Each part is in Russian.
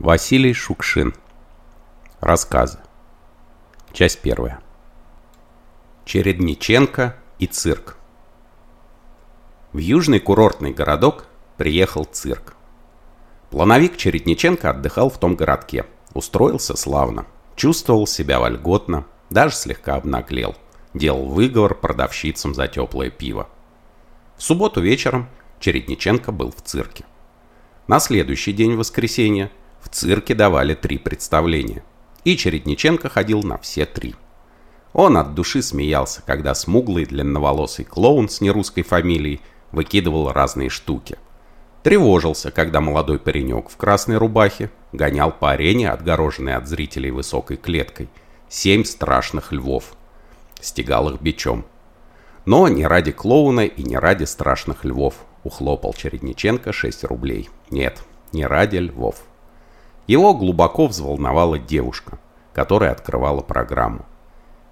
Василий Шукшин. Рассказы. Часть первая. Чередниченко и цирк. В южный курортный городок приехал цирк. Плановик Чередниченко отдыхал в том городке. Устроился славно. Чувствовал себя вольготно, даже слегка обнаглел. Делал выговор продавщицам за теплое пиво. В субботу вечером Чередниченко был в цирке. На следующий день воскресенья в цирке давали три представления. И Чередниченко ходил на все три. Он от души смеялся, когда смуглый длинноволосый клоун с нерусской фамилией выкидывал разные штуки. Тревожился, когда молодой паренек в красной рубахе гонял по арене, отгороженной от зрителей высокой клеткой, семь страшных львов. Стегал их бичом. Но не ради клоуна и не ради страшных львов ухлопал Чередниченко 6 рублей. Нет, не ради львов. Его глубоко взволновала девушка, которая открывала программу.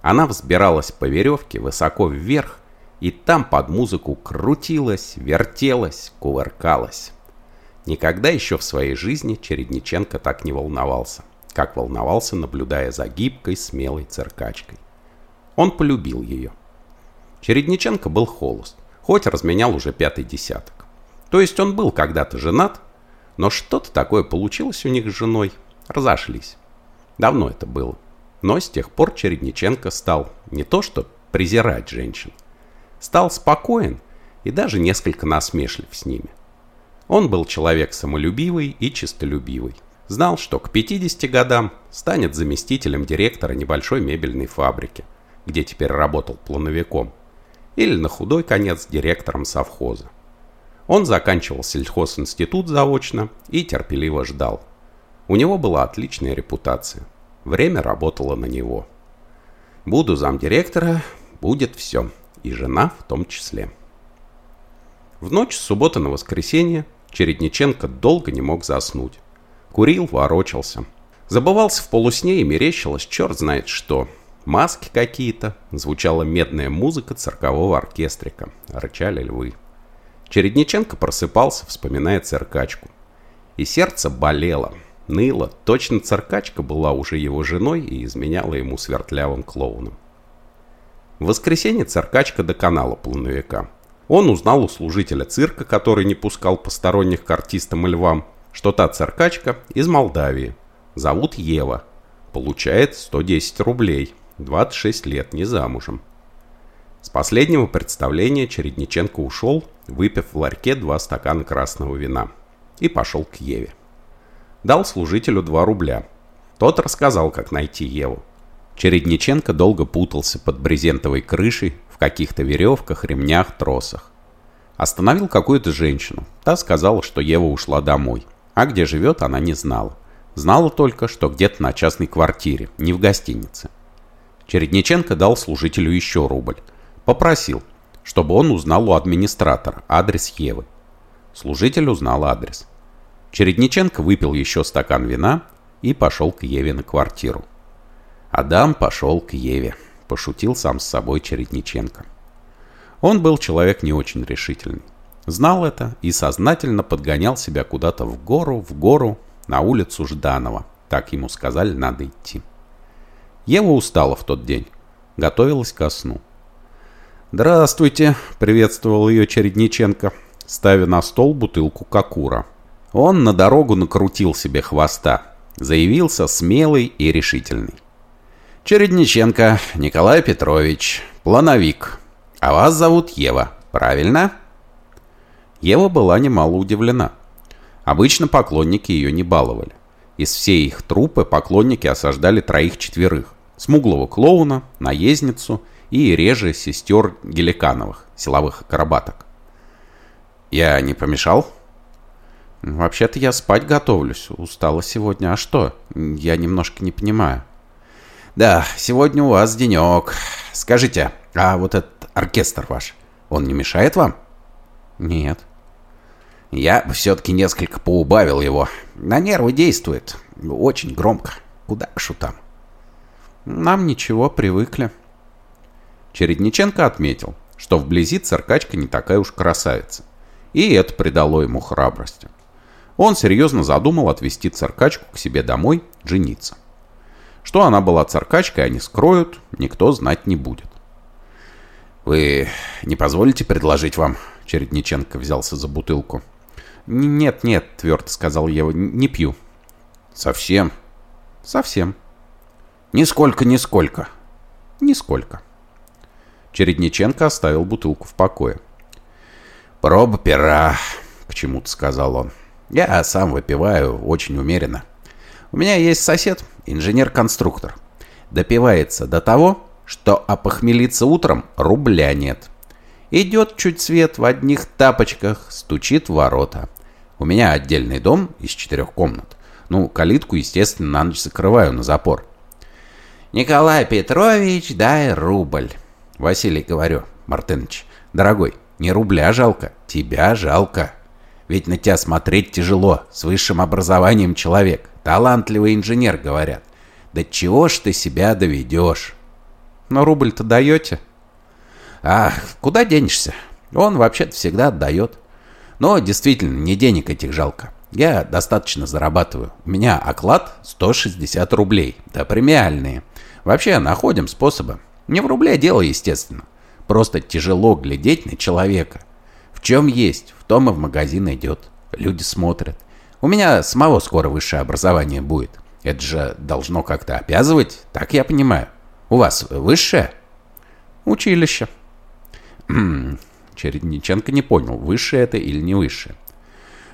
Она взбиралась по веревке высоко вверх, и там под музыку крутилась, вертелась, кувыркалась. Никогда еще в своей жизни Чередниченко так не волновался, как волновался, наблюдая за гибкой, смелой циркачкой. Он полюбил ее. Чередниченко был холост, хоть разменял уже пятый десяток. То есть он был когда-то женат, но что-то такое получилось у них с женой. Разошлись. Давно это было. Но с тех пор Чередниченко стал не то что презирать женщин. Стал спокоен и даже несколько насмешлив с ними. Он был человек самолюбивый и честолюбивый. Знал, что к 50 годам станет заместителем директора небольшой мебельной фабрики, где теперь работал плановиком, или на худой конец директором совхоза. Он заканчивал сельхозинститут заочно и терпеливо ждал. У него была отличная репутация. Время работало на него. Буду замдиректора, будет все. И жена в том числе. В ночь с субботы на воскресенье Чередниченко долго не мог заснуть. Курил, ворочался. Забывался в полусне и мерещилось черт знает что. Маски какие-то, звучала медная музыка циркового оркестрика, рычали львы. Чередниченко просыпался, вспоминая циркачку. И сердце болело, ныло. Точно циркачка была уже его женой и изменяла ему свертлявым клоуном. В воскресенье циркачка доконала плановика. Он узнал у служителя цирка, который не пускал посторонних к артистам и львам, что та циркачка из Молдавии. Зовут Ева. Получает 110 рублей. 26 лет, не замужем. С последнего представления Чередниченко ушел, выпив в ларьке два стакана красного вина, и пошел к Еве. Дал служителю два рубля. Тот рассказал, как найти Еву. Чередниченко долго путался под брезентовой крышей, в каких-то веревках, ремнях, тросах. Остановил какую-то женщину. Та сказала, что Ева ушла домой. А где живет, она не знала. Знала только, что где-то на частной квартире, не в гостинице. Чередниченко дал служителю еще рубль. Попросил, чтобы он узнал у администратора адрес Евы. Служитель узнал адрес. Чередниченко выпил еще стакан вина и пошел к Еве на квартиру. Адам пошел к Еве, пошутил сам с собой Чередниченко. Он был человек не очень решительный. Знал это и сознательно подгонял себя куда-то в гору, в гору, на улицу Жданова. Так ему сказали, надо идти. Ева устала в тот день, готовилась ко сну. «Здравствуйте», — приветствовал ее Чередниченко, ставя на стол бутылку кокура. Он на дорогу накрутил себе хвоста, заявился смелый и решительный. «Чередниченко Николай Петрович, плановик. А вас зовут Ева, правильно?» Ева была немало удивлена. Обычно поклонники ее не баловали. Из всей их трупы поклонники осаждали троих-четверых. Смуглого клоуна, наездницу — и реже сестер Геликановых, силовых акробаток. «Я не помешал?» «Вообще-то я спать готовлюсь. Устала сегодня. А что? Я немножко не понимаю». «Да, сегодня у вас денек. Скажите, а вот этот оркестр ваш, он не мешает вам?» «Нет». «Я все-таки несколько поубавил его. На нервы действует. Очень громко. Куда к шутам?» «Нам ничего, привыкли». Чередниченко отметил, что вблизи циркачка не такая уж красавица. И это придало ему храбрости. Он серьезно задумал отвезти циркачку к себе домой жениться. Что она была циркачкой, они скроют, никто знать не будет. «Вы не позволите предложить вам?» Чередниченко взялся за бутылку. «Нет, нет», — твердо сказал Ева, — «не пью». «Совсем?» «Совсем». «Нисколько, нисколько». «Нисколько». Чередниченко оставил бутылку в покое. «Проба пера», — к чему-то сказал он. «Я сам выпиваю очень умеренно. У меня есть сосед, инженер-конструктор. Допивается до того, что опохмелиться утром рубля нет. Идет чуть свет в одних тапочках, стучит в ворота. У меня отдельный дом из четырех комнат. Ну, калитку, естественно, на ночь закрываю на запор. «Николай Петрович, дай рубль». «Василий, говорю, Мартыныч, дорогой, не рубля жалко, тебя жалко. Ведь на тебя смотреть тяжело, с высшим образованием человек, талантливый инженер, говорят. Да чего ж ты себя доведешь?» «Но рубль-то даете?» «А куда денешься? Он вообще-то всегда отдает. Но действительно, не денег этих жалко. Я достаточно зарабатываю. У меня оклад 160 рублей. Да премиальные. Вообще, находим способы. Не в рубле дело, естественно. Просто тяжело глядеть на человека. В чем есть, в том и в магазин идет. Люди смотрят. У меня самого скоро высшее образование будет. Это же должно как-то обязывать, так я понимаю. У вас высшее? Училище. Чередниченко не понял, высшее это или не высшее.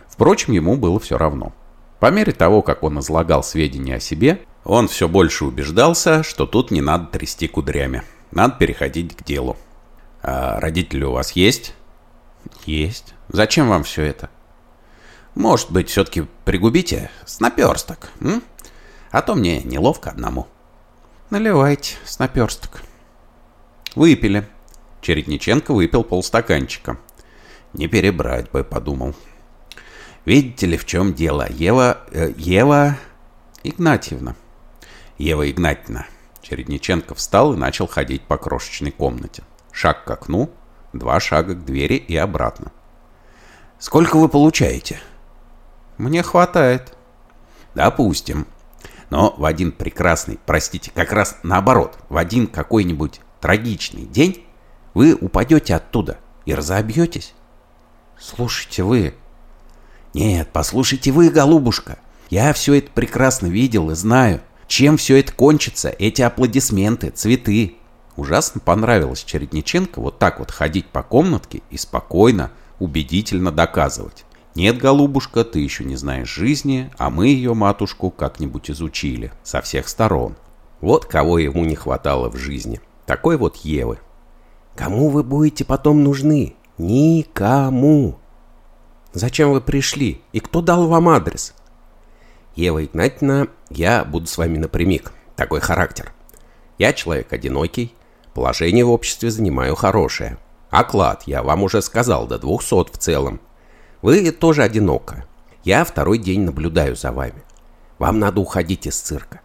Впрочем, ему было все равно. По мере того, как он излагал сведения о себе, он все больше убеждался, что тут не надо трясти кудрями. Надо переходить к делу. «А родители у вас есть?» «Есть. Зачем вам все это?» «Может быть, все-таки пригубите с наперсток, м? А то мне неловко одному». «Наливайте с наперсток». «Выпили». Чередниченко выпил полстаканчика. «Не перебрать бы», — подумал. «Видите ли, в чем дело? Ева... Э, Ева... Игнатьевна». «Ева Игнатьевна». Чередниченко встал и начал ходить по крошечной комнате. Шаг к окну, два шага к двери и обратно. «Сколько вы получаете?» «Мне хватает». «Допустим. Но в один прекрасный, простите, как раз наоборот, в один какой-нибудь трагичный день вы упадете оттуда и разобьетесь. Слушайте вы. Нет, послушайте вы, голубушка. Я все это прекрасно видел и знаю. Чем все это кончится, эти аплодисменты, цветы. Ужасно понравилось Чередниченко вот так вот ходить по комнатке и спокойно, убедительно доказывать. Нет, голубушка, ты еще не знаешь жизни, а мы ее, матушку, как-нибудь изучили со всех сторон. Вот кого ему не хватало в жизни. Такой вот Евы. Кому вы будете потом нужны? Никому. Зачем вы пришли? И кто дал вам адрес? Ева Игнатьевна, я буду с вами напрямик. Такой характер. Я человек одинокий, положение в обществе занимаю хорошее. Оклад, я вам уже сказал, до 200 в целом. Вы тоже одиноко. Я второй день наблюдаю за вами. Вам надо уходить из цирка.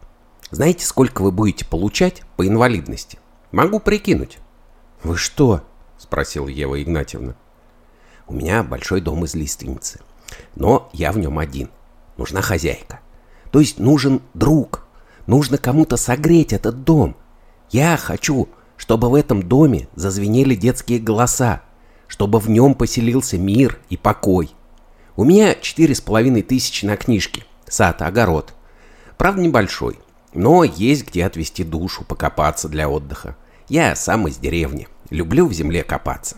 Знаете, сколько вы будете получать по инвалидности? Могу прикинуть. «Вы что?» – спросила Ева Игнатьевна. «У меня большой дом из лиственницы, но я в нем один. Нужна хозяйка. То есть нужен друг. Нужно кому-то согреть этот дом. Я хочу, чтобы в этом доме зазвенели детские голоса, чтобы в нем поселился мир и покой. У меня четыре с половиной тысячи на книжке, сад, огород. Правда, небольшой, но есть где отвести душу, покопаться для отдыха. Я сам из деревни, люблю в земле копаться.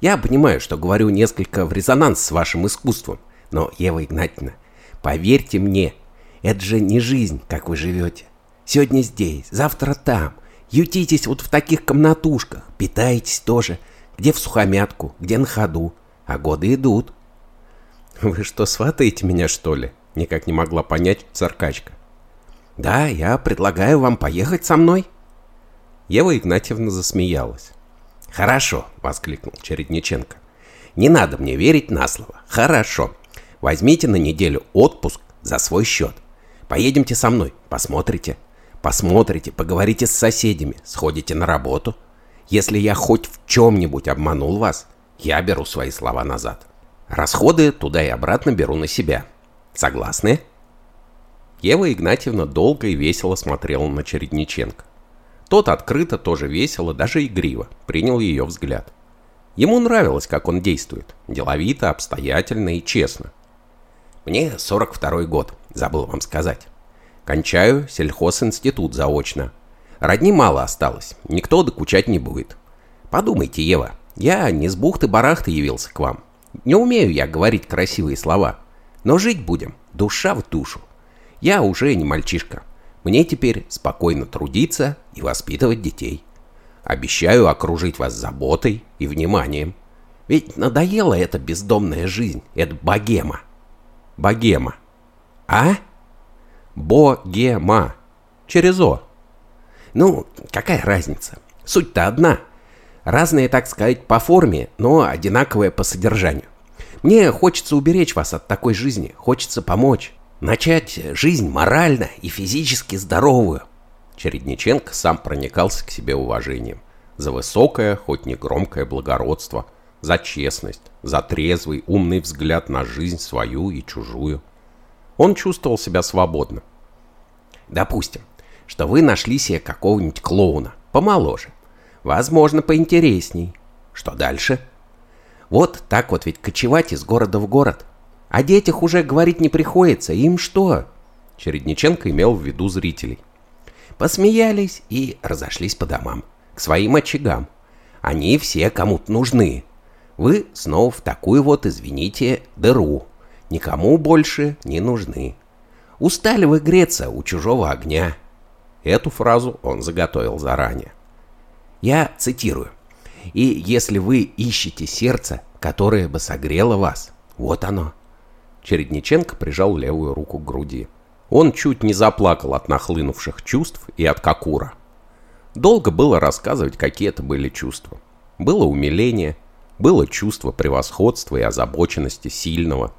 Я понимаю, что говорю несколько в резонанс с вашим искусством, но, Ева Игнатьевна, поверьте мне, это же не жизнь, как вы живете. Сегодня здесь, завтра там. Ютитесь вот в таких комнатушках, питаетесь тоже, где в сухомятку, где на ходу, а годы идут. Вы что, сватаете меня, что ли? Никак не могла понять царкачка. Да, я предлагаю вам поехать со мной. Ева Игнатьевна засмеялась. «Хорошо», — воскликнул Чередниченко. «Не надо мне верить на слово. Хорошо. Возьмите на неделю отпуск за свой счет. Поедемте со мной, посмотрите. Посмотрите, поговорите с соседями, сходите на работу. Если я хоть в чем-нибудь обманул вас, я беру свои слова назад. Расходы туда и обратно беру на себя. Согласны?» Ева Игнатьевна долго и весело смотрела на Чередниченко. Тот открыто, тоже весело, даже игриво, принял ее взгляд. Ему нравилось, как он действует, деловито, обстоятельно и честно. «Мне 42 год, забыл вам сказать. Кончаю сельхозинститут заочно. Родни мало осталось, никто докучать не будет. Подумайте, Ева, я не с бухты-барахты явился к вам. Не умею я говорить красивые слова, но жить будем, душа в душу. Я уже не мальчишка. Мне теперь спокойно трудиться и воспитывать детей. Обещаю окружить вас заботой и вниманием. Ведь надоела эта бездомная жизнь, эта богема. Богема. А? Богема. Через О. Ну, какая разница? Суть-то одна. Разные, так сказать, по форме, но одинаковые по содержанию. Мне хочется уберечь вас от такой жизни, хочется помочь. Начать жизнь морально и физически здоровую. Чередниченко сам проникался к себе уважением. За высокое, хоть не громкое благородство, за честность, за трезвый, умный взгляд на жизнь свою и чужую. Он чувствовал себя свободно. Допустим, что вы нашли себе какого-нибудь клоуна, помоложе. Возможно, поинтересней. Что дальше? Вот так вот ведь кочевать из города в город. О детях уже говорить не приходится. Им что? Чередниченко имел в виду зрителей. Посмеялись и разошлись по домам. К своим очагам. Они все кому-то нужны. Вы снова в такую вот, извините, дыру. Никому больше не нужны. Устали вы греться у чужого огня. Эту фразу он заготовил заранее. Я цитирую. «И если вы ищете сердце, которое бы согрело вас, вот оно, Чередниченко прижал левую руку к груди. Он чуть не заплакал от нахлынувших чувств и от Кокура. Долго было рассказывать, какие это были чувства. Было умиление, было чувство превосходства и озабоченности сильного.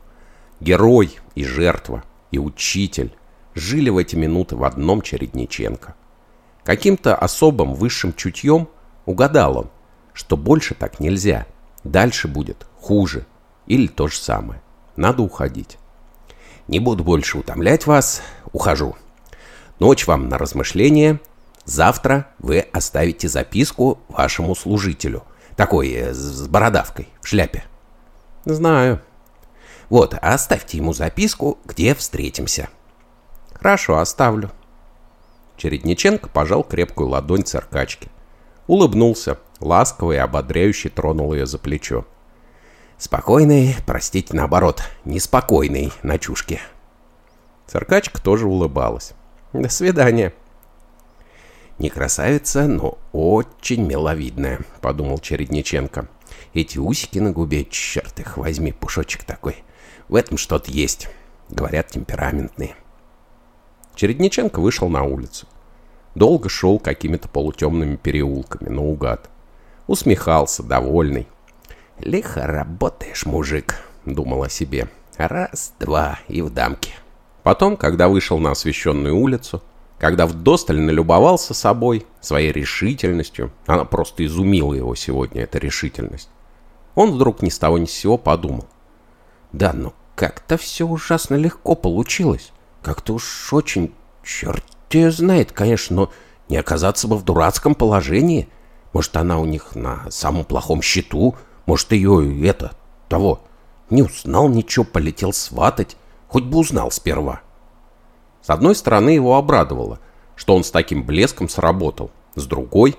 Герой и жертва, и учитель жили в эти минуты в одном Чередниченко. Каким-то особым высшим чутьем угадал он, что больше так нельзя, дальше будет хуже или то же самое. Надо уходить. Не буду больше утомлять вас. Ухожу. Ночь вам на размышление. Завтра вы оставите записку вашему служителю. Такой, э, с бородавкой, в шляпе. Знаю. Вот, оставьте ему записку, где встретимся. Хорошо, оставлю. Чередниченко пожал крепкую ладонь циркачки. Улыбнулся, ласково и ободряюще тронул ее за плечо. Спокойный, простите, наоборот, неспокойный на чушке. Циркачка тоже улыбалась. До свидания. Не красавица, но очень миловидная, подумал Чередниченко. Эти усики на губе, черт их возьми, пушочек такой. В этом что-то есть. Говорят, темпераментные. Чередниченко вышел на улицу. Долго шел какими-то полутемными переулками, наугад. Усмехался, довольный. «Лихо работаешь, мужик», — думал о себе. «Раз, два и в дамке». Потом, когда вышел на освещенную улицу, когда вдосталь налюбовался собой, своей решительностью, она просто изумила его сегодня, эта решительность, он вдруг ни с того ни с сего подумал. «Да, ну как-то все ужасно легко получилось. Как-то уж очень, черт ее знает, конечно, но не оказаться бы в дурацком положении. Может, она у них на самом плохом счету, может, ее это, того, не узнал ничего, полетел сватать. Хоть бы узнал сперва. Одной стороны, его обрадовало, что он с таким блеском сработал. С другой,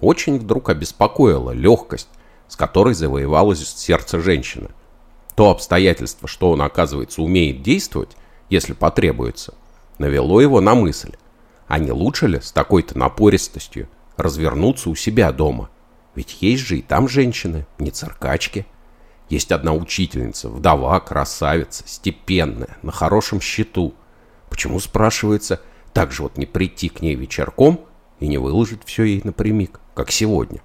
очень вдруг обеспокоила легкость, с которой завоевалось сердце женщины. То обстоятельство, что он, оказывается, умеет действовать, если потребуется, навело его на мысль, а не лучше ли с такой-то напористостью развернуться у себя дома – ведь есть же и там женщины, не циркачки. Есть одна учительница, вдова, красавица, степенная, на хорошем счету. Почему, спрашивается, так же вот не прийти к ней вечерком и не выложить все ей напрямик, как сегодня?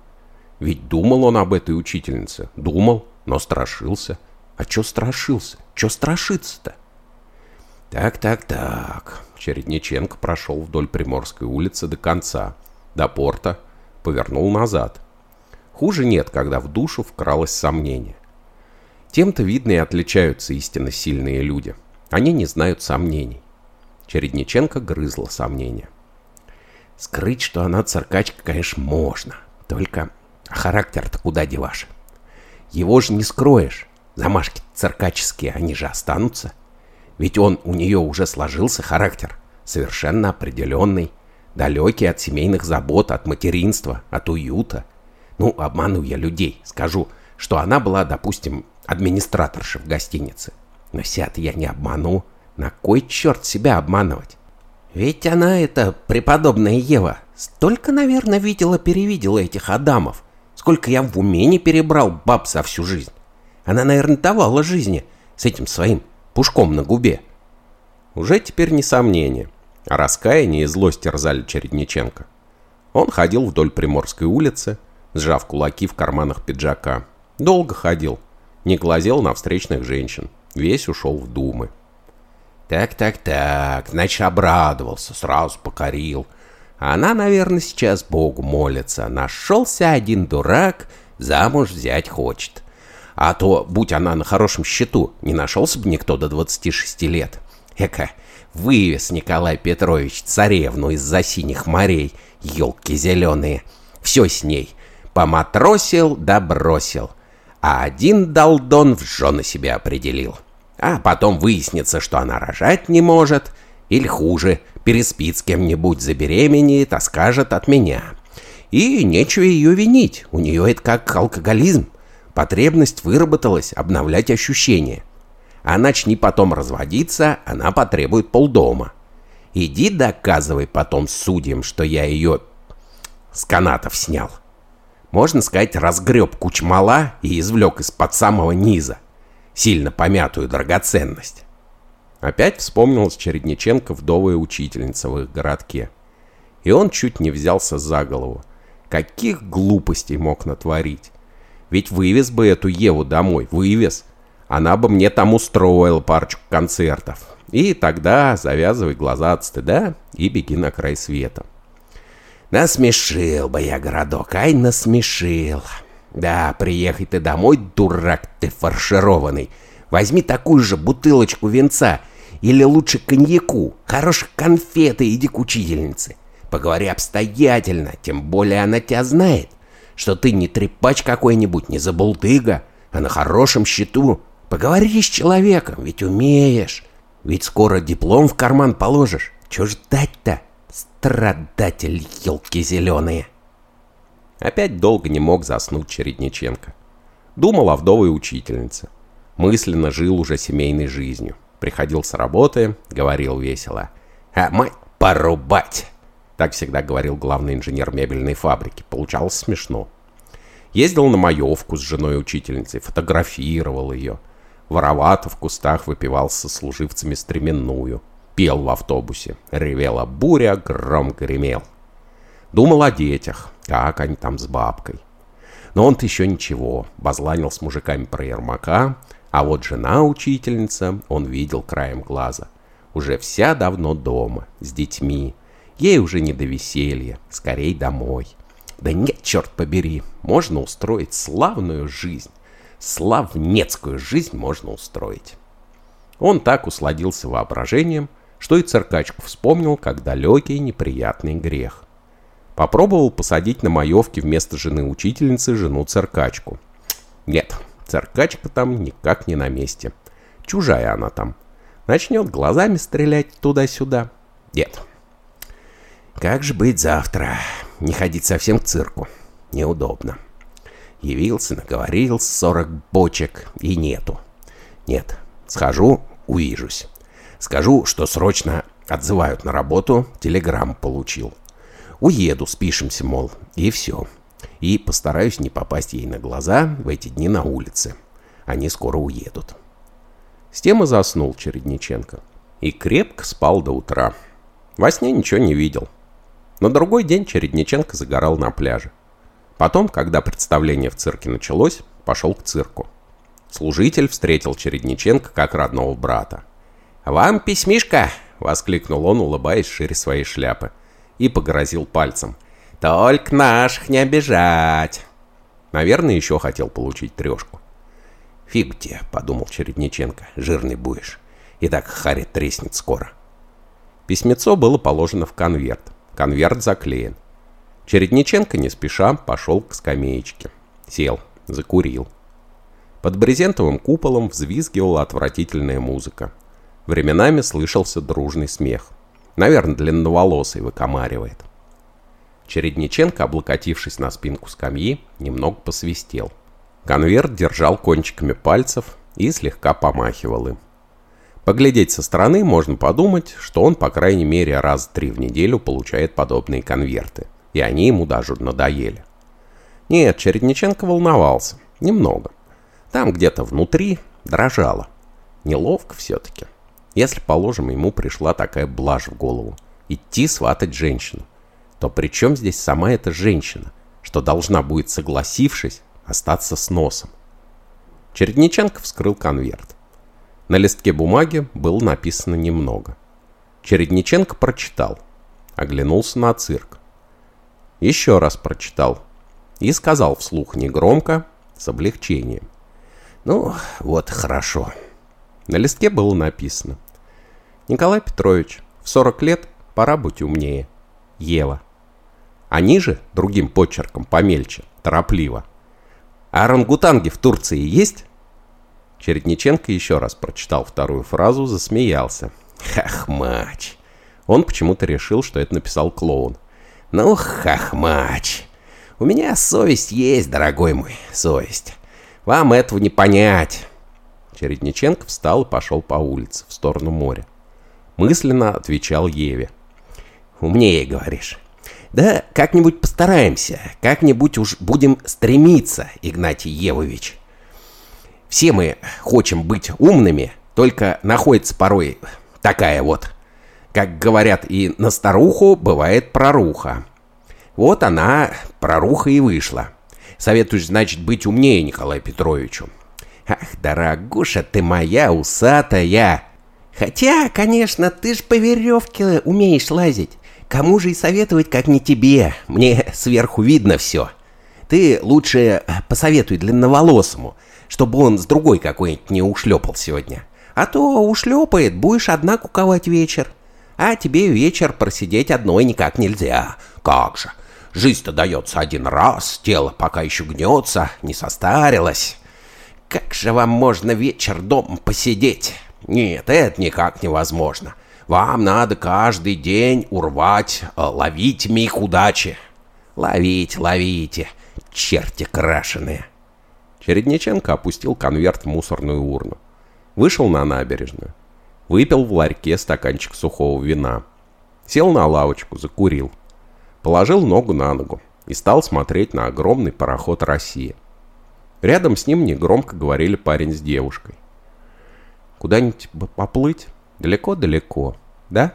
Ведь думал он об этой учительнице, думал, но страшился. А чё страшился? Чё страшиться-то? Так, так, так. Чередниченко прошел вдоль Приморской улицы до конца, до порта, повернул назад – Хуже нет, когда в душу вкралось сомнение. Тем-то, видно, и отличаются истинно сильные люди. Они не знают сомнений. Чередниченко грызла сомнения. Скрыть, что она циркачка, конечно, можно. Только характер-то куда девашь? Его же не скроешь. Замашки циркаческие, они же останутся. Ведь он у нее уже сложился характер, совершенно определенный, далекий от семейных забот, от материнства, от уюта. Ну, обману я людей, скажу, что она была, допустим, администраторша в гостинице. Но себя-то я не обману. На кой черт себя обманывать? Ведь она, эта преподобная Ева, столько, наверное, видела-перевидела этих Адамов. Сколько я в уме не перебрал баб за всю жизнь. Она, наверное, давала жизни с этим своим пушком на губе. Уже теперь не сомнение. А раскаяние и злость терзали Чередниченко. Он ходил вдоль Приморской улицы, сжав кулаки в карманах пиджака. Долго ходил, не глазел на встречных женщин. Весь ушел в думы. Так-так-так, значит, обрадовался, сразу покорил. Она, наверное, сейчас Богу молится. Нашелся один дурак, замуж взять хочет. А то, будь она на хорошем счету, не нашелся бы никто до 26 лет. Эка, вывез Николай Петрович царевну из-за синих морей, елки зеленые. Все с ней. Поматросил да бросил. А один долдон в жены себе определил. А потом выяснится, что она рожать не может, или хуже, переспит с кем-нибудь, забеременеет, а скажет от меня. И нечего ее винить, у нее это как алкоголизм. Потребность выработалась обновлять ощущения. А начни потом разводиться, она потребует полдома. Иди доказывай потом судьям, что я ее с канатов снял. Можно сказать, разгреб кучмала и извлек из-под самого низа сильно помятую драгоценность. Опять вспомнилась Чередниченко вдовая учительница в их городке. И он чуть не взялся за голову. Каких глупостей мог натворить? Ведь вывез бы эту Еву домой, вывез. Она бы мне там устроила парочку концертов. И тогда завязывай глаза от стыда и беги на край света. Насмешил бы я городок, ай насмешил. Да, приехай ты домой, дурак ты фаршированный. Возьми такую же бутылочку венца или лучше коньяку, хороших конфеты иди к учительнице. Поговори обстоятельно, тем более она тебя знает, что ты не трепач какой-нибудь, не забулдыга, а на хорошем счету. Поговори с человеком, ведь умеешь. Ведь скоро диплом в карман положишь. Чего ждать-то, страдатель елки зеленые? Опять долго не мог заснуть Чередниченко. Думал о вдовой учительнице. Мысленно жил уже семейной жизнью. Приходил с работы, говорил весело. «А мать, порубать!» Так всегда говорил главный инженер мебельной фабрики. Получалось смешно. Ездил на маевку с женой учительницей, фотографировал ее. Воровато в кустах выпивал со служивцами стременную. Пел в автобусе. Ревела буря, гром гремел. Думал о детях, как они там с бабкой. Но он-то еще ничего, базланил с мужиками про Ермака, а вот жена-учительница он видел краем глаза. Уже вся давно дома, с детьми. Ей уже не до веселья, скорей домой. Да нет, черт побери, можно устроить славную жизнь. Славнецкую жизнь можно устроить. Он так усладился воображением, что и циркачку вспомнил, как далекий неприятный грех. Попробовал посадить на маевке вместо жены учительницы жену-циркачку. Нет, циркачка там никак не на месте. Чужая она там. Начнет глазами стрелять туда-сюда. Нет. Как же быть завтра? Не ходить совсем к цирку. Неудобно. Явился, наговорил сорок бочек и нету. Нет, схожу, увижусь. Скажу, что срочно отзывают на работу, телеграмм получил. Уеду, спишемся, мол, и все. И постараюсь не попасть ей на глаза в эти дни на улице. Они скоро уедут. С тем и заснул Чередниченко. И крепко спал до утра. Во сне ничего не видел. На другой день Чередниченко загорал на пляже. Потом, когда представление в цирке началось, пошел к цирку. Служитель встретил Чередниченко как родного брата. «Вам письмишка!» — воскликнул он, улыбаясь шире своей шляпы и погрозил пальцем. «Только наших не обижать!» Наверное, еще хотел получить трешку. «Фиг тебе», — подумал Чередниченко, — «жирный будешь. И так Харри треснет скоро. Письмецо было положено в конверт. Конверт заклеен. Чередниченко не спеша пошел к скамеечке. Сел, закурил. Под брезентовым куполом взвизгивала отвратительная музыка. Временами слышался дружный смех. Наверное, длинноволосый выкомаривает. Чередниченко, облокотившись на спинку скамьи, немного посвистел. Конверт держал кончиками пальцев и слегка помахивал им. Поглядеть со стороны можно подумать, что он по крайней мере раз три в неделю получает подобные конверты, и они ему даже надоели. Нет, Чередниченко волновался. Немного. Там где-то внутри дрожало. Неловко все-таки. Если, положим, ему пришла такая блажь в голову. Идти сватать женщину. То при чем здесь сама эта женщина, что должна будет, согласившись, остаться с носом? Чередниченко вскрыл конверт. На листке бумаги было написано немного. Чередниченко прочитал. Оглянулся на цирк. Еще раз прочитал. И сказал вслух негромко, с облегчением. Ну, вот хорошо. На листке было написано. Николай Петрович, в 40 лет пора быть умнее. Ева. А ниже, другим почерком, помельче, торопливо. А орангутанги в Турции есть? Чередниченко еще раз прочитал вторую фразу, засмеялся. Хахмач. Он почему-то решил, что это написал клоун. Ну, хахмач. У меня совесть есть, дорогой мой, совесть. Вам этого не понять. Чередниченко встал и пошел по улице, в сторону моря. Мысленно отвечал Еве. «Умнее, говоришь». «Да как-нибудь постараемся, как-нибудь уж будем стремиться, Игнатий Евович. Все мы хотим быть умными, только находится порой такая вот, как говорят, и на старуху бывает проруха. Вот она, проруха и вышла. Советуешь, значит, быть умнее Николаю Петровичу. Ах, дорогуша ты моя усатая. Хотя, конечно, ты ж по веревке умеешь лазить. Кому же и советовать, как не тебе? Мне сверху видно все. Ты лучше посоветуй длинноволосому, чтобы он с другой какой-нибудь не ушлепал сегодня. А то ушлепает, будешь одна куковать вечер. А тебе вечер просидеть одной никак нельзя. Как же, Жизнь-то дается один раз, тело пока еще гнется, не состарилось. Как же вам можно вечер дома посидеть? Нет, это никак невозможно. Вам надо каждый день урвать, э, ловить миг удачи. Ловить, ловите, черти крашеные. Чередниченко опустил конверт в мусорную урну. Вышел на набережную. Выпил в ларьке стаканчик сухого вина. Сел на лавочку, закурил. Положил ногу на ногу и стал смотреть на огромный пароход «Россия». Рядом с ним негромко говорили парень с девушкой. «Куда-нибудь поплыть? Далеко-далеко, да?»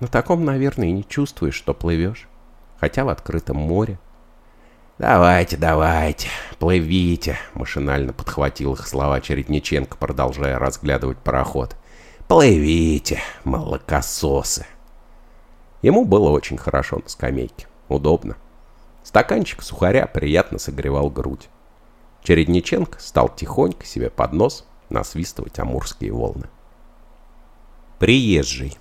На таком, наверное, и не чувствуешь, что плывешь. Хотя в открытом море. «Давайте, давайте, плывите!» — машинально подхватил их слова Чередниченко, продолжая разглядывать пароход. «Плывите, молокососы!» Ему было очень хорошо на скамейке. Удобно. Стаканчик сухаря приятно согревал грудь. Чередниченко стал тихонько себе под нос насвистывать амурские волны. Приезжий.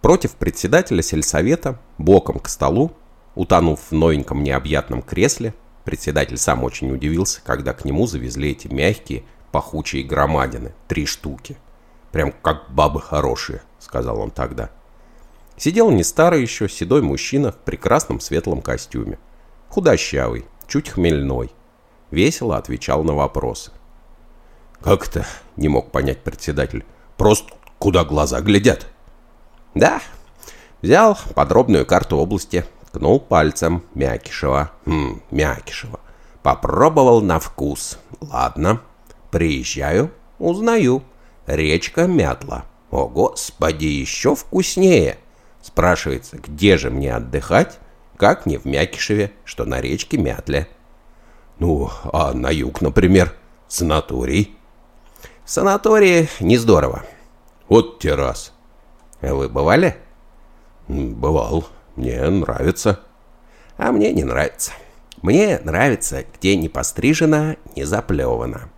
Против председателя сельсовета, боком к столу, утонув в новеньком необъятном кресле, председатель сам очень удивился, когда к нему завезли эти мягкие, пахучие громадины, три штуки. «Прям как бабы хорошие», — сказал он тогда. — Сидел не старый еще, седой мужчина в прекрасном светлом костюме. Худощавый, чуть хмельной. Весело отвечал на вопросы. «Как это?» — не мог понять председатель. «Просто куда глаза глядят?» «Да». Взял подробную карту области, ткнул пальцем Мякишева. «Хм, Мякишева. Попробовал на вкус. Ладно. Приезжаю, узнаю. Речка Мятла. О, господи, еще вкуснее!» Спрашивается, где же мне отдыхать? Как не в Мякишеве, что на речке Мятле. Ну, а на юг, например, санаторий. В санатории не здорово. Вот террас. Вы бывали? Бывал. Мне нравится. А мне не нравится. Мне нравится, где не пострижено, не заплевано.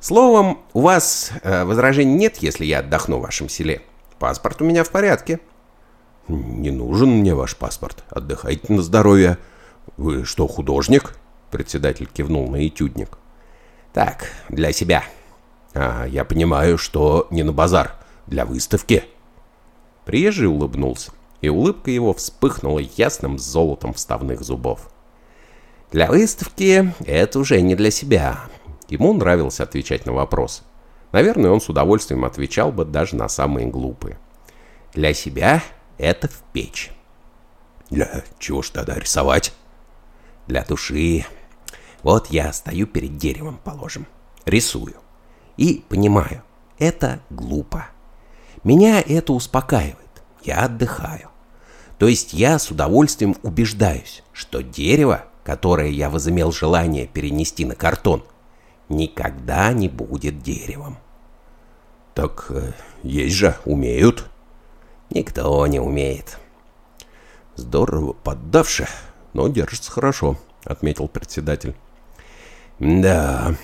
Словом, у вас э, возражений нет, если я отдохну в вашем селе? Паспорт у меня в порядке. Не нужен мне ваш паспорт. Отдыхайте на здоровье. Вы что, художник? Председатель кивнул на этюдник. Так, для себя. А, я понимаю, что не на базар. Для выставки. Приезжий улыбнулся, и улыбка его вспыхнула ясным золотом вставных зубов. Для выставки это уже не для себя. Ему нравилось отвечать на вопросы. Наверное, он с удовольствием отвечал бы даже на самые глупые. Для себя это в печь. Для чего ж тогда рисовать? Для души. Вот я стою перед деревом, положим, рисую. И понимаю, это глупо. Меня это успокаивает. Я отдыхаю. То есть я с удовольствием убеждаюсь, что дерево, которое я возымел желание перенести на картон, никогда не будет деревом. Так э, есть же, умеют. Никто не умеет. Здорово поддавши, но держится хорошо, отметил председатель. Да.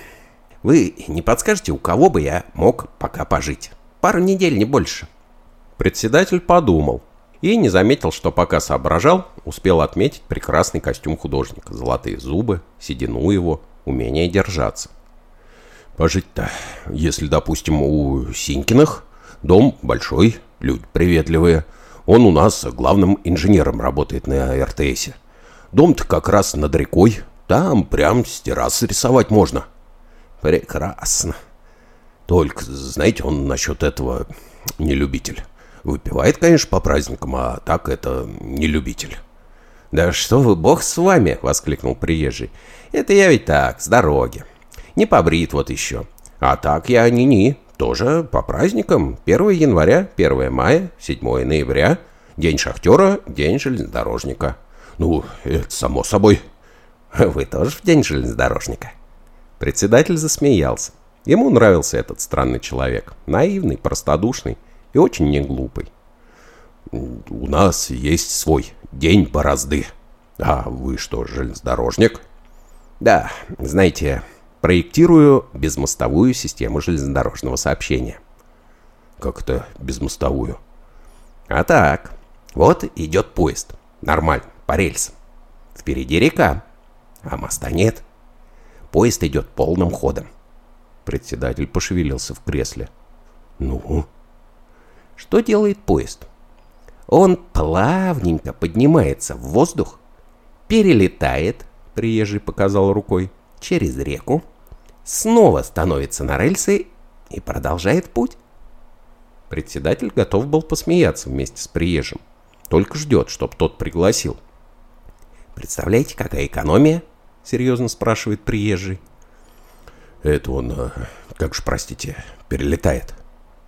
Вы не подскажете, у кого бы я мог пока пожить? Пару недель, не больше. Председатель подумал и не заметил, что пока соображал, успел отметить прекрасный костюм художника, золотые зубы, седину его, умение держаться. Пожить-то, если, допустим, у Синькиных дом большой, люди приветливые, он у нас главным инженером работает на РТСе. Дом-то как раз над рекой, там прям с террасы рисовать можно. Прекрасно. Только, знаете, он насчет этого не любитель. Выпивает, конечно, по праздникам, а так это не любитель. «Да что вы, бог с вами!» — воскликнул приезжий. «Это я ведь так, с дороги. Не побрит вот еще. А так я ни-ни, тоже по праздникам. 1 января, 1 мая, 7 ноября, День шахтера, День железнодорожника». «Ну, это само собой». «Вы тоже в День железнодорожника?» Председатель засмеялся. Ему нравился этот странный человек. Наивный, простодушный и очень неглупый. «У нас есть свой день борозды. А вы что, железнодорожник?» «Да, знаете, проектирую безмостовую систему железнодорожного сообщения». «Как это безмостовую?» «А так, вот идет поезд. Нормально, по рельсам. Впереди река, а моста нет. Поезд идет полным ходом. Председатель пошевелился в кресле. «Ну?» Что делает поезд? Он плавненько поднимается в воздух, перелетает, приезжий показал рукой, через реку, снова становится на рельсы и продолжает путь. Председатель готов был посмеяться вместе с приезжим. Только ждет, чтоб тот пригласил. «Представляете, какая экономия?» — серьезно спрашивает приезжий. «Это он, э, как же, простите, перелетает?»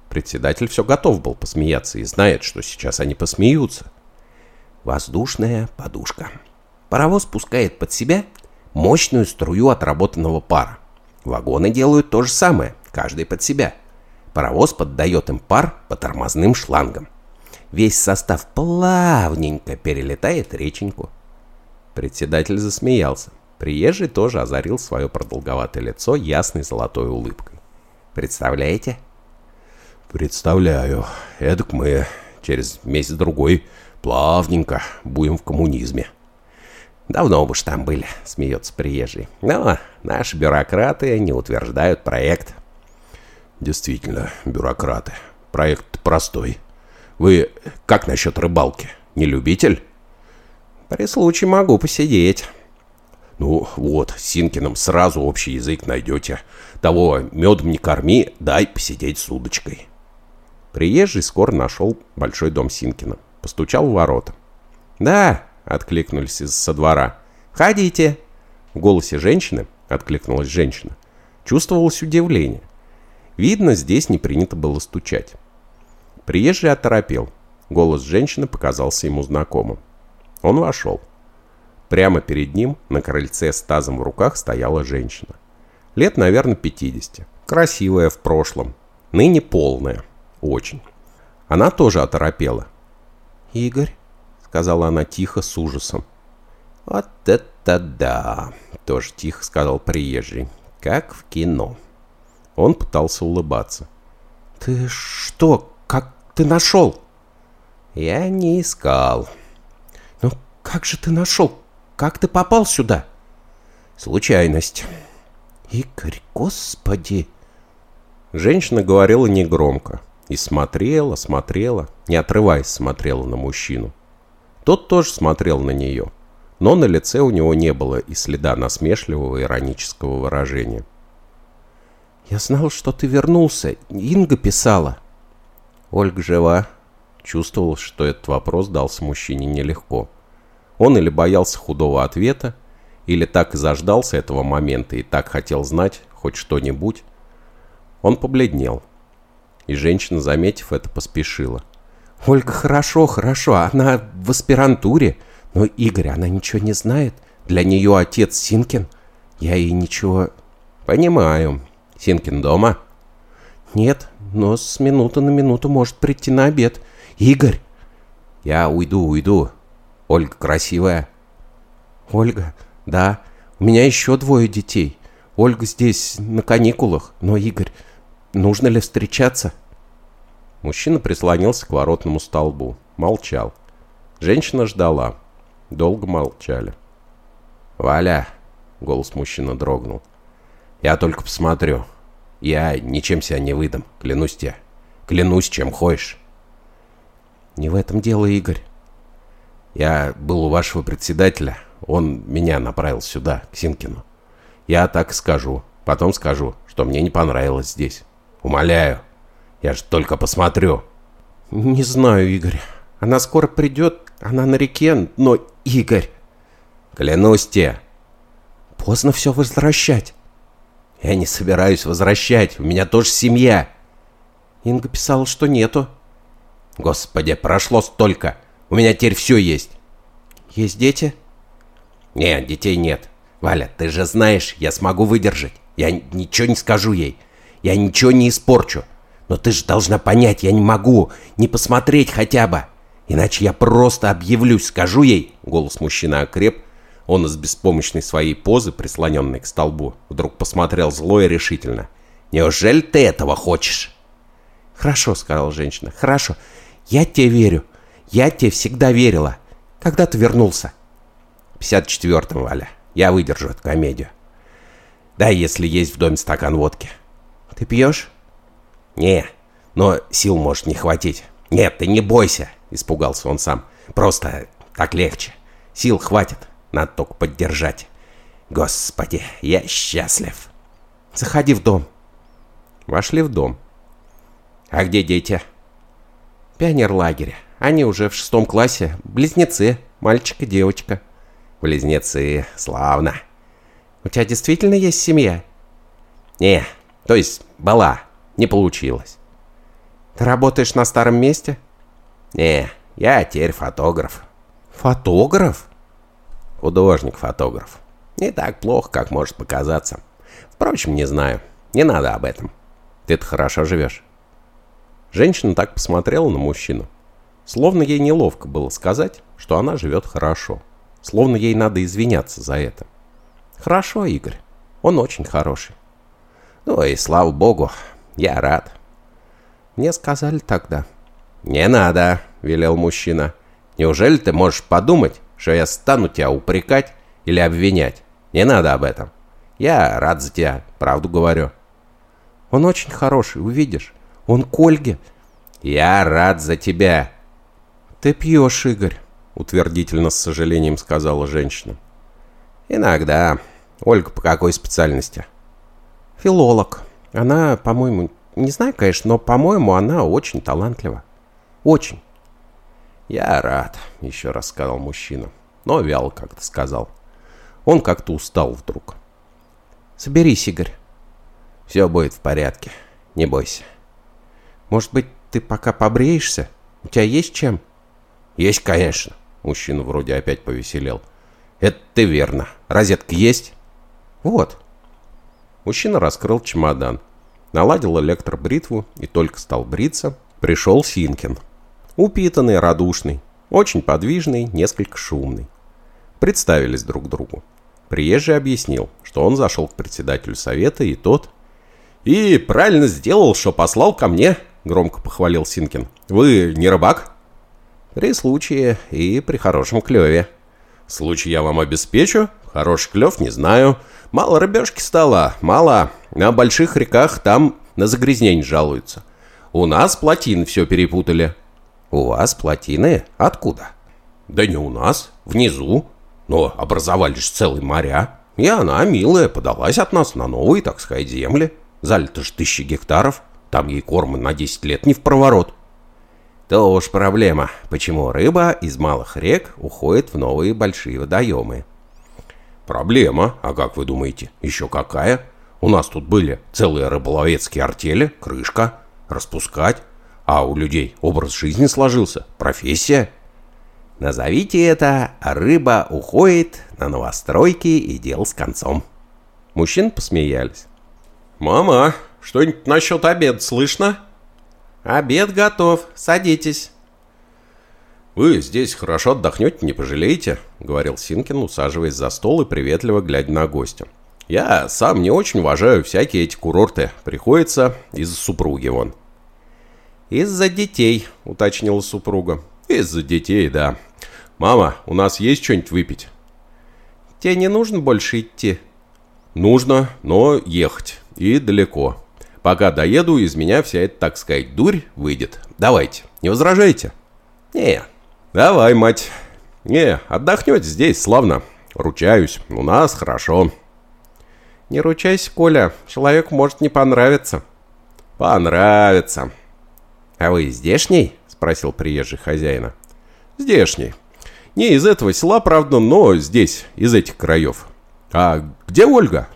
Председатель все готов был посмеяться и знает, что сейчас они посмеются. Воздушная подушка. Паровоз пускает под себя мощную струю отработанного пара. Вагоны делают то же самое, каждый под себя. Паровоз поддает им пар по тормозным шлангам. Весь состав плавненько перелетает реченьку. Председатель засмеялся. Приезжий тоже озарил свое продолговатое лицо ясной золотой улыбкой. «Представляете?» Представляю. Эдак мы через месяц-другой плавненько будем в коммунизме. Давно уж там были, смеется приезжий. Но наши бюрократы не утверждают проект. Действительно, бюрократы. Проект простой. Вы как насчет рыбалки? Не любитель? При случае могу посидеть. Ну вот, с Синкиным сразу общий язык найдете. Того медом не корми, дай посидеть с удочкой. Приезжий скоро нашел большой дом Синкина. Постучал в ворота. «Да!» — откликнулись из-со двора. «Входите!» В голосе женщины откликнулась женщина. Чувствовалось удивление. Видно, здесь не принято было стучать. Приезжий оторопел. Голос женщины показался ему знакомым. Он вошел. Прямо перед ним, на крыльце с тазом в руках, стояла женщина. Лет, наверное, 50. Красивая в прошлом. Ныне полная. Очень. Она тоже оторопела. «Игорь?» — сказала она тихо, с ужасом. «Вот это да!» — тоже тихо сказал приезжий. «Как в кино». Он пытался улыбаться. «Ты что? Как ты нашел?» «Я не искал». «Ну как же ты нашел? Как ты попал сюда?» «Случайность». «Игорь, господи!» Женщина говорила негромко и смотрела, смотрела, не отрываясь смотрела на мужчину. Тот тоже смотрел на нее, но на лице у него не было и следа насмешливого иронического выражения. «Я знал, что ты вернулся. Инга писала». Ольга жива. Чувствовал, что этот вопрос дался мужчине нелегко. Он или боялся худого ответа, или так и заждался этого момента и так хотел знать хоть что-нибудь. Он побледнел. И женщина, заметив это, поспешила. «Ольга, хорошо, хорошо, она в аспирантуре. Но, Игорь, она ничего не знает. Для нее отец Синкин. Я ей ничего...» «Понимаю. Синкин дома?» «Нет, но с минуты на минуту может прийти на обед. Игорь!» «Я уйду, уйду. Ольга красивая». «Ольга, да. У меня еще двое детей. Ольга здесь на каникулах. Но, Игорь, нужно ли встречаться?» Мужчина прислонился к воротному столбу. Молчал. Женщина ждала. Долго молчали. «Валя!» — голос мужчины дрогнул. «Я только посмотрю. Я ничем себя не выдам, клянусь тебе. Клянусь, чем хочешь». «Не в этом дело, Игорь». «Я был у вашего председателя. Он меня направил сюда, к Синкину. Я так скажу. Потом скажу, что мне не понравилось здесь. Умоляю. Я же только посмотрю». «Не знаю, Игорь. Она скоро придет. Она на реке, но Игорь...» «Клянусь тебе». «Поздно все возвращать». «Я не собираюсь возвращать. У меня тоже семья». Инга писала, что нету. «Господи, прошло столько. У меня теперь все есть». «Есть дети?» «Нет, детей нет. Валя, ты же знаешь, я смогу выдержать. Я ничего не скажу ей. Я ничего не испорчу. Но ты же должна понять, я не могу не посмотреть хотя бы. Иначе я просто объявлюсь, скажу ей. Голос мужчины окреп. Он из беспомощной своей позы, прислоненной к столбу, вдруг посмотрел зло и решительно. «Неужели ты этого хочешь?» «Хорошо», — сказала женщина, — «хорошо. Я тебе верю. Я тебе всегда верила. Когда ты вернулся?» «54-м, Валя. Я выдержу эту комедию. Да, если есть в доме стакан водки». «Ты пьешь?» «Не, но сил может не хватить». «Нет, ты не бойся», — испугался он сам. «Просто так легче. Сил хватит, надо только поддержать. Господи, я счастлив». «Заходи в дом». Вошли в дом. «А где дети?» «Пионерлагеря. Они уже в шестом классе. Близнецы. Мальчик и девочка». «Близнецы. Славно». «У тебя действительно есть семья?» «Не, то есть была. Не получилось. Ты работаешь на старом месте? Не, я теперь фотограф. Фотограф? Художник-фотограф. Не так плохо, как может показаться. Впрочем, не знаю. Не надо об этом. Ты-то хорошо живешь. Женщина так посмотрела на мужчину. Словно ей неловко было сказать, что она живет хорошо. Словно ей надо извиняться за это. Хорошо, Игорь. Он очень хороший. Ну и слава богу, я рад. Мне сказали тогда. Не надо, велел мужчина. Неужели ты можешь подумать, что я стану тебя упрекать или обвинять? Не надо об этом. Я рад за тебя, правду говорю. Он очень хороший, увидишь. Он к Ольге. Я рад за тебя. Ты пьешь, Игорь, утвердительно с сожалением сказала женщина. Иногда. Ольга по какой специальности? Филолог. Она, по-моему, не знаю, конечно, но, по-моему, она очень талантлива. Очень. Я рад, еще раз сказал мужчина. Но вяло как-то сказал. Он как-то устал вдруг. Соберись, Игорь. Все будет в порядке. Не бойся. Может быть, ты пока побреешься? У тебя есть чем? Есть, конечно. Мужчина вроде опять повеселел. Это ты верно. Розетка есть? Вот. Мужчина раскрыл чемодан, наладил электробритву и только стал бриться, пришел Синкин. Упитанный, радушный, очень подвижный, несколько шумный. Представились друг другу. Приезжий объяснил, что он зашел к председателю совета, и тот... И правильно сделал, что послал ко мне, громко похвалил Синкин. Вы не рыбак? При случае и при хорошем клеве. Случай я вам обеспечу. Хороший клев не знаю. Мало рыбешки стало, мало. На больших реках там на загрязнение жалуются. У нас плотин все перепутали. У вас плотины? Откуда? Да не у нас, внизу. Но образовались целые моря. И она, милая, подалась от нас на новые, так сказать, земли. Залито ж тысячи гектаров. Там ей корма на 10 лет не в проворот. То уж проблема, почему рыба из малых рек уходит в новые большие водоемы. Проблема? А как вы думаете, еще какая? У нас тут были целые рыболовецкие артели, крышка, распускать. А у людей образ жизни сложился, профессия. Назовите это «Рыба уходит на новостройки и дел с концом». Мужчин посмеялись. «Мама, что-нибудь насчет обеда слышно?» «Обед готов. Садитесь». «Вы здесь хорошо отдохнете, не пожалеете», — говорил Синкин, усаживаясь за стол и приветливо глядя на гостя. «Я сам не очень уважаю всякие эти курорты. Приходится из-за супруги вон». «Из-за детей», — уточнила супруга. «Из-за детей, да. «Мама, у нас есть что-нибудь выпить?» «Тебе не нужно больше идти?» «Нужно, но ехать. И далеко. Пока доеду, из меня вся эта, так сказать, дурь выйдет. Давайте, не возражаете?» «Не». «Давай, мать. Не, отдохнете здесь, славно. Ручаюсь, у нас хорошо». «Не ручайся, Коля, человек может не понравиться». «Понравится». «А вы здешний?» — спросил приезжий хозяина. «Здешний. Не из этого села, правда, но здесь, из этих краев. А где Ольга?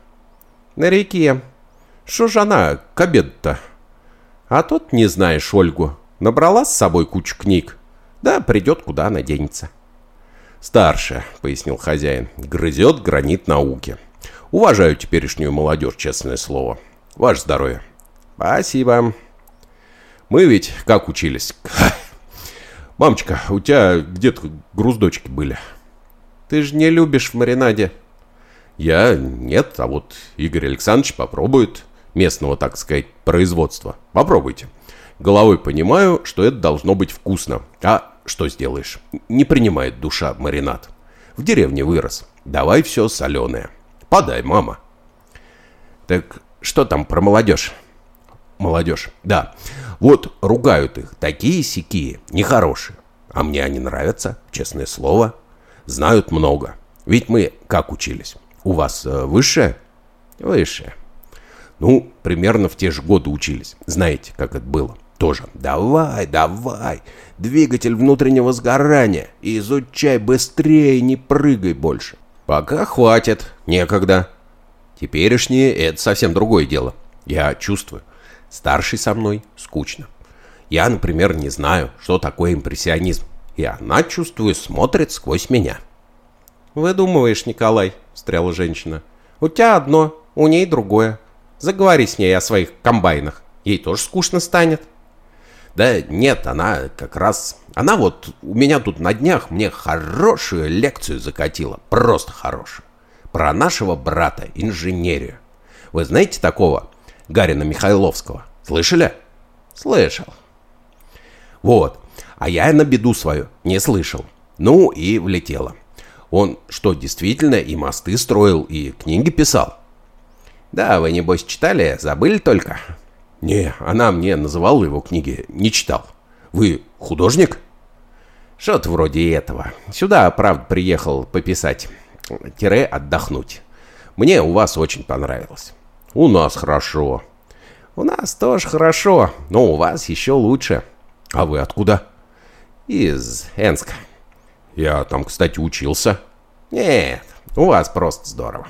На реке. Что же она к обеду-то? А тут не знаешь Ольгу. Набрала с собой кучу книг. Да придет, куда она денется. Старше, пояснил хозяин, грызет гранит науки. Уважаю теперешнюю молодежь, честное слово. Ваше здоровье. Спасибо. Мы ведь как учились? Мамочка, у тебя где-то груздочки были. Ты же не любишь в маринаде. Я нет, а вот Игорь Александрович попробует местного, так сказать, производства. Попробуйте. Головой понимаю, что это должно быть вкусно. А что сделаешь? Не принимает душа маринад. В деревне вырос. Давай все соленое. Подай, мама. Так что там про молодежь? Молодежь, да. Вот ругают их, такие сякие, нехорошие. А мне они нравятся, честное слово. Знают много. Ведь мы как учились? У вас э, высшее? Высшее. Ну, примерно в те же годы учились. Знаете, как это было? Тоже. Давай, давай. Двигатель внутреннего сгорания. Изучай быстрее, не прыгай больше. Пока хватит. Некогда. Теперешнее — это совсем другое дело. Я чувствую. Старший со мной скучно. Я, например, не знаю, что такое импрессионизм. И она, чувствую, смотрит сквозь меня. «Выдумываешь, Николай», — встряла женщина. «У тебя одно, у ней другое. Заговори с ней о своих комбайнах. Ей тоже скучно станет». Да нет, она как раз... Она вот у меня тут на днях мне хорошую лекцию закатила. Просто хорошую. Про нашего брата, инженерию. Вы знаете такого Гарина Михайловского. Слышали? Слышал. Вот. А я на беду свою не слышал. Ну и влетело. Он что, действительно и мосты строил, и книги писал? Да, вы, небось, читали, забыли только? Не, она мне называла его книги, не читал. Вы художник? Что-то вроде этого. Сюда, правда, приехал пописать. Тире отдохнуть. Мне у вас очень понравилось. У нас хорошо. У нас тоже хорошо, но у вас еще лучше. А вы откуда? Из Энска. Я там, кстати, учился. Нет, у вас просто здорово.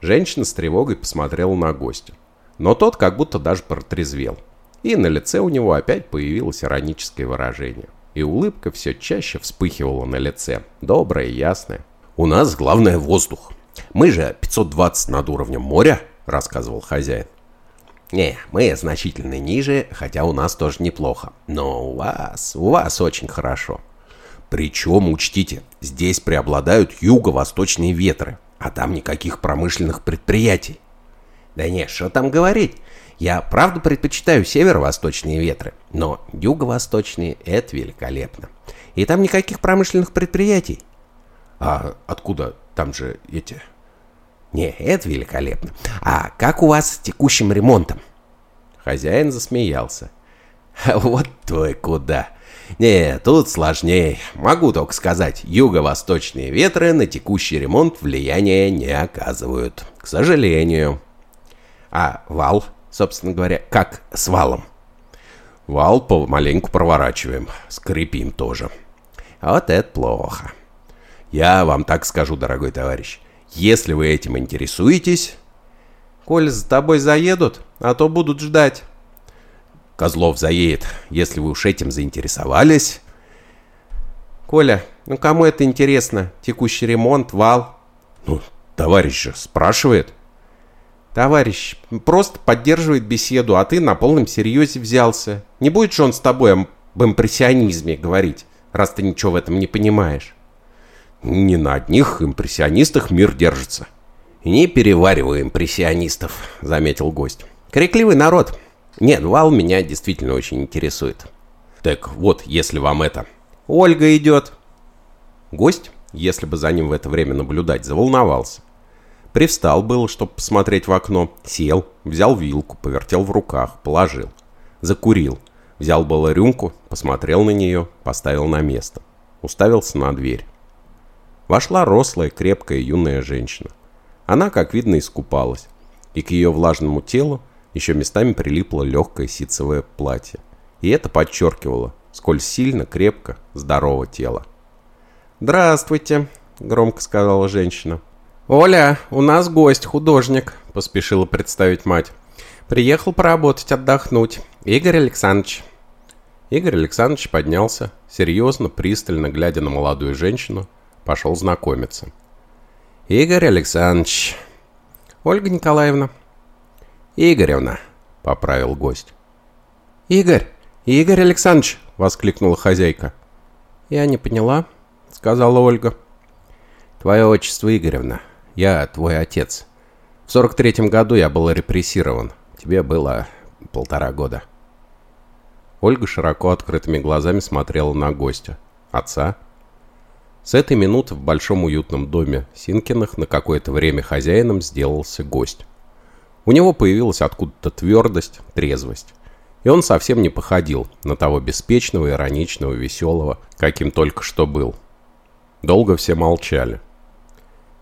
Женщина с тревогой посмотрела на гостя. Но тот как будто даже протрезвел. И на лице у него опять появилось ироническое выражение. И улыбка все чаще вспыхивала на лице. Добрая ясная. «У нас главное воздух. Мы же 520 над уровнем моря», — рассказывал хозяин. «Не, мы значительно ниже, хотя у нас тоже неплохо. Но у вас, у вас очень хорошо». Причем, учтите, здесь преобладают юго-восточные ветры, а там никаких промышленных предприятий. Да не, что там говорить. Я правда предпочитаю северо-восточные ветры, но юго-восточные — это великолепно. И там никаких промышленных предприятий. А откуда там же эти... Не, это великолепно. А как у вас с текущим ремонтом? Хозяин засмеялся. Вот твой куда. Не, тут сложнее. Могу только сказать, юго-восточные ветры на текущий ремонт влияния не оказывают. К сожалению. А вал, собственно говоря, как с валом? Вал помаленьку проворачиваем, скрипим тоже. Вот это плохо. Я вам так скажу, дорогой товарищ. Если вы этим интересуетесь... Коль за тобой заедут, а то будут ждать. Козлов заедет, если вы уж этим заинтересовались. Коля, ну кому это интересно? Текущий ремонт, вал? Ну, товарищ же спрашивает. Товарищ просто поддерживает беседу, а ты на полном серьезе взялся. Не будет же он с тобой об импрессионизме говорить, раз ты ничего в этом не понимаешь. Не на одних импрессионистах мир держится. «Не перевариваю импрессионистов», — заметил гость. «Крикливый народ. Нет, вал меня действительно очень интересует». «Так вот, если вам это...» «Ольга идет». Гость, если бы за ним в это время наблюдать, заволновался. Привстал было, чтобы посмотреть в окно, сел, взял вилку, повертел в руках, положил. Закурил. Взял было рюмку, посмотрел на нее, поставил на место. Уставился на дверь. Вошла рослая, крепкая, юная женщина. Она, как видно, искупалась, и к ее влажному телу еще местами прилипло легкое ситцевое платье. И это подчеркивало, сколь сильно, крепко, здорово тело. «Здравствуйте», — громко сказала женщина. «Оля, у нас гость, художник», — поспешила представить мать. «Приехал поработать, отдохнуть. Игорь Александрович». Игорь Александрович поднялся, серьезно, пристально глядя на молодую женщину, пошел знакомиться. «Игорь Александрович». «Ольга Николаевна». «Игоревна», — поправил гость. «Игорь! Игорь Александрович!» — воскликнула хозяйка. «Я не поняла», — сказала Ольга. «Твое отчество Игоревна. Я твой отец. В сорок третьем году я был репрессирован. Тебе было полтора года». Ольга широко открытыми глазами смотрела на гостя. Отца с этой минуты в большом уютном доме Синкиных на какое-то время хозяином сделался гость. У него появилась откуда-то твердость, трезвость. И он совсем не походил на того беспечного, ироничного, веселого, каким только что был. Долго все молчали.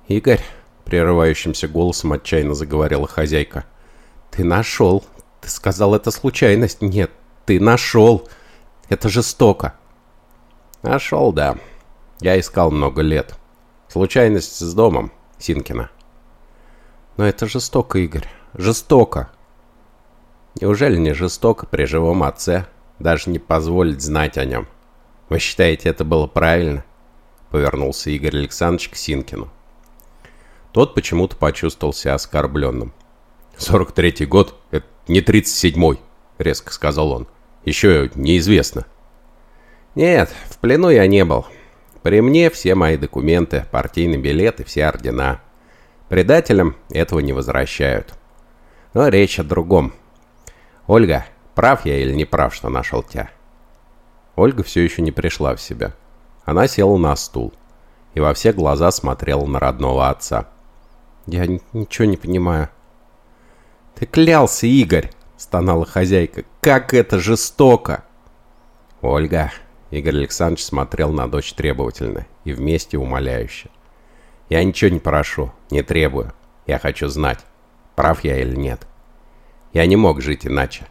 «Игорь», — прерывающимся голосом отчаянно заговорила хозяйка, — «ты нашел. Ты сказал, это случайность. Нет, ты нашел. Это жестоко». «Нашел, да», я искал много лет. Случайность с домом, Синкина. Но это жестоко, Игорь. Жестоко. Неужели не жестоко при живом отце даже не позволить знать о нем? Вы считаете, это было правильно? Повернулся Игорь Александрович к Синкину. Тот почему-то почувствовал себя оскорбленным. «Сорок третий год — это не тридцать седьмой», — резко сказал он. «Еще неизвестно». «Нет, в плену я не был. При мне все мои документы, партийный билет и все ордена. Предателям этого не возвращают. Но речь о другом. Ольга, прав я или не прав, что нашел тебя? Ольга все еще не пришла в себя. Она села на стул и во все глаза смотрела на родного отца. «Я ничего не понимаю». «Ты клялся, Игорь!» — стонала хозяйка. «Как это жестоко!» «Ольга, Игорь Александрович смотрел на дочь требовательно и вместе умоляюще. «Я ничего не прошу, не требую. Я хочу знать, прав я или нет. Я не мог жить иначе.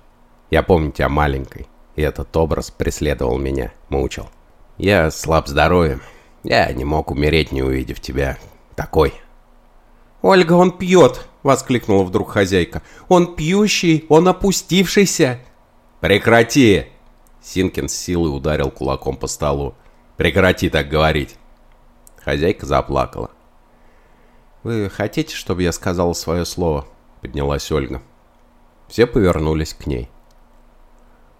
Я помню тебя маленькой, и этот образ преследовал меня, мучил. Я слаб здоровьем. Я не мог умереть, не увидев тебя такой». «Ольга, он пьет!» — воскликнула вдруг хозяйка. «Он пьющий, он опустившийся!» «Прекрати!» Синкин с силой ударил кулаком по столу. «Прекрати так говорить!» Хозяйка заплакала. «Вы хотите, чтобы я сказала свое слово?» Поднялась Ольга. Все повернулись к ней.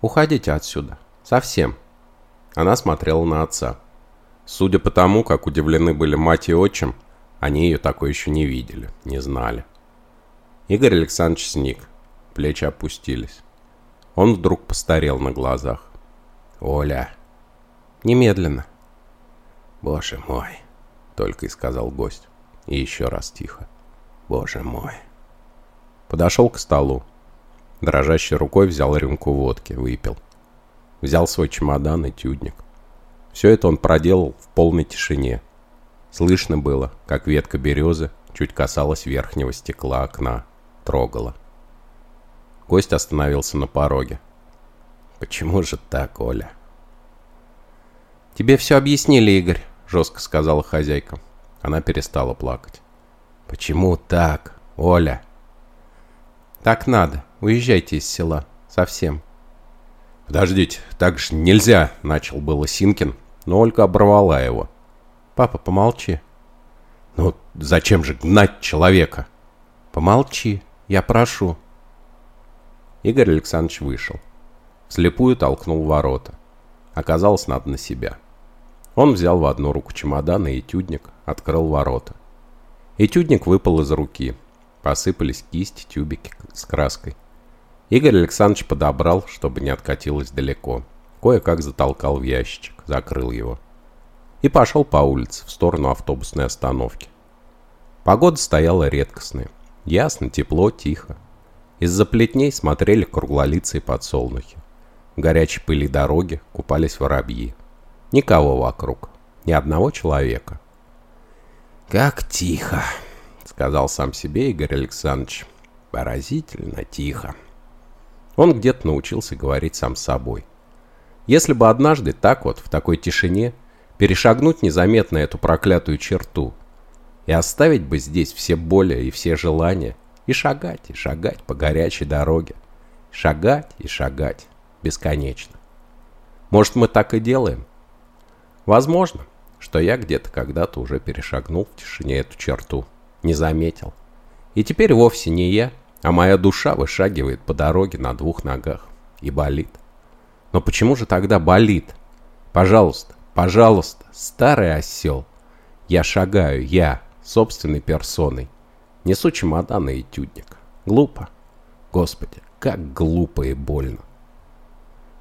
«Уходите отсюда. Совсем». Она смотрела на отца. Судя по тому, как удивлены были мать и отчим, они ее такой еще не видели, не знали. Игорь Александрович сник. Плечи опустились. Он вдруг постарел на глазах. «Оля!» «Немедленно!» «Боже мой!» Только и сказал гость. И еще раз тихо. «Боже мой!» Подошел к столу. Дрожащей рукой взял рюмку водки, выпил. Взял свой чемодан и тюдник. Все это он проделал в полной тишине. Слышно было, как ветка березы чуть касалась верхнего стекла окна, трогала. Гость остановился на пороге. «Почему же так, Оля?» «Тебе все объяснили, Игорь», — жестко сказала хозяйка. Она перестала плакать. «Почему так, Оля?» «Так надо. Уезжайте из села. Совсем». «Подождите, так же нельзя», — начал было Синкин, но Ольга оборвала его. «Папа, помолчи». «Ну, зачем же гнать человека?» «Помолчи, я прошу». Игорь Александрович вышел. Слепую толкнул ворота. Оказалось, надо на себя. Он взял в одну руку чемодан и этюдник, открыл ворота. Этюдник выпал из руки. Посыпались кисти, тюбики с краской. Игорь Александрович подобрал, чтобы не откатилось далеко. Кое-как затолкал в ящичек, закрыл его. И пошел по улице, в сторону автобусной остановки. Погода стояла редкостная. Ясно, тепло, тихо. Из-за плетней смотрели круглолицые подсолнухи. В горячей пыли дороги купались воробьи. Никого вокруг. Ни одного человека. «Как тихо!» — сказал сам себе Игорь Александрович. «Поразительно тихо!» Он где-то научился говорить сам с собой. Если бы однажды так вот, в такой тишине, перешагнуть незаметно эту проклятую черту и оставить бы здесь все боли и все желания, и шагать, и шагать по горячей дороге, шагать и шагать бесконечно. Может, мы так и делаем? Возможно, что я где-то когда-то уже перешагнул в тишине эту черту, не заметил. И теперь вовсе не я, а моя душа вышагивает по дороге на двух ногах и болит. Но почему же тогда болит? Пожалуйста, пожалуйста, старый осел. Я шагаю, я, собственной персоной. Несу чемодан и этюдник. Глупо. Господи, как глупо и больно.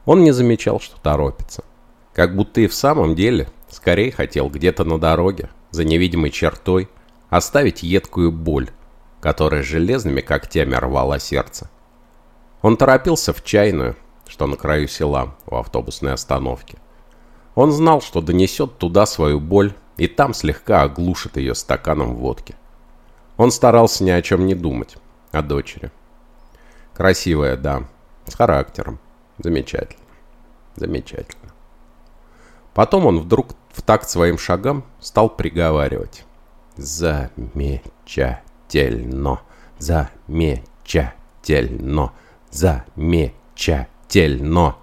Он не замечал, что торопится. Как будто и в самом деле скорее хотел где-то на дороге, за невидимой чертой, оставить едкую боль, которая железными когтями рвала сердце. Он торопился в чайную, что на краю села, у автобусной остановки. Он знал, что донесет туда свою боль, и там слегка оглушит ее стаканом водки. Он старался ни о чем не думать, о дочери. Красивая, да, с характером. Замечательно. Замечательно. Потом он вдруг в такт своим шагам стал приговаривать. Замечательно замечательно, замечательно, замечательно.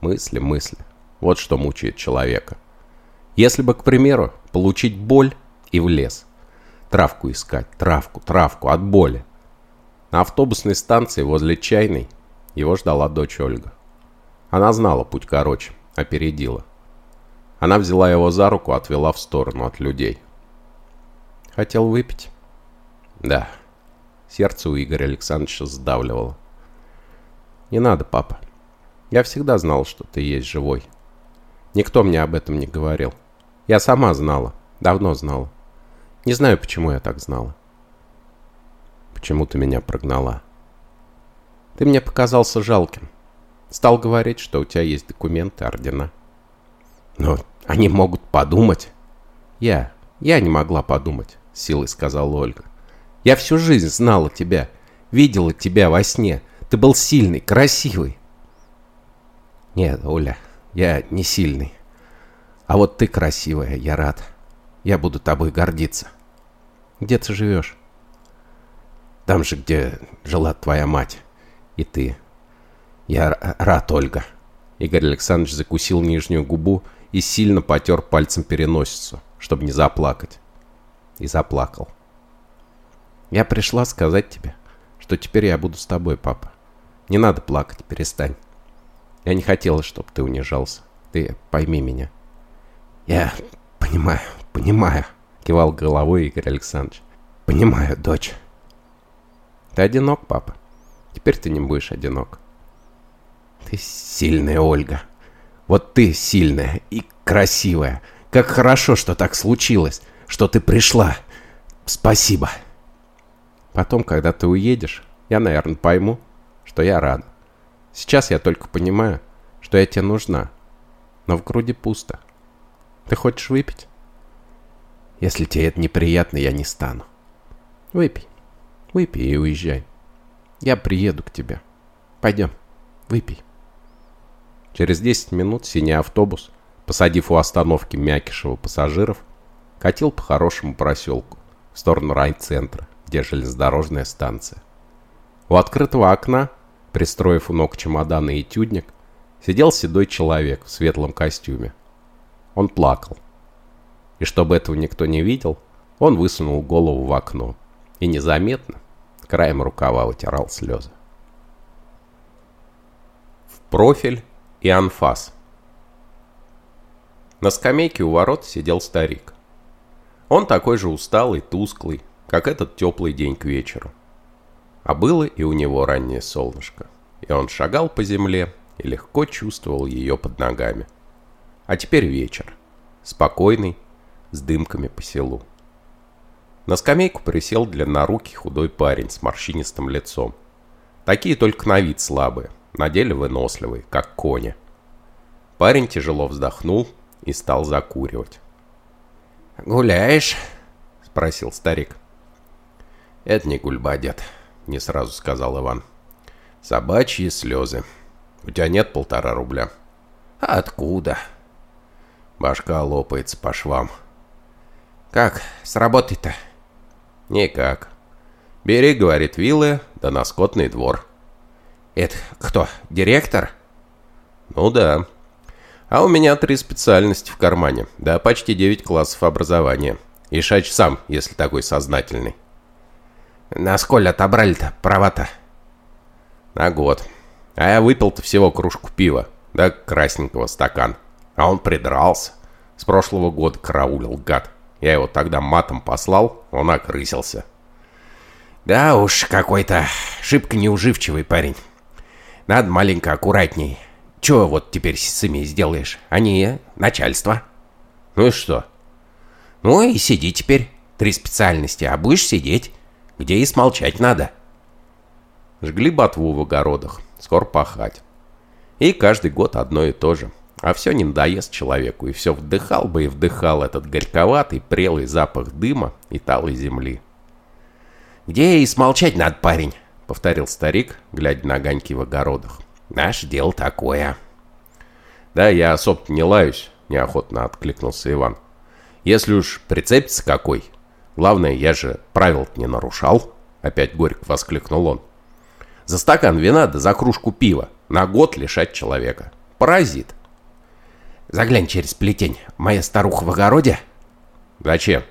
Мысли, мысли. Вот что мучает человека. Если бы, к примеру, получить боль и в лес. Травку искать, травку, травку от боли. На автобусной станции возле чайной его ждала дочь Ольга. Она знала путь короче, опередила. Она взяла его за руку, отвела в сторону от людей. Хотел выпить. Да. Сердце у Игоря Александровича сдавливало. Не надо, папа. Я всегда знал, что ты есть живой. Никто мне об этом не говорил. Я сама знала. Давно знала. Не знаю, почему я так знала. Почему ты меня прогнала? Ты мне показался жалким. Стал говорить, что у тебя есть документы, ордена. Но они могут подумать. Я, я не могла подумать, силой сказала Ольга. Я всю жизнь знала тебя, видела тебя во сне. Ты был сильный, красивый. Нет, Оля, я не сильный. А вот ты красивая, я рад. Я буду тобой гордиться. Где ты живешь? Там же, где жила твоя мать. И ты. Я рад, Ольга. Игорь Александрович закусил нижнюю губу и сильно потер пальцем переносицу, чтобы не заплакать. И заплакал. Я пришла сказать тебе, что теперь я буду с тобой, папа. Не надо плакать, перестань. Я не хотела, чтобы ты унижался. Ты пойми меня. Я понимаю, понимаю, кивал головой Игорь Александрович. Понимаю, дочь. Ты одинок, папа? Теперь ты не будешь одинок. Ты сильная, Ольга. Вот ты сильная и красивая. Как хорошо, что так случилось, что ты пришла. Спасибо. Потом, когда ты уедешь, я, наверное, пойму, что я рада. Сейчас я только понимаю, что я тебе нужна. Но в груди пусто. Ты хочешь выпить? Если тебе это неприятно, я не стану. Выпей. Выпей и уезжай. Я приеду к тебе. Пойдем, выпей. Через 10 минут синий автобус, посадив у остановки Мякишева пассажиров, катил по хорошему проселку в сторону райцентра, где железнодорожная станция. У открытого окна, пристроив у ног чемоданы и тюдник, сидел седой человек в светлом костюме. Он плакал. И чтобы этого никто не видел, он высунул голову в окно и незаметно, краем рукава вытирал слезы. В профиль и анфас. На скамейке у ворот сидел старик. Он такой же усталый, тусклый, как этот теплый день к вечеру. А было и у него раннее солнышко, и он шагал по земле и легко чувствовал ее под ногами. А теперь вечер, спокойный, с дымками по селу. На скамейку присел длиннорукий худой парень с морщинистым лицом. Такие только на вид слабые, на деле выносливый, как кони. Парень тяжело вздохнул и стал закуривать. «Гуляешь?» — спросил старик. «Это не гульба, дед», — не сразу сказал Иван. «Собачьи слезы. У тебя нет полтора рубля?» «А откуда?» Башка лопается по швам. «Как с работой-то?» «Никак. Бери, — говорит, — виллы, да на скотный двор». Это кто, директор? Ну да. А у меня три специальности в кармане, да почти девять классов образования. И шач сам, если такой сознательный. На сколь отобрали-то права-то? На год. А я выпил-то всего кружку пива, да красненького стакан. А он придрался. С прошлого года караулил, гад. Я его тогда матом послал, он окрысился. Да уж, какой-то шибко неуживчивый парень. Надо маленько аккуратней. Чего вот теперь с ими сделаешь? Они начальство. Ну и что? Ну и сиди теперь. Три специальности, а будешь сидеть, где и смолчать надо. Жгли ботву в огородах, скоро пахать. И каждый год одно и то же. А все не надоест человеку, и все вдыхал бы и вдыхал этот горьковатый, прелый запах дыма и талой земли. Где и смолчать надо, парень. — повторил старик, глядя на огоньки в огородах. «Наше дело такое». «Да, я особо не лаюсь», — неохотно откликнулся Иван. «Если уж прицепится какой. Главное, я же правил не нарушал», — опять горько воскликнул он. «За стакан вина да за кружку пива на год лишать человека. Паразит». «Заглянь через плетень. Моя старуха в огороде?» «Зачем?»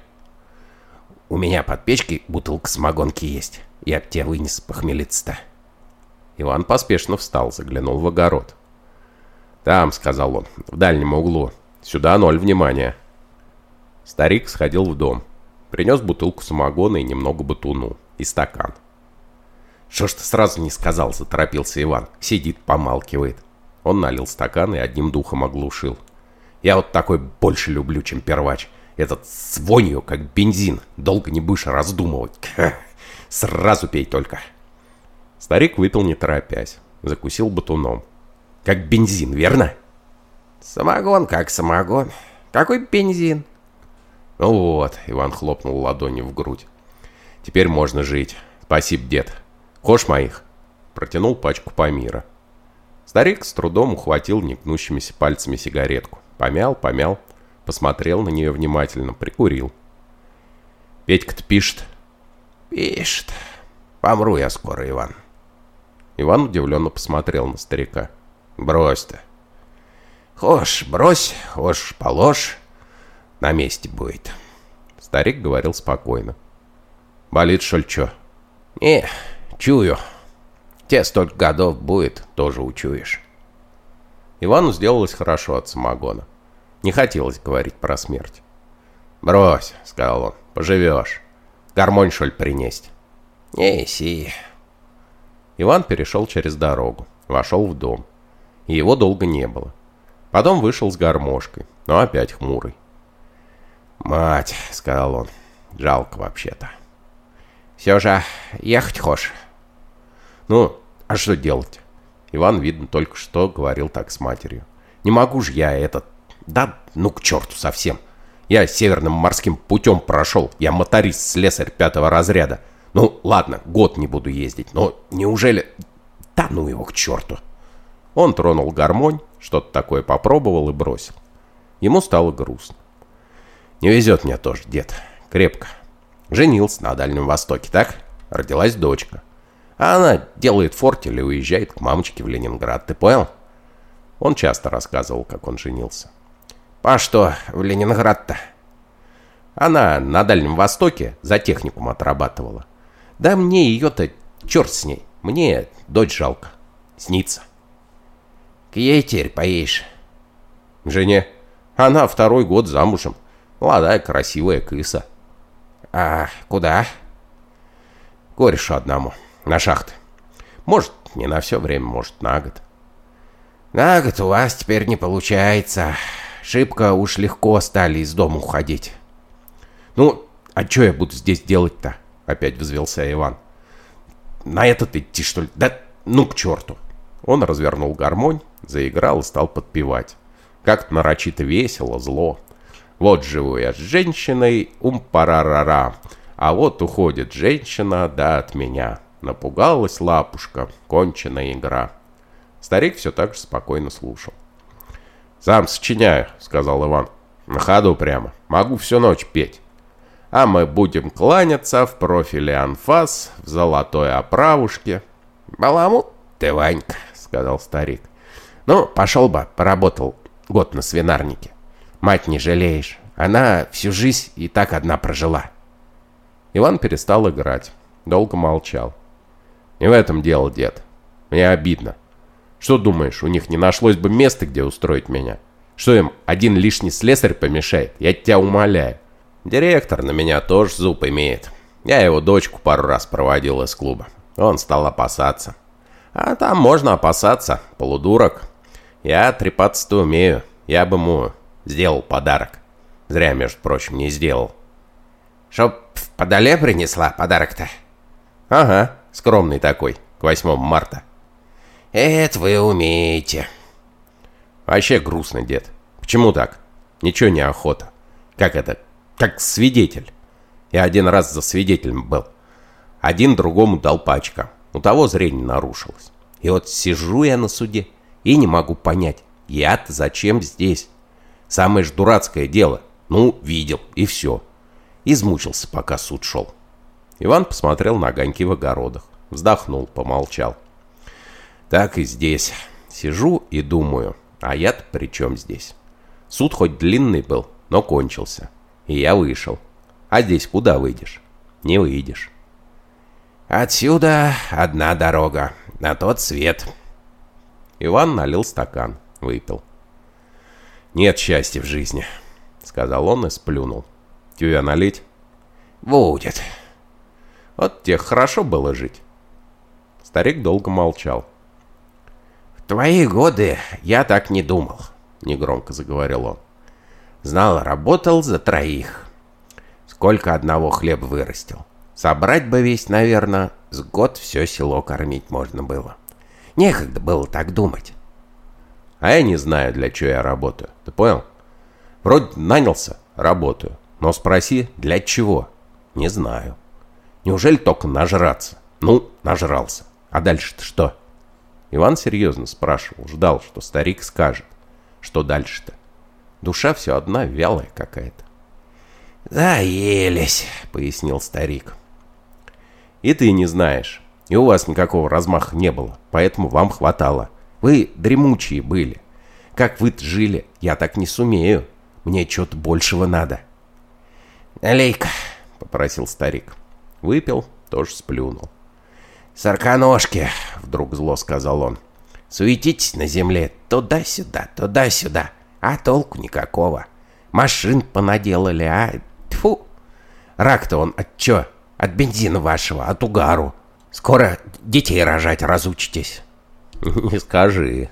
«У меня под печкой бутылка самогонки есть». Я б тебя вынес похмелиться-то. Иван поспешно встал, заглянул в огород. «Там», — сказал он, — «в дальнем углу. Сюда ноль внимания». Старик сходил в дом. Принес бутылку самогона и немного батуну. И стакан. «Что ж ты сразу не сказал?» — заторопился Иван. Сидит, помалкивает. Он налил стакан и одним духом оглушил. «Я вот такой больше люблю, чем первач. Этот с вонью, как бензин. Долго не будешь раздумывать. Сразу пей только. Старик выпил не торопясь. Закусил батуном. Как бензин, верно? Самогон как самогон. Какой бензин? Ну вот, Иван хлопнул ладонью в грудь. Теперь можно жить. Спасибо, дед. Кош моих? Протянул пачку Памира. Старик с трудом ухватил негнущимися пальцами сигаретку. Помял, помял, посмотрел на нее внимательно, прикурил. Петька-то пишет, Пишет. Помру я скоро, Иван. Иван удивленно посмотрел на старика. Брось ты. Хошь, брось, хошь, положь. На месте будет. Старик говорил спокойно. Болит, что ли, чё? Не, чую. Те столько годов будет, тоже учуешь. Ивану сделалось хорошо от самогона. Не хотелось говорить про смерть. «Брось», — сказал он, — «поживешь». Гармонь, что ли, принесть? Неси. Иван перешел через дорогу, вошел в дом. И его долго не было. Потом вышел с гармошкой, но опять хмурый. «Мать», — сказал он, — «жалко вообще-то». «Все же ехать хочешь?» «Ну, а что делать?» Иван, видно, только что говорил так с матерью. «Не могу же я этот... Да ну к черту совсем. Я северным морским путем прошел. Я моторист-слесарь пятого разряда. Ну, ладно, год не буду ездить, но неужели... Да ну его к черту!» Он тронул гармонь, что-то такое попробовал и бросил. Ему стало грустно. «Не везет мне тоже, дед. Крепко. Женился на Дальнем Востоке, так? Родилась дочка. А она делает фортель и уезжает к мамочке в Ленинград, ты понял?» Он часто рассказывал, как он женился. «А что в Ленинград-то?» Она на Дальнем Востоке за техникум отрабатывала. Да мне ее-то черт с ней. Мне дочь жалко. Снится. К ей теперь поедешь. Жене. Она второй год замужем. Молодая, красивая кыса. А куда? Корешу одному. На шахты. Может, не на все время, может, на год. На год у вас теперь не получается. Шибко уж легко стали из дома уходить. Ну, а что я буду здесь делать-то? Опять взвелся Иван. На этот идти, что ли? Да ну к черту. Он развернул гармонь, заиграл и стал подпевать. Как-то нарочито весело, зло. Вот живу я с женщиной, ум-парарара. А вот уходит женщина, да от меня. Напугалась лапушка, кончена игра. Старик все так же спокойно слушал. «Сам сочиняю», — сказал Иван. «На ходу прямо. Могу всю ночь петь. А мы будем кланяться в профиле анфас, в золотой оправушке». «Баламут ты, Ванька», — сказал старик. «Ну, пошел бы, поработал год на свинарнике. Мать не жалеешь. Она всю жизнь и так одна прожила». Иван перестал играть. Долго молчал. «Не в этом дело, дед. Мне обидно. Что думаешь, у них не нашлось бы места, где устроить меня? Что им один лишний слесарь помешает? Я тебя умоляю. Директор на меня тоже зуб имеет. Я его дочку пару раз проводил из клуба. Он стал опасаться. А там можно опасаться, полудурок. Я трепаться-то умею. Я бы ему сделал подарок. Зря, между прочим, не сделал. Чтоб в подоле принесла подарок-то? Ага, скромный такой, к 8 марта. Это вы умеете. Вообще грустно, дед. Почему так? Ничего не охота. Как это? Как свидетель. Я один раз за свидетелем был. Один другому дал пачка. У того зрение нарушилось. И вот сижу я на суде и не могу понять, я-то зачем здесь? Самое ж дурацкое дело. Ну, видел, и все. Измучился, пока суд шел. Иван посмотрел на огоньки в огородах. Вздохнул, помолчал. Так и здесь. Сижу и думаю, а я-то при чем здесь? Суд хоть длинный был, но кончился. И я вышел. А здесь куда выйдешь? Не выйдешь. «Отсюда одна дорога, на тот свет». Иван налил стакан, выпил. «Нет счастья в жизни», — сказал он и сплюнул. «Тебе налить?» «Будет». «Вот тебе хорошо было жить». Старик долго молчал. «В твои годы я так не думал», — негромко заговорил он. «Знал, работал за троих. Сколько одного хлеб вырастил. Собрать бы весь, наверное, с год все село кормить можно было. Некогда было так думать. А я не знаю, для чего я работаю. Ты понял? Вроде нанялся, работаю. Но спроси, для чего? Не знаю. Неужели только нажраться? Ну, нажрался. А дальше-то что? Иван серьезно спрашивал, ждал, что старик скажет. Что дальше-то? Душа все одна вялая какая-то. «Заелись», — пояснил старик. И ты не знаешь. И у вас никакого размаха не было, поэтому вам хватало. Вы дремучие были. Как вы жили, я так не сумею. Мне чего-то большего надо. «Налей-ка», — попросил старик. Выпил, тоже сплюнул. «Сороконожки», — вдруг зло сказал он. «Суетитесь на земле туда-сюда, туда-сюда, а толку никакого. Машин понаделали, а... Тьфу! Рак-то он от чё? От бензина вашего, от угару. Скоро детей рожать разучитесь. Не скажи.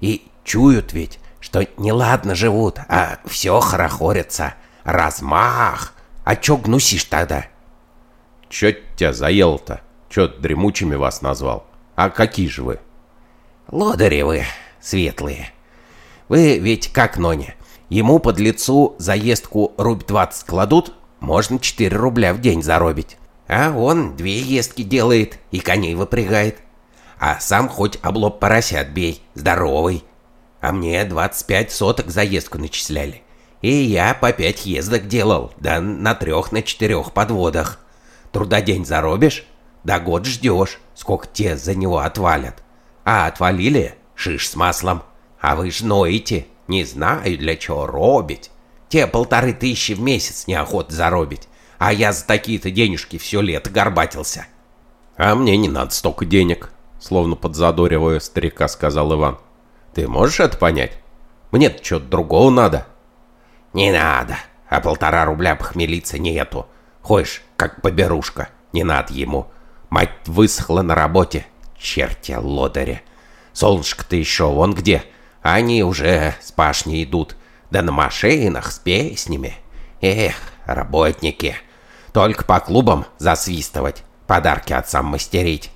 И чуют ведь, что неладно живут, а все хорохорятся. Размах. А чё гнусишь тогда? Чё тебя заел-то? Чё дремучими вас назвал? А какие же вы? Лодыри вы, светлые. Вы ведь как Ноне. Ему под лицу заездку рубь 20 кладут, можно 4 рубля в день заробить. А он две ездки делает и коней выпрягает. А сам хоть облоб поросят бей, здоровый. А мне 25 соток заездку начисляли. И я по 5 ездок делал, да на трех, на четырех подводах. Трудодень заробишь, да год ждешь, сколько те за него отвалят. А отвалили, шиш с маслом. А вы ж ноете, не знаю для чего робить. Те полторы тысячи в месяц неохота заробить. А я за такие-то денежки все лето горбатился. А мне не надо столько денег, словно подзадоривая старика, сказал Иван. Ты можешь это понять? Мне-то что-то другого надо. Не надо, а полтора рубля похмелиться нету. Ходишь, как поберушка, не надо ему. Мать высохла на работе, черти лодыри. Солнышко-то еще вон где, они уже с пашни идут, да на машинах с песнями. Эх, работники. Только по клубам засвистывать, подарки отцам мастерить.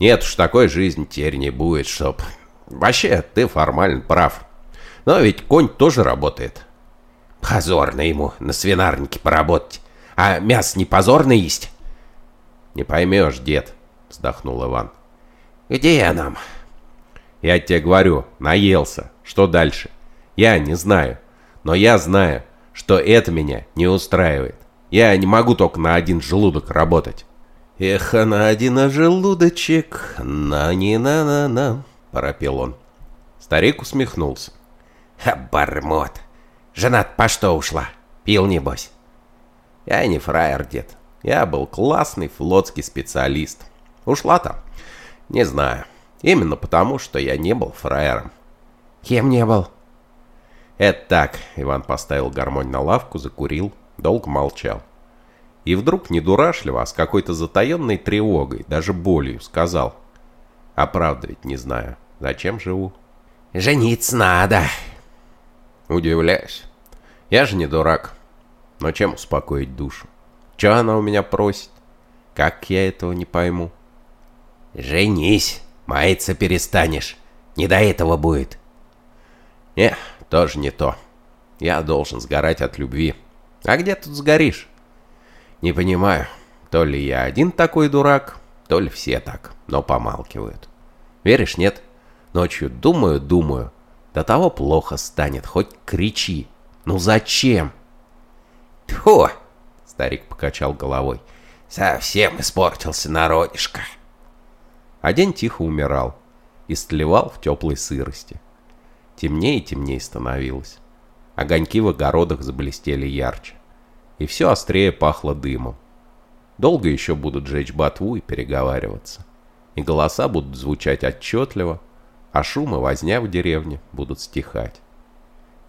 Нет уж, такой жизни теперь не будет, чтоб... Вообще, ты формально прав. Но ведь конь тоже работает. Позорно ему на свинарнике поработать. А мясо не позорно есть? Не поймешь, дед, вздохнул Иван. Где я нам? Я тебе говорю, наелся. Что дальше? Я не знаю. Но я знаю, что это меня не устраивает. Я не могу только на один желудок работать. Эх, на один желудочек, на-не-на-на-на, пропел он. Старик усмехнулся. Обормот. Жена по что ушла? Пил, небось? Я не фраер, дед. Я был классный флотский специалист. Ушла там? Не знаю. Именно потому, что я не был фраером. Кем не был? Это так. Иван поставил гармонь на лавку, закурил, долго молчал. И вдруг недурашливо, а с какой-то затаенной тревогой, даже болью, сказал. Правда ведь не знаю, зачем живу. Жениться надо. Удивляюсь. Я же не дурак. Но чем успокоить душу? Че она у меня просит? Как я этого не пойму? Женись, маяться перестанешь. Не до этого будет. Не, тоже не то. Я должен сгорать от любви. А где тут сгоришь? Не понимаю, то ли я один такой дурак, то ли все так, но помалкивают. Веришь, нет? Ночью думаю, думаю. До того плохо станет, хоть кричи. Ну зачем? Тьфу! Старик покачал головой. Совсем испортился народишко. А день тихо умирал, истлевал в теплой сырости. Темнее и темнее становилось. Огоньки в огородах заблестели ярче. И все острее пахло дымом. Долго еще будут жечь ботву и переговариваться. И голоса будут звучать отчетливо, а шум и возня в деревне будут стихать.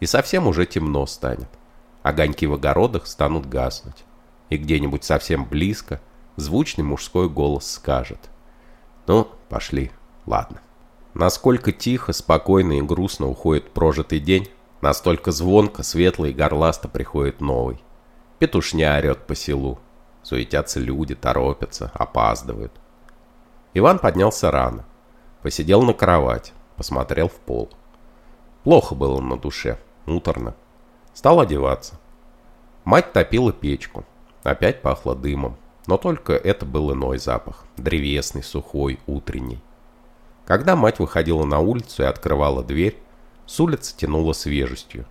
И совсем уже темно станет. Огоньки в огородах станут гаснуть. И где-нибудь совсем близко звучный мужской голос скажет. Ну, пошли, ладно. Насколько тихо, спокойно и грустно уходит прожитый день, настолько звонко, светло и горласто приходит новый. Петушня орет по селу. Суетятся люди, торопятся, опаздывают. Иван поднялся рано. Посидел на кровать, посмотрел в пол. Плохо было на душе, муторно. Стал одеваться. Мать топила печку. Опять пахло дымом. Но только это был иной запах. Древесный, сухой, утренний. Когда мать выходила на улицу и открывала дверь, с улицы тянуло свежестью.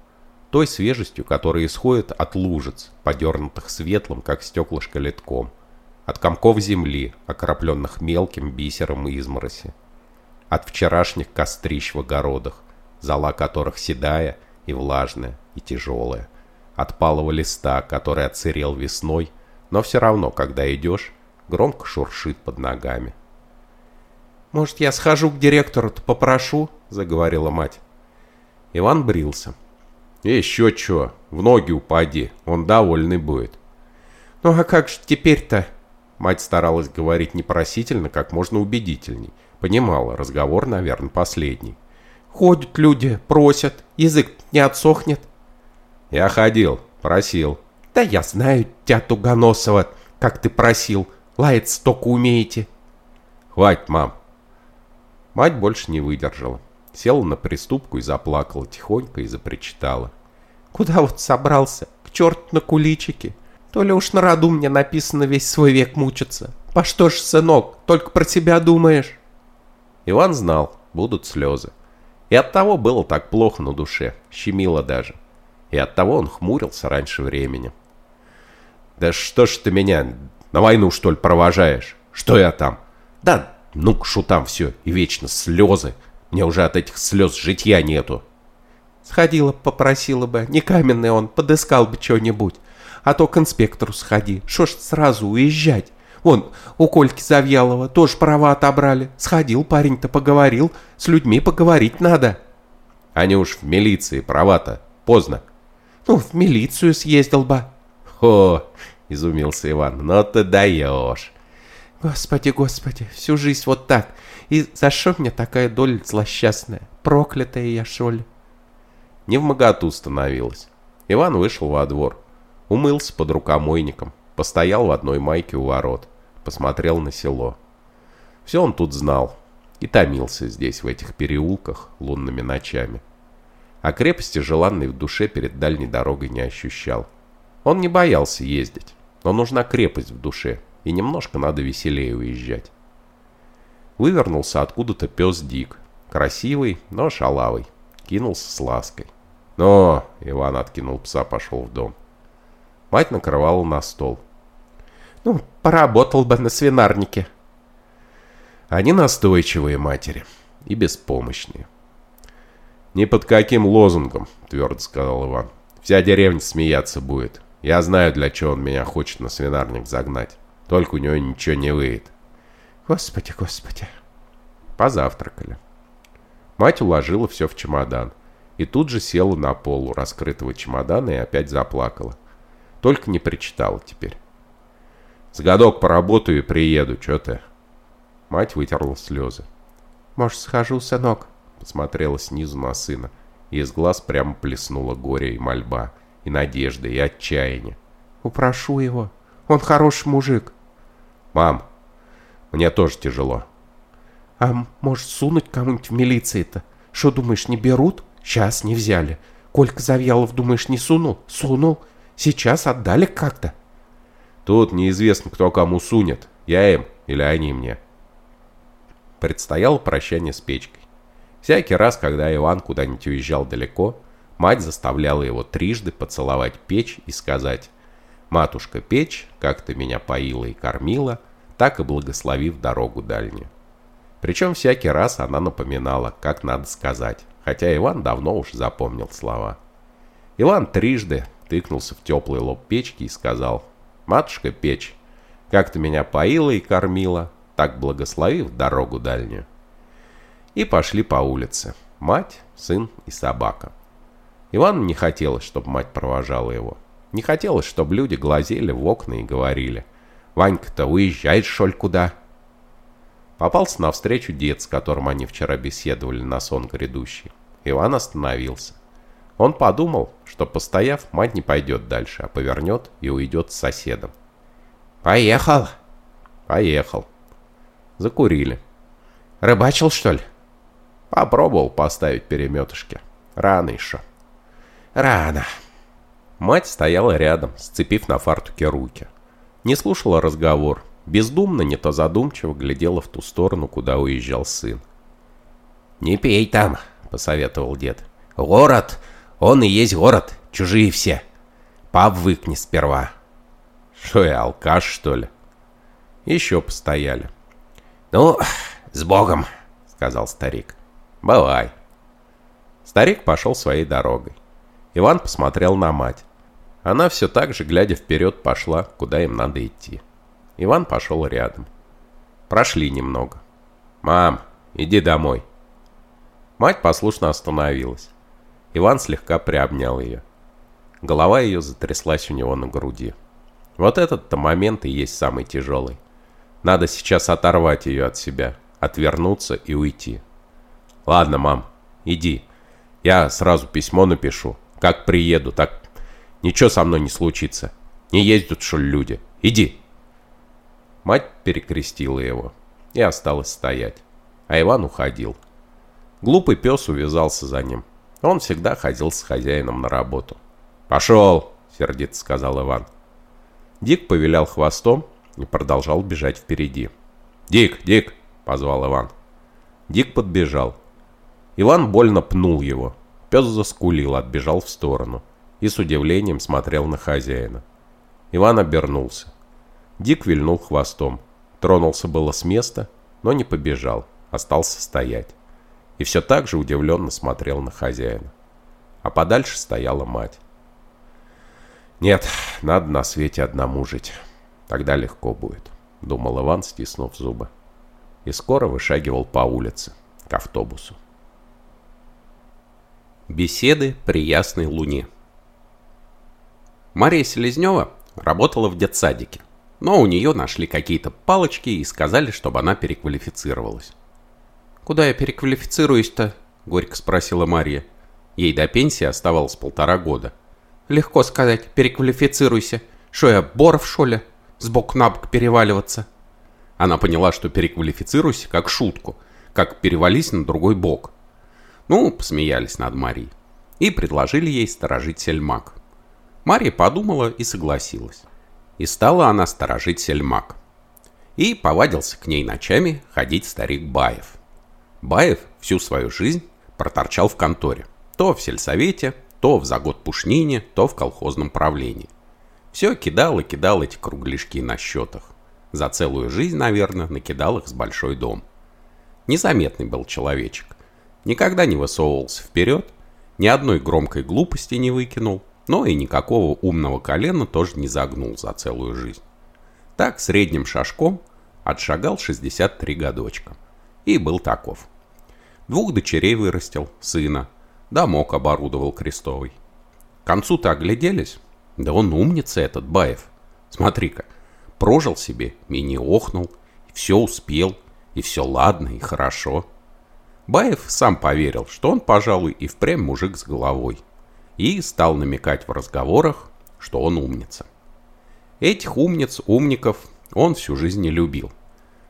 Той свежестью, которая исходит от лужиц, подернутых светлым, как стеклышко литком. От комков земли, окропленных мелким бисером измороси. От вчерашних кострищ в огородах, зола которых седая и влажная, и тяжелая. От палого листа, который отсырел весной, но все равно, когда идешь, громко шуршит под ногами. «Может, я схожу к директору-то попрошу?» — заговорила мать. Иван брился. «Еще чё, в ноги упади, он довольный будет». «Ну а как же теперь-то? Мать старалась говорить непросительно, как можно убедительней. Понимала, разговор, наверное, последний. Ходят люди, просят, язык не отсохнет. Я ходил, просил. Да я знаю тебя, Тугоносова, как ты просил. Лаяться только умеете. Хватит, мам. Мать больше не выдержала. Села на приступку и заплакала тихонько и запричитала. Куда вот собрался? К черту на куличики. То ли уж на роду мне написано весь свой век мучиться. По что ж, сынок, только про тебя думаешь? Иван знал, будут слезы. И оттого было так плохо на душе, щемило даже. И оттого он хмурился раньше времени. «Да что ж ты меня на войну, что ли, провожаешь? Что я там? Да ну к шутам все, и вечно слезы. Мне уже от этих слез житья нету». Сходила, попросила бы, не каменный он, подыскал бы что-нибудь. А то к инспектору сходи, шо ж сразу уезжать? Вон, у Кольки Завьялова тоже права отобрали. Сходил парень-то, поговорил, с людьми поговорить надо. Они уж в милиции, права-то, поздно. Ну, в милицию съездил бы. О, изумился Иван, ну ты даешь. Господи, господи, всю жизнь вот так. И за что мне такая доля злосчастная? Проклятая я, шо ли? Не в моготу становилась. Иван вышел во двор. Умылся под рукомойником. Постоял в одной майке у ворот. Посмотрел на село. Все он тут знал. И томился здесь, в этих переулках, лунными ночами. А крепости желанной в душе перед дальней дорогой не ощущал. Он не боялся ездить, но нужна крепость в душе, и немножко надо веселее уезжать. Вывернулся откуда-то пес Дик, красивый, но шалавый, кинулся с лаской. Но Иван откинул пса, пошел в дом. Мать накрывала на стол. «Ну, поработал бы на свинарнике». Они настойчивые матери и беспомощные. «Ни под каким лозунгом», — твердо сказал Иван. «Вся деревня смеяться будет. Я знаю, для чего он меня хочет на свинарник загнать. Только у него ничего не выйдет». «Господи, господи». Позавтракали. Мать уложила все в чемодан. И тут же села на пол у раскрытого чемодана и опять заплакала. Только не причитала теперь. «С годок поработаю и приеду, что ты?» Мать вытерла слезы. «Может, схожу, сынок?» Посмотрела снизу на сына, и из глаз прямо плеснула горе и мольба, и надежда, и отчаяние. «Упрошу его. Он хороший мужик». «Мам, мне тоже тяжело». «А может, сунуть кому-нибудь в милиции-то? Что, думаешь, не берут? Сейчас не взяли. Колька Завьялов, думаешь, не сунул? Сунул. Сейчас отдали как-то». «Тут неизвестно, кто кому сунет. Я им или они мне». Предстояло прощание с печкой. Всякий раз, когда Иван куда-нибудь уезжал далеко, мать заставляла его трижды поцеловать печь и сказать «Матушка печь, как ты меня поила и кормила, так и благослови в дорогу дальнюю». Причем всякий раз она напоминала, как надо сказать, хотя Иван давно уж запомнил слова. Иван трижды тыкнулся в теплый лоб печки и сказал «Матушка печь, как ты меня поила и кормила, так благослови в дорогу дальнюю». И пошли по улице. Мать, сын и собака. Ивану не хотелось, чтобы мать провожала его. Не хотелось, чтобы люди глазели в окна и говорили. «Ванька-то уезжает, шоль, куда?» Попался навстречу дед, с которым они вчера беседовали на сон грядущий. Иван остановился. Он подумал, что постояв, мать не пойдет дальше, а повернет и уйдет с соседом. «Поехал!» «Поехал». Закурили. «Рыбачил, что ли?» Попробовал поставить переметышки. Рано еще. Рано. Мать стояла рядом, сцепив на фартуке руки. Не слушала разговор. Бездумно, не то задумчиво глядела в ту сторону, куда уезжал сын. «Не пей там», — посоветовал дед. «Город, он и есть город, чужие все. Повыкни сперва». «Что я, алкаш, что ли?» Еще постояли. «Ну, с Богом», — сказал старик. «Бывай». Старик пошел своей дорогой. Иван посмотрел на мать. Она все так же, глядя вперед, пошла, куда им надо идти. Иван пошел рядом. Прошли немного. «Мам, иди домой». Мать послушно остановилась. Иван слегка приобнял ее. Голова ее затряслась у него на груди. Вот этот-то момент и есть самый тяжелый. Надо сейчас оторвать ее от себя, отвернуться и уйти. Ладно, мам, иди. Я сразу письмо напишу. Как приеду, так ничего со мной не случится. Не ездят, что ли, люди. Иди. Мать перекрестила его и осталась стоять. А Иван уходил. Глупый пес увязался за ним. Он всегда ходил с хозяином на работу. «Пошел!» — сердито сказал Иван. Дик повилял хвостом и продолжал бежать впереди. «Дик, Дик!» — позвал Иван. Дик подбежал. Иван больно пнул его. Пес заскулил, отбежал в сторону и с удивлением смотрел на хозяина. Иван обернулся. Дик вильнул хвостом. Тронулся было с места, но не побежал, остался стоять. И все так же удивленно смотрел на хозяина. А подальше стояла мать. «Нет, надо на свете одному жить. Тогда легко будет», — думал Иван, стиснув зубы. И скоро вышагивал по улице, к автобусу. Беседы при ясной луне Мария Селезнева работала в детсадике, но у нее нашли какие-то палочки и сказали, чтобы она переквалифицировалась. «Куда я переквалифицируюсь-то?» — горько спросила Мария. Ей до пенсии оставалось полтора года. Легко сказать, переквалифицируйся. Что я, Боров, что ли? Сбоку на бок переваливаться. Она поняла, что переквалифицируйся как шутку, как перевались на другой бок. Ну, посмеялись над Марией. И предложили ей сторожить сельмак. Мария подумала и согласилась. И стала она сторожить сельмак. И повадился к ней ночами ходить старик Баев. Баев всю свою жизнь проторчал в конторе. То в сельсовете, то в загод пушнине, то в колхозном правлении. Все кидал и кидал эти кругляшки на счетах. За целую жизнь, наверное, накидал их с большой дом. Незаметный был человечек. Никогда не высовывался вперед, ни одной громкой глупости не выкинул, но и никакого умного колена тоже не загнул за целую жизнь. Так средним шажком отшагал 63 годочка. И был таков. Двух дочерей вырастил, сына, домок оборудовал крестовый. К концу-то огляделись. Да он умница этот, Баев. Смотри-ка, прожил себе и не охнул, и все успел, и все ладно и хорошо. Баев сам поверил, что он, пожалуй, и впрямь мужик с головой. И стал намекать в разговорах, что он умница. Этих умниц, умников он всю жизнь не любил.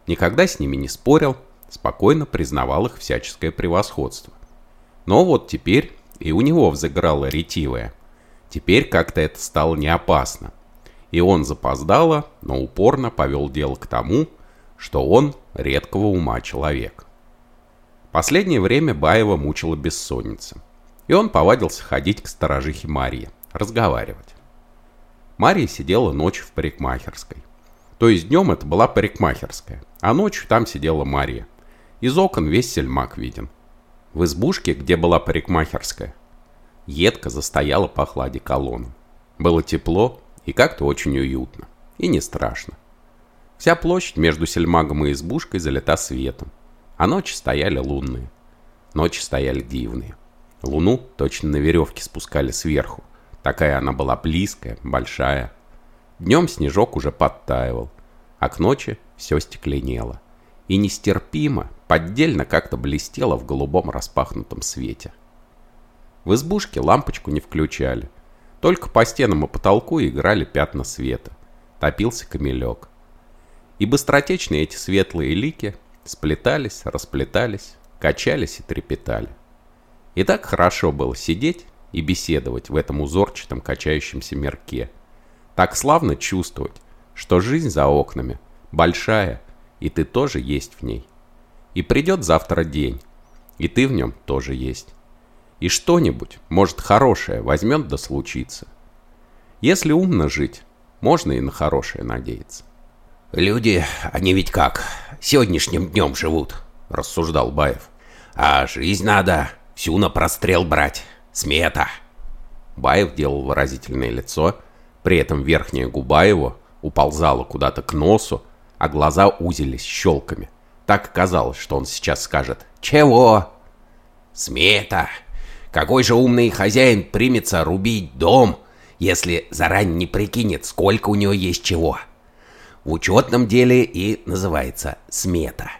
Никогда с ними не спорил, спокойно признавал их всяческое превосходство. Но вот теперь и у него взыграло ретивое. Теперь как-то это стало не опасно. И он запоздало, но упорно повел дело к тому, что он редкого ума человек. Последнее время Баева мучила бессонница. И он повадился ходить к сторожихе Марии, разговаривать. Мария сидела ночью в парикмахерской. То есть днем это была парикмахерская, а ночью там сидела Мария. Из окон весь сельмак виден. В избушке, где была парикмахерская, едко застояла пахла одеколоном. Было тепло и как-то очень уютно. И не страшно. Вся площадь между сельмагом и избушкой залита светом. А ночи стояли лунные. Ночи стояли дивные. Луну точно на веревке спускали сверху. Такая она была близкая, большая. Днем снежок уже подтаивал, а к ночи все стекленело и нестерпимо, поддельно как-то блестело в голубом распахнутом свете. В избушке лампочку не включали. Только по стенам и потолку играли пятна света. Топился камелек. И быстротечные эти светлые лики сплетались, расплетались, качались и трепетали. И так хорошо было сидеть и беседовать в этом узорчатом качающемся мерке. Так славно чувствовать, что жизнь за окнами большая и ты тоже есть в ней. И придет завтра день, и ты в нем тоже есть. И что-нибудь, может, хорошее возьмет да случится. Если умно жить, можно и на хорошее надеяться. «Люди, они ведь как, сегодняшним днем живут», — рассуждал Баев. «А жизнь надо всю на прострел брать. Смета». Баев делал выразительное лицо, при этом верхняя губа его уползала куда-то к носу, а глаза узились щелками. Так казалось, что он сейчас скажет «Чего?» «Смета! Какой же умный хозяин примется рубить дом, если заранее не прикинет, сколько у него есть чего? в учетном деле и называется смета.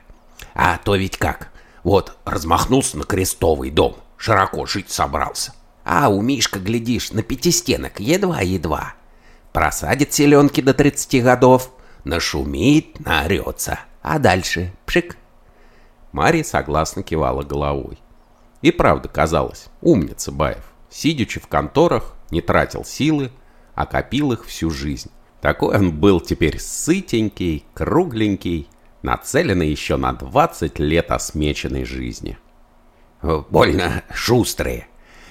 А то ведь как? Вот, размахнулся на крестовый дом, широко жить собрался. А у Мишка, глядишь, на пятистенок едва-едва. Просадит селенки до 30 годов, нашумит, наорется. А дальше пшик. Мария согласно кивала головой. И правда казалось, умница Баев. Сидячи в конторах, не тратил силы, а копил их всю жизнь. Такой он был теперь сытенький, кругленький, нацеленный еще на 20 лет осмеченной жизни. Больно шустрые.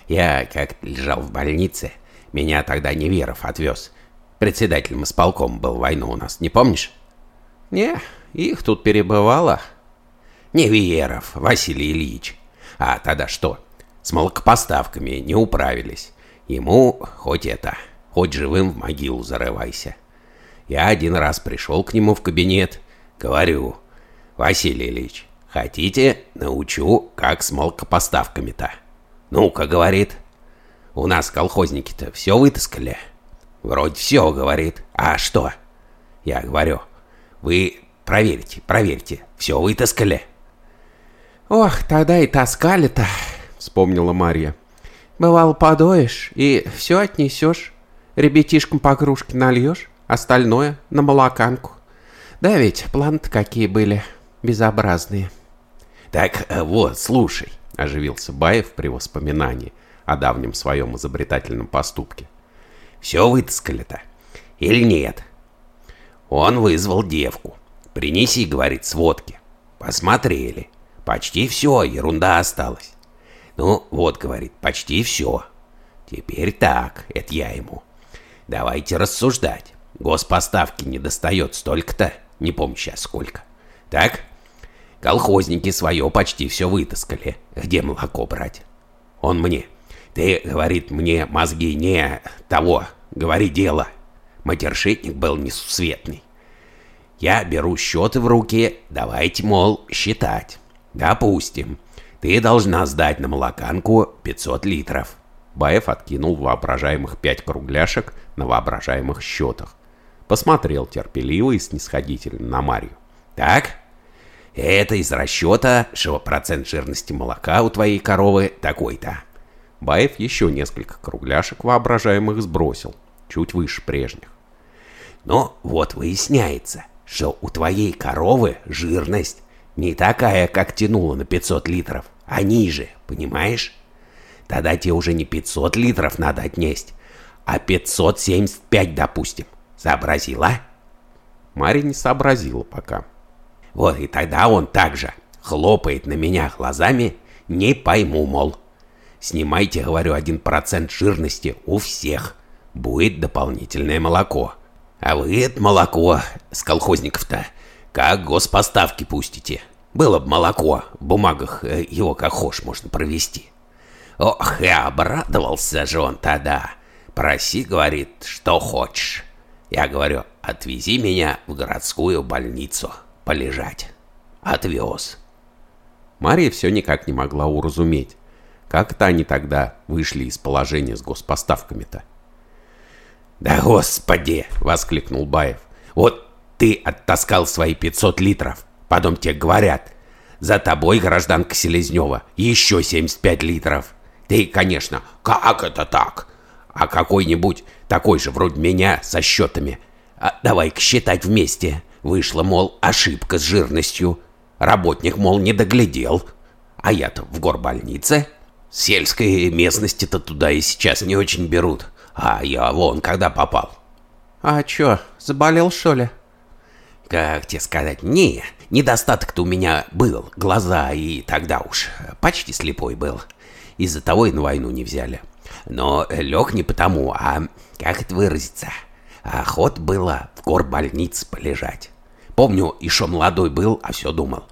Я как лежал в больнице, меня тогда Неверов отвез. Председателем исполком был войну у нас, не помнишь? Не, их тут перебывало. Неверов, Василий Ильич. А тогда что? С молокопоставками не управились. Ему хоть это, хоть живым в могилу зарывайся. Я один раз пришел к нему в кабинет, говорю, Василий Ильич, хотите, научу, как с молокопоставками-то? Ну-ка, говорит, у нас колхозники-то все вытаскали. Вроде все, говорит. А что? Я говорю, вы проверьте, проверьте, все вытаскали. Ох, тогда и таскали-то, вспомнила Марья. Бывало, подоешь и все отнесешь. Ребятишкам по кружке нальешь, остальное на молоканку. Да ведь планы-то какие были, безобразные. Так э, вот, слушай, оживился Баев при воспоминании о давнем своем изобретательном поступке. Все вытаскали-то? Или нет? Он вызвал девку. Принеси, говорит, сводки. Посмотрели. Почти все, ерунда осталась. Ну, вот, говорит, почти все. Теперь так, это я ему. Давайте рассуждать. Госпоставки не достает столько-то, не помню сейчас сколько. Так? Колхозники свое почти все вытаскали. Где молоко брать? Он мне. Ты, говорит, мне мозги не того, говори дело. Матершитник был несусветный. Я беру счеты в руки, давайте, мол, считать. Допустим, ты должна сдать на молоканку 500 литров. Баев откинул воображаемых пять кругляшек на воображаемых счетах. Посмотрел терпеливо и снисходительно на Марию. Так, это из расчета, что процент жирности молока у твоей коровы такой-то. Баев еще несколько кругляшек воображаемых сбросил, чуть выше прежних. Но вот выясняется, что у твоей коровы жирность не такая, как тянула на 500 литров, а ниже, понимаешь? Тогда тебе уже не 500 литров надо отнесть, а 575, допустим. Сообразила? Мария не сообразила пока. Вот и тогда он также хлопает на меня глазами, не пойму, мол. Снимайте, говорю, один процент жирности у всех. Будет дополнительное молоко. А вы это молоко с колхозников-то как госпоставки пустите. Было бы молоко, в бумагах э, его как хошь можно провести. Ох, и обрадовался же он тогда. Проси, говорит, что хочешь. Я говорю, отвези меня в городскую больницу полежать. Отвез. Мария все никак не могла уразуметь, как-то они тогда вышли из положения с госпоставками-то. «Да господи!» — воскликнул Баев. «Вот ты оттаскал свои 500 литров. Потом тебе говорят, за тобой, гражданка Селезнева, еще 75 литров. Ты, конечно, как это так? А какой-нибудь такой же вроде меня со счетами. А давай-ка считать вместе. Вышло, мол, ошибка с жирностью. Работник, мол, не доглядел. А я-то в горбольнице. Сельской местности-то туда и сейчас не очень берут. А я вон когда попал. А чё, заболел что ли? Как тебе сказать, не, недостаток-то у меня был, глаза и тогда уж почти слепой был. Из-за того и на войну не взяли. Но лег не потому, а, как это выразиться, охот было в горбольнице полежать. Помню, еще молодой был, а все думал,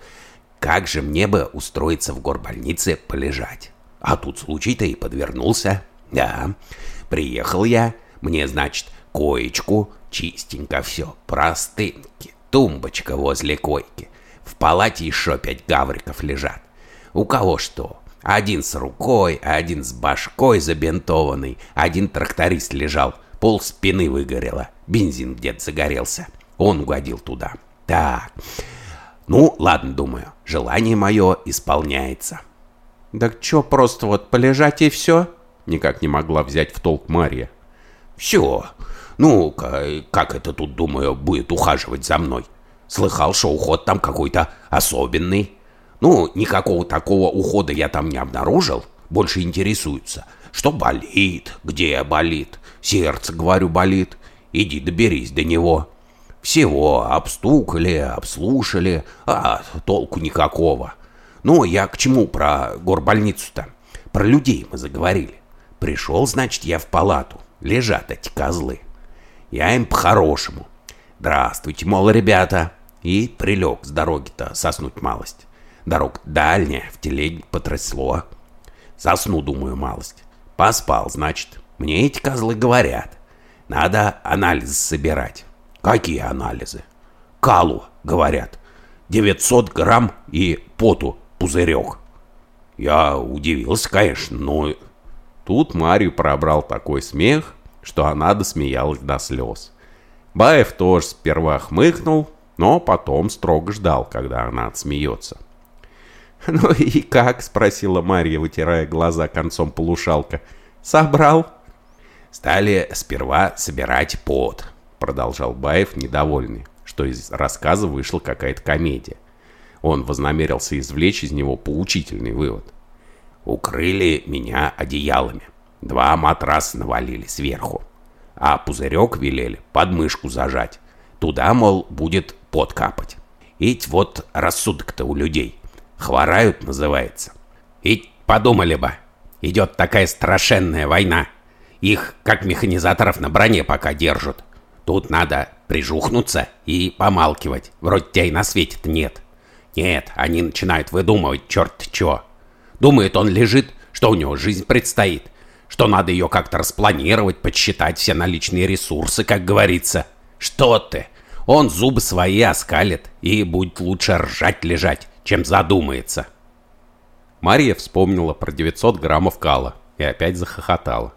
как же мне бы устроиться в горбольнице полежать. А тут случай-то и подвернулся. Да, приехал я, мне, значит, коечку, чистенько все, простынки, Тумбочка возле койки. В палате еще пять гавриков лежат. У кого что? Один с рукой, один с башкой забинтованный, один тракторист лежал, пол спины выгорело, бензин где-то загорелся. Он угодил туда. Так, ну, ладно, думаю, желание мое исполняется. «Так чё, просто вот полежать и все?» Никак не могла взять в толк Мария. Все. Ну, как это тут, думаю, будет ухаживать за мной? Слыхал, что уход там какой-то особенный. Ну, никакого такого ухода я там не обнаружил. Больше интересуются, что болит, где болит. Сердце, говорю, болит. Иди доберись до него. Всего обстукали, обслушали, а толку никакого. Ну, я к чему про горбольницу-то? Про людей мы заговорили. Пришел, значит, я в палату. Лежат эти козлы. Я им по-хорошему. Здравствуйте, мол, ребята. И прилег с дороги-то соснуть малость. Дорога дальняя, в телеге потрясло. Сосну, думаю, малость. Поспал, значит. Мне эти козлы говорят. Надо анализы собирать. Какие анализы? Калу, говорят. 900 грамм и поту пузырек. Я удивился, конечно, но Тут Марию пробрал такой смех, что она досмеялась до слез. Баев тоже сперва хмыкнул, но потом строго ждал, когда она отсмеется. «Ну и как?» — спросила Марья, вытирая глаза концом полушалка. «Собрал?» «Стали сперва собирать пот», — продолжал Баев, недовольный, что из рассказа вышла какая-то комедия. Он вознамерился извлечь из него поучительный вывод. Укрыли меня одеялами. Два матраса навалили сверху. А пузырек велели под мышку зажать. Туда, мол, будет пот капать. Ведь вот рассудок-то у людей. Хворают, называется. Ведь подумали бы, идет такая страшенная война. Их, как механизаторов, на броне пока держат. Тут надо прижухнуться и помалкивать. Вроде тебя и на свете-то нет. Нет, они начинают выдумывать черт чё. Думает, он лежит, что у него жизнь предстоит, что надо ее как-то распланировать, подсчитать все наличные ресурсы, как говорится. Что ты? Он зубы свои оскалит и будет лучше ржать лежать, чем задумается. Мария вспомнила про 900 граммов кала и опять захохотала.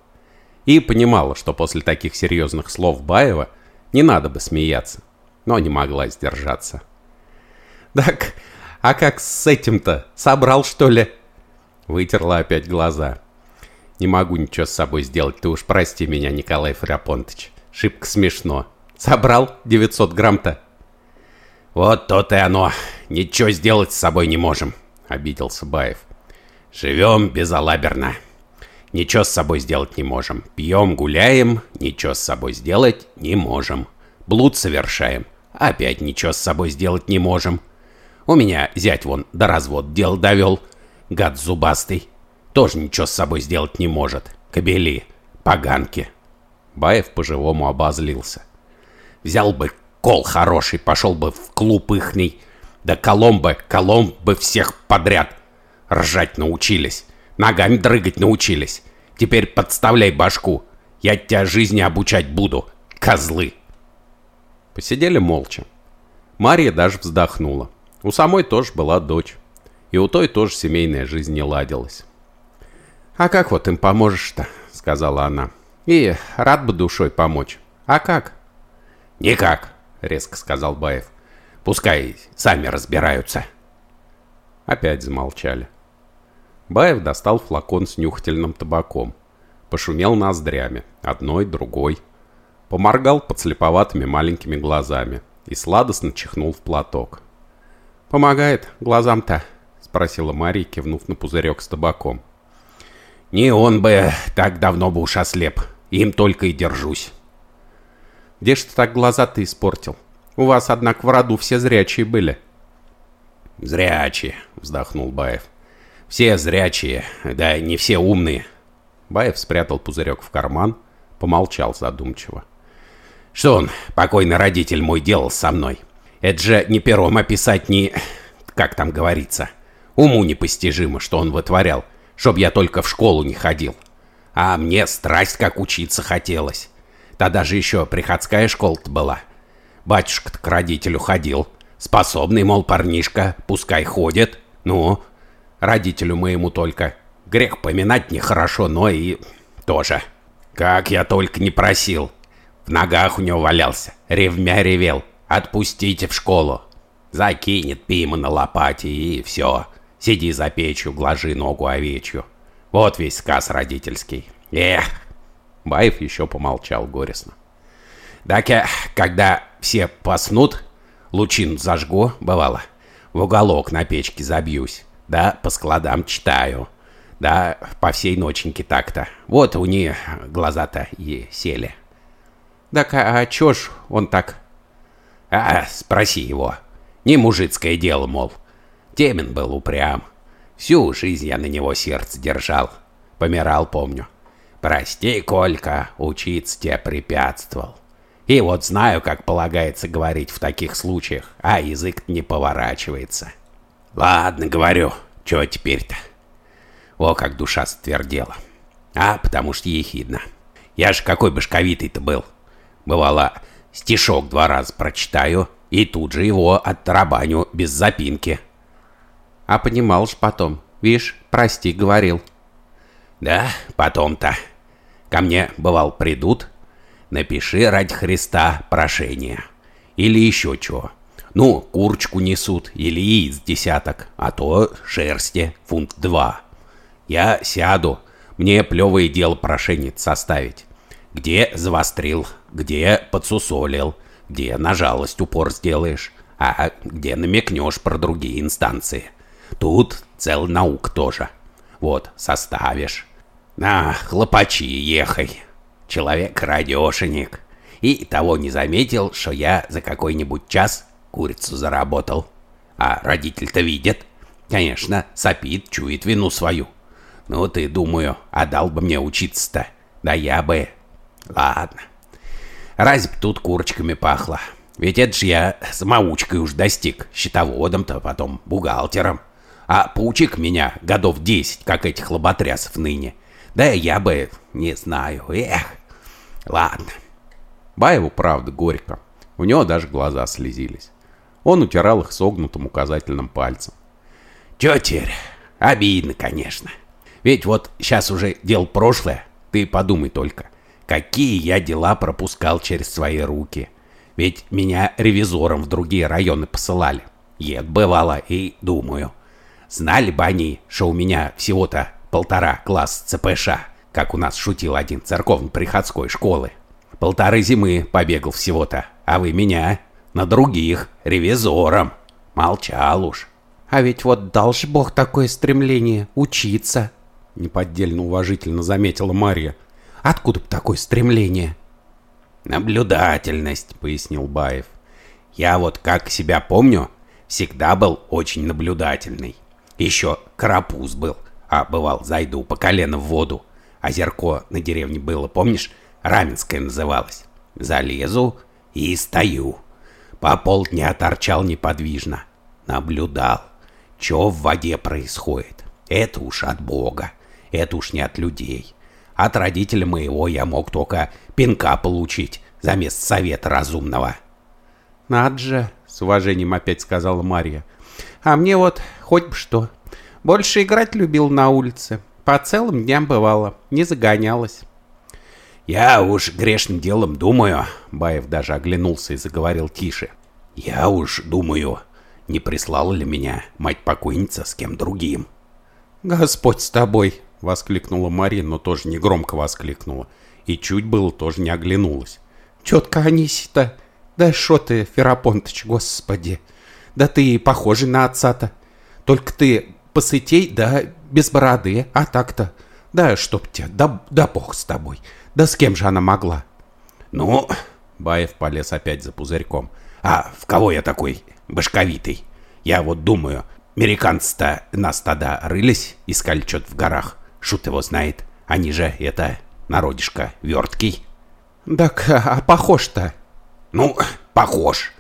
И понимала, что после таких серьезных слов Баева не надо бы смеяться, но не могла сдержаться. «Так, а как с этим-то? Собрал, что ли?» Вытерла опять глаза. «Не могу ничего с собой сделать, ты уж прости меня, Николай Фрапонтович. Шибко смешно. Собрал 900 грамм-то?» «Вот то-то и оно. Ничего сделать с собой не можем», — обиделся Баев. «Живем безалаберно. Ничего с собой сделать не можем. Пьем, гуляем, ничего с собой сделать не можем. Блуд совершаем, опять ничего с собой сделать не можем. У меня зять вон до развод дел довел, гад зубастый. Тоже ничего с собой сделать не может. Кобели, поганки. Баев по-живому обозлился. Взял бы кол хороший, пошел бы в клуб ихний. Да колом бы, колом бы всех подряд. Ржать научились. Ногами дрыгать научились. Теперь подставляй башку. Я тебя жизни обучать буду. Козлы. Посидели молча. Мария даже вздохнула. У самой тоже была дочь. И у той тоже семейная жизнь не ладилась. «А как вот им поможешь-то?» — сказала она. «И рад бы душой помочь. А как?» «Никак», — резко сказал Баев. «Пускай сами разбираются». Опять замолчали. Баев достал флакон с нюхательным табаком. Пошумел ноздрями, одной, другой. Поморгал подслеповатыми маленькими глазами и сладостно чихнул в платок. «Помогает глазам-то», спросила Мария, кивнув на пузырек с табаком. «Не он бы так давно бы уж ослеп. Им только и держусь». «Где ж ты так глаза ты испортил? У вас, однако, в роду все зрячие были». «Зрячие», — вздохнул Баев. «Все зрячие, да не все умные». Баев спрятал пузырек в карман, помолчал задумчиво. «Что он, покойный родитель мой, делал со мной? Это же не пером описать, ни... как там говорится. Уму непостижимо, что он вытворял, чтоб я только в школу не ходил. А мне страсть как учиться хотелось. Тогда же еще приходская школа-то была. Батюшка-то к родителю ходил. Способный, мол, парнишка, пускай ходит. Ну, родителю моему только. Грех поминать нехорошо, но и тоже. Как я только не просил. В ногах у него валялся, ревмя ревел. отпустите в школу. Закинет пима на лопате и все. Сиди за печью, глажи ногу овечью. Вот весь сказ родительский. Эх!» Баев еще помолчал горестно. Так я, когда все поснут, лучин зажгу, бывало, в уголок на печке забьюсь, да по складам читаю, да по всей ноченьке так-то. Вот у них глаза-то и сели. Так а, а чё ж он так? А, спроси его. Не мужицкое дело, мол. Темен был упрям. Всю жизнь я на него сердце держал. Помирал, помню. Прости, Колька, учиться тебе препятствовал. И вот знаю, как полагается говорить в таких случаях, а язык не поворачивается. Ладно, говорю, чё теперь-то? О, как душа ствердела. А, потому что ехидно. Я ж какой башковитый-то был. Бывало, стишок два раза прочитаю, и тут же его оттарабаню без запинки. А понимал ж потом. Вишь, прости, говорил. Да, потом-то. Ко мне, бывал, придут, напиши ради Христа прошение. Или еще чего. Ну, курочку несут, или яиц десяток, а то шерсти, фунт два. Я сяду, мне плевое дело прошение составить. Где завострил, где подсусолил, где на жалость упор сделаешь, а где намекнешь про другие инстанции. Тут цел наук тоже. Вот, составишь. На, хлопачи, ехай человек-радешенек. И того не заметил, что я за какой-нибудь час курицу заработал. А родитель-то видит. Конечно, сопит, чует вину свою. Ну ты, думаю, отдал бы мне учиться-то. Да я бы... Ладно. Разве тут курочками пахло? Ведь это ж я самоучкой уж достиг. Счетоводом-то, потом бухгалтером. А поучик меня годов десять, как этих лоботрясов ныне. Да я бы, не знаю, эх. Ладно. Баеву, правда, горько. У него даже глаза слезились. Он утирал их согнутым указательным пальцем. Чё теперь? Обидно, конечно. Ведь вот сейчас уже дело прошлое. Ты подумай только, какие я дела пропускал через свои руки. Ведь меня ревизором в другие районы посылали. Ед бывало и думаю. Знали бы они, что у меня всего-то полтора класс ЦПШ как у нас шутил один церковно-приходской школы. Полторы зимы побегал всего-то, а вы меня на других ревизором. Молчал уж. А ведь вот дал ж бог такое стремление учиться. Неподдельно уважительно заметила Марья. Откуда бы такое стремление? Наблюдательность, пояснил Баев. Я вот как себя помню, всегда был очень наблюдательный. Еще карапуз был, а бывал, зайду по колено в воду, Озерко на деревне было, помнишь? Раменское называлось. Залезу и стою. По полдня торчал неподвижно. Наблюдал. Что в воде происходит? Это уж от Бога. Это уж не от людей. От родителя моего я мог только пинка получить за место совета разумного. Надо же, с уважением опять сказала Марья. А мне вот хоть бы что. Больше играть любил на улице. По целым дням бывало, не загонялась. «Я уж грешным делом думаю», — Баев даже оглянулся и заговорил тише. «Я уж думаю, не прислала ли меня мать-покойница с кем другим?» «Господь с тобой!» — воскликнула Мария, но тоже не громко воскликнула. И чуть было тоже не оглянулась. «Тетка Аниси-то! Да шо ты, Ферапонтыч, господи! Да ты похожий на отца-то! Только ты посытей, да без бороды, а так-то... Да чтоб тебя, да, да бог с тобой. Да с кем же она могла? Ну, Баев полез опять за пузырьком. А в кого я такой башковитый? Я вот думаю, американцы-то нас тогда рылись, искали что-то в горах. Шут его знает. Они же, это, народишко верткий. Так, а похож-то? Ну, похож.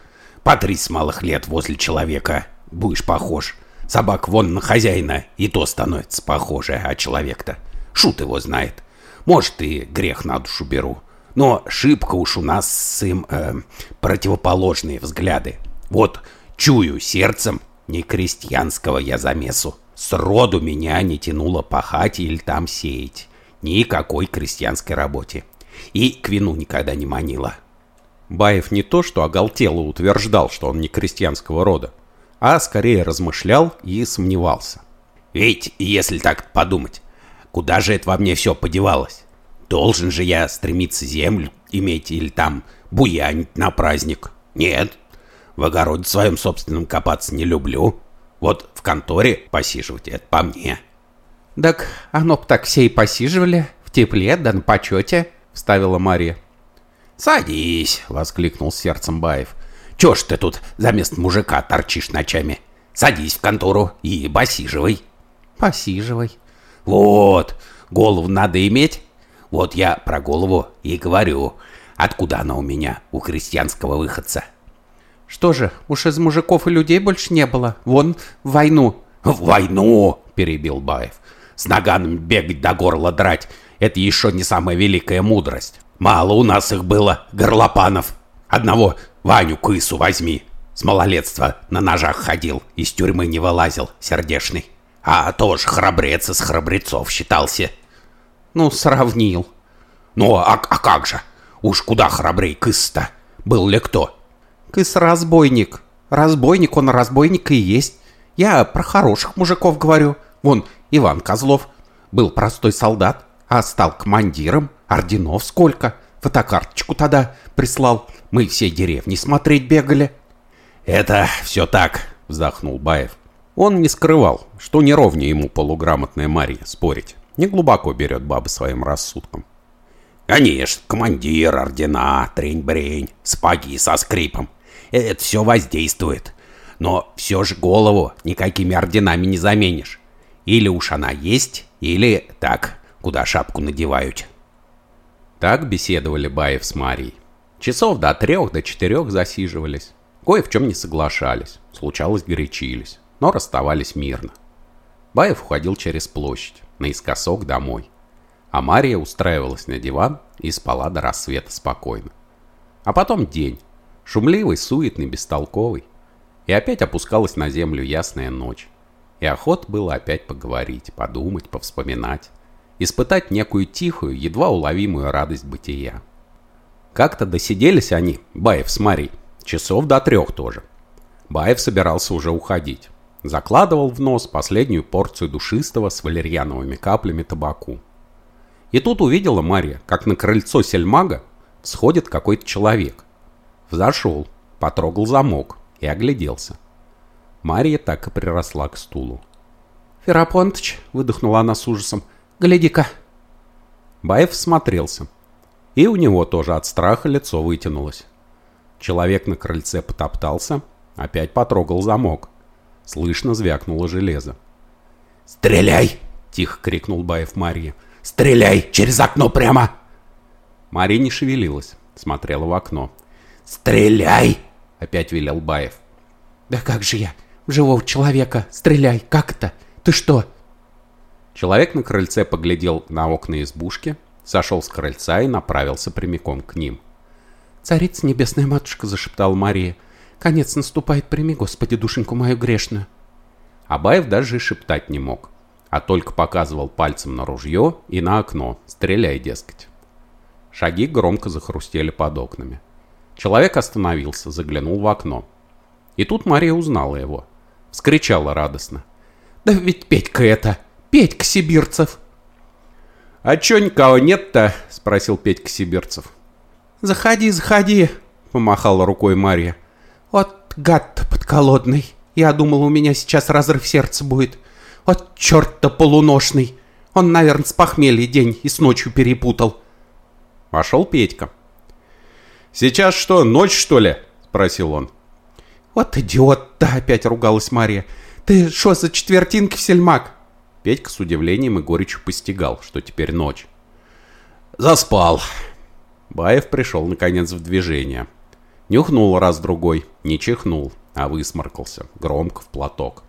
По с малых лет возле человека будешь похож. Собак вон на хозяина и то становится похоже, а человек-то шут его знает. Может, и грех на душу беру. Но шибко уж у нас с им э, противоположные взгляды. Вот чую сердцем, не крестьянского я замесу. Сроду меня не тянуло пахать или там сеять. Никакой крестьянской работе. И к вину никогда не манила. Баев не то что оголтело утверждал, что он не крестьянского рода, а скорее размышлял и сомневался. Ведь, если так подумать, куда же это во мне все подевалось? Должен же я стремиться землю иметь или там буянить на праздник? Нет, в огороде своем собственном копаться не люблю. Вот в конторе посиживать это по мне. Так оно б так все и посиживали, в тепле да на почете, вставила Мария. «Садись!» — воскликнул сердцем Баев. «Чё ж ты тут за место мужика торчишь ночами? Садись в контору и посиживай!» «Посиживай!» «Вот! Голову надо иметь!» «Вот я про голову и говорю. Откуда она у меня, у крестьянского выходца?» «Что же, уж из мужиков и людей больше не было? Вон, в войну!» «В войну!» — перебил Баев. «С наганом бегать до горла драть — это еще не самая великая мудрость. Мало у нас их было, горлопанов. Одного Ваню Кысу возьми. С малолетства на ножах ходил, из тюрьмы не вылазил, сердешный. А тоже храбрец из храбрецов считался. Ну, сравнил. Ну, а, а как же? Уж куда храбрей Кыс-то? Был ли кто? Кыс разбойник. Разбойник он разбойник и есть. Я про хороших мужиков говорю. Вон, Иван Козлов был простой солдат, а стал командиром. Орденов сколько? Фотокарточку тогда прислал. Мы все деревни смотреть бегали. Это все так, вздохнул Баев. Он не скрывал, что не ровнее ему полуграмотная Мария спорить. Не глубоко берет баба своим рассудком. Конечно, командир, ордена, трень-брень, спаги со скрипом. Это все воздействует. Но все же голову никакими орденами не заменишь. Или уж она есть, или так, куда шапку надевают. Так беседовали Баев с Марией. Часов до трех, до четырех засиживались. Кое в чем не соглашались, случалось горячились, но расставались мирно. Баев уходил через площадь, наискосок домой. А Мария устраивалась на диван и спала до рассвета спокойно. А потом день, шумливый, суетный, бестолковый. И опять опускалась на землю ясная ночь. И охот было опять поговорить, подумать, повспоминать испытать некую тихую, едва уловимую радость бытия. Как-то досиделись они, Баев с Марей, часов до трех тоже. Баев собирался уже уходить. Закладывал в нос последнюю порцию душистого с валерьяновыми каплями табаку. И тут увидела Мария, как на крыльцо сельмага всходит какой-то человек. Взошел, потрогал замок и огляделся. Мария так и приросла к стулу. «Ферапонтыч», — выдохнула она с ужасом, — Гляди-ка!» Баев смотрелся. И у него тоже от страха лицо вытянулось. Человек на крыльце потоптался, опять потрогал замок. Слышно звякнуло железо. «Стреляй!» — тихо крикнул Баев Марье. «Стреляй! Через окно прямо!» Мария не шевелилась, смотрела в окно. «Стреляй!» — опять велел Баев. «Да как же я? В живого человека! Стреляй! Как это? Ты что?» Человек на крыльце поглядел на окна избушки, сошел с крыльца и направился прямиком к ним. «Царица небесная матушка», — зашептал Мария, — «конец наступает, прими, Господи, душеньку мою грешную». Абаев даже и шептать не мог, а только показывал пальцем на ружье и на окно, стреляй, дескать. Шаги громко захрустели под окнами. Человек остановился, заглянул в окно. И тут Мария узнала его. Вскричала радостно. «Да ведь Петька это!» Петька Сибирцев. «А чё никого нет-то?» — спросил Петька Сибирцев. «Заходи, заходи!» — помахала рукой Марья. «Вот гад-то подколодный. Я думал, у меня сейчас разрыв сердца будет. Вот черт-то полуношный. Он, наверное, с похмелья день и с ночью перепутал». Вошел Петька. «Сейчас что, ночь, что ли?» — спросил он. «Вот идиот-то!» — опять ругалась Мария. «Ты что за четвертинки в сельмак?» Петька с удивлением и горечью постигал, что теперь ночь. «Заспал!» Баев пришел, наконец, в движение. Нюхнул раз-другой, не чихнул, а высморкался, громко в платок.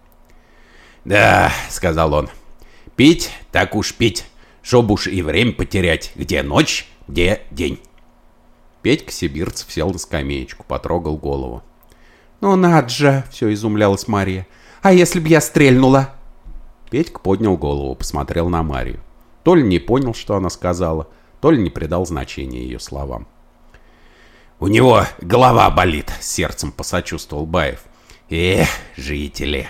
«Да», — сказал он, — «пить, так уж пить, чтоб уж и время потерять, где ночь, где день». Петька Сибирцев сел на скамеечку, потрогал голову. «Ну надо же!» — все изумлялась Мария. «А если б я стрельнула?» Петька поднял голову, посмотрел на Марию. То ли не понял, что она сказала, то ли не придал значения ее словам. У него голова болит, сердцем посочувствовал Баев. Эх, жители.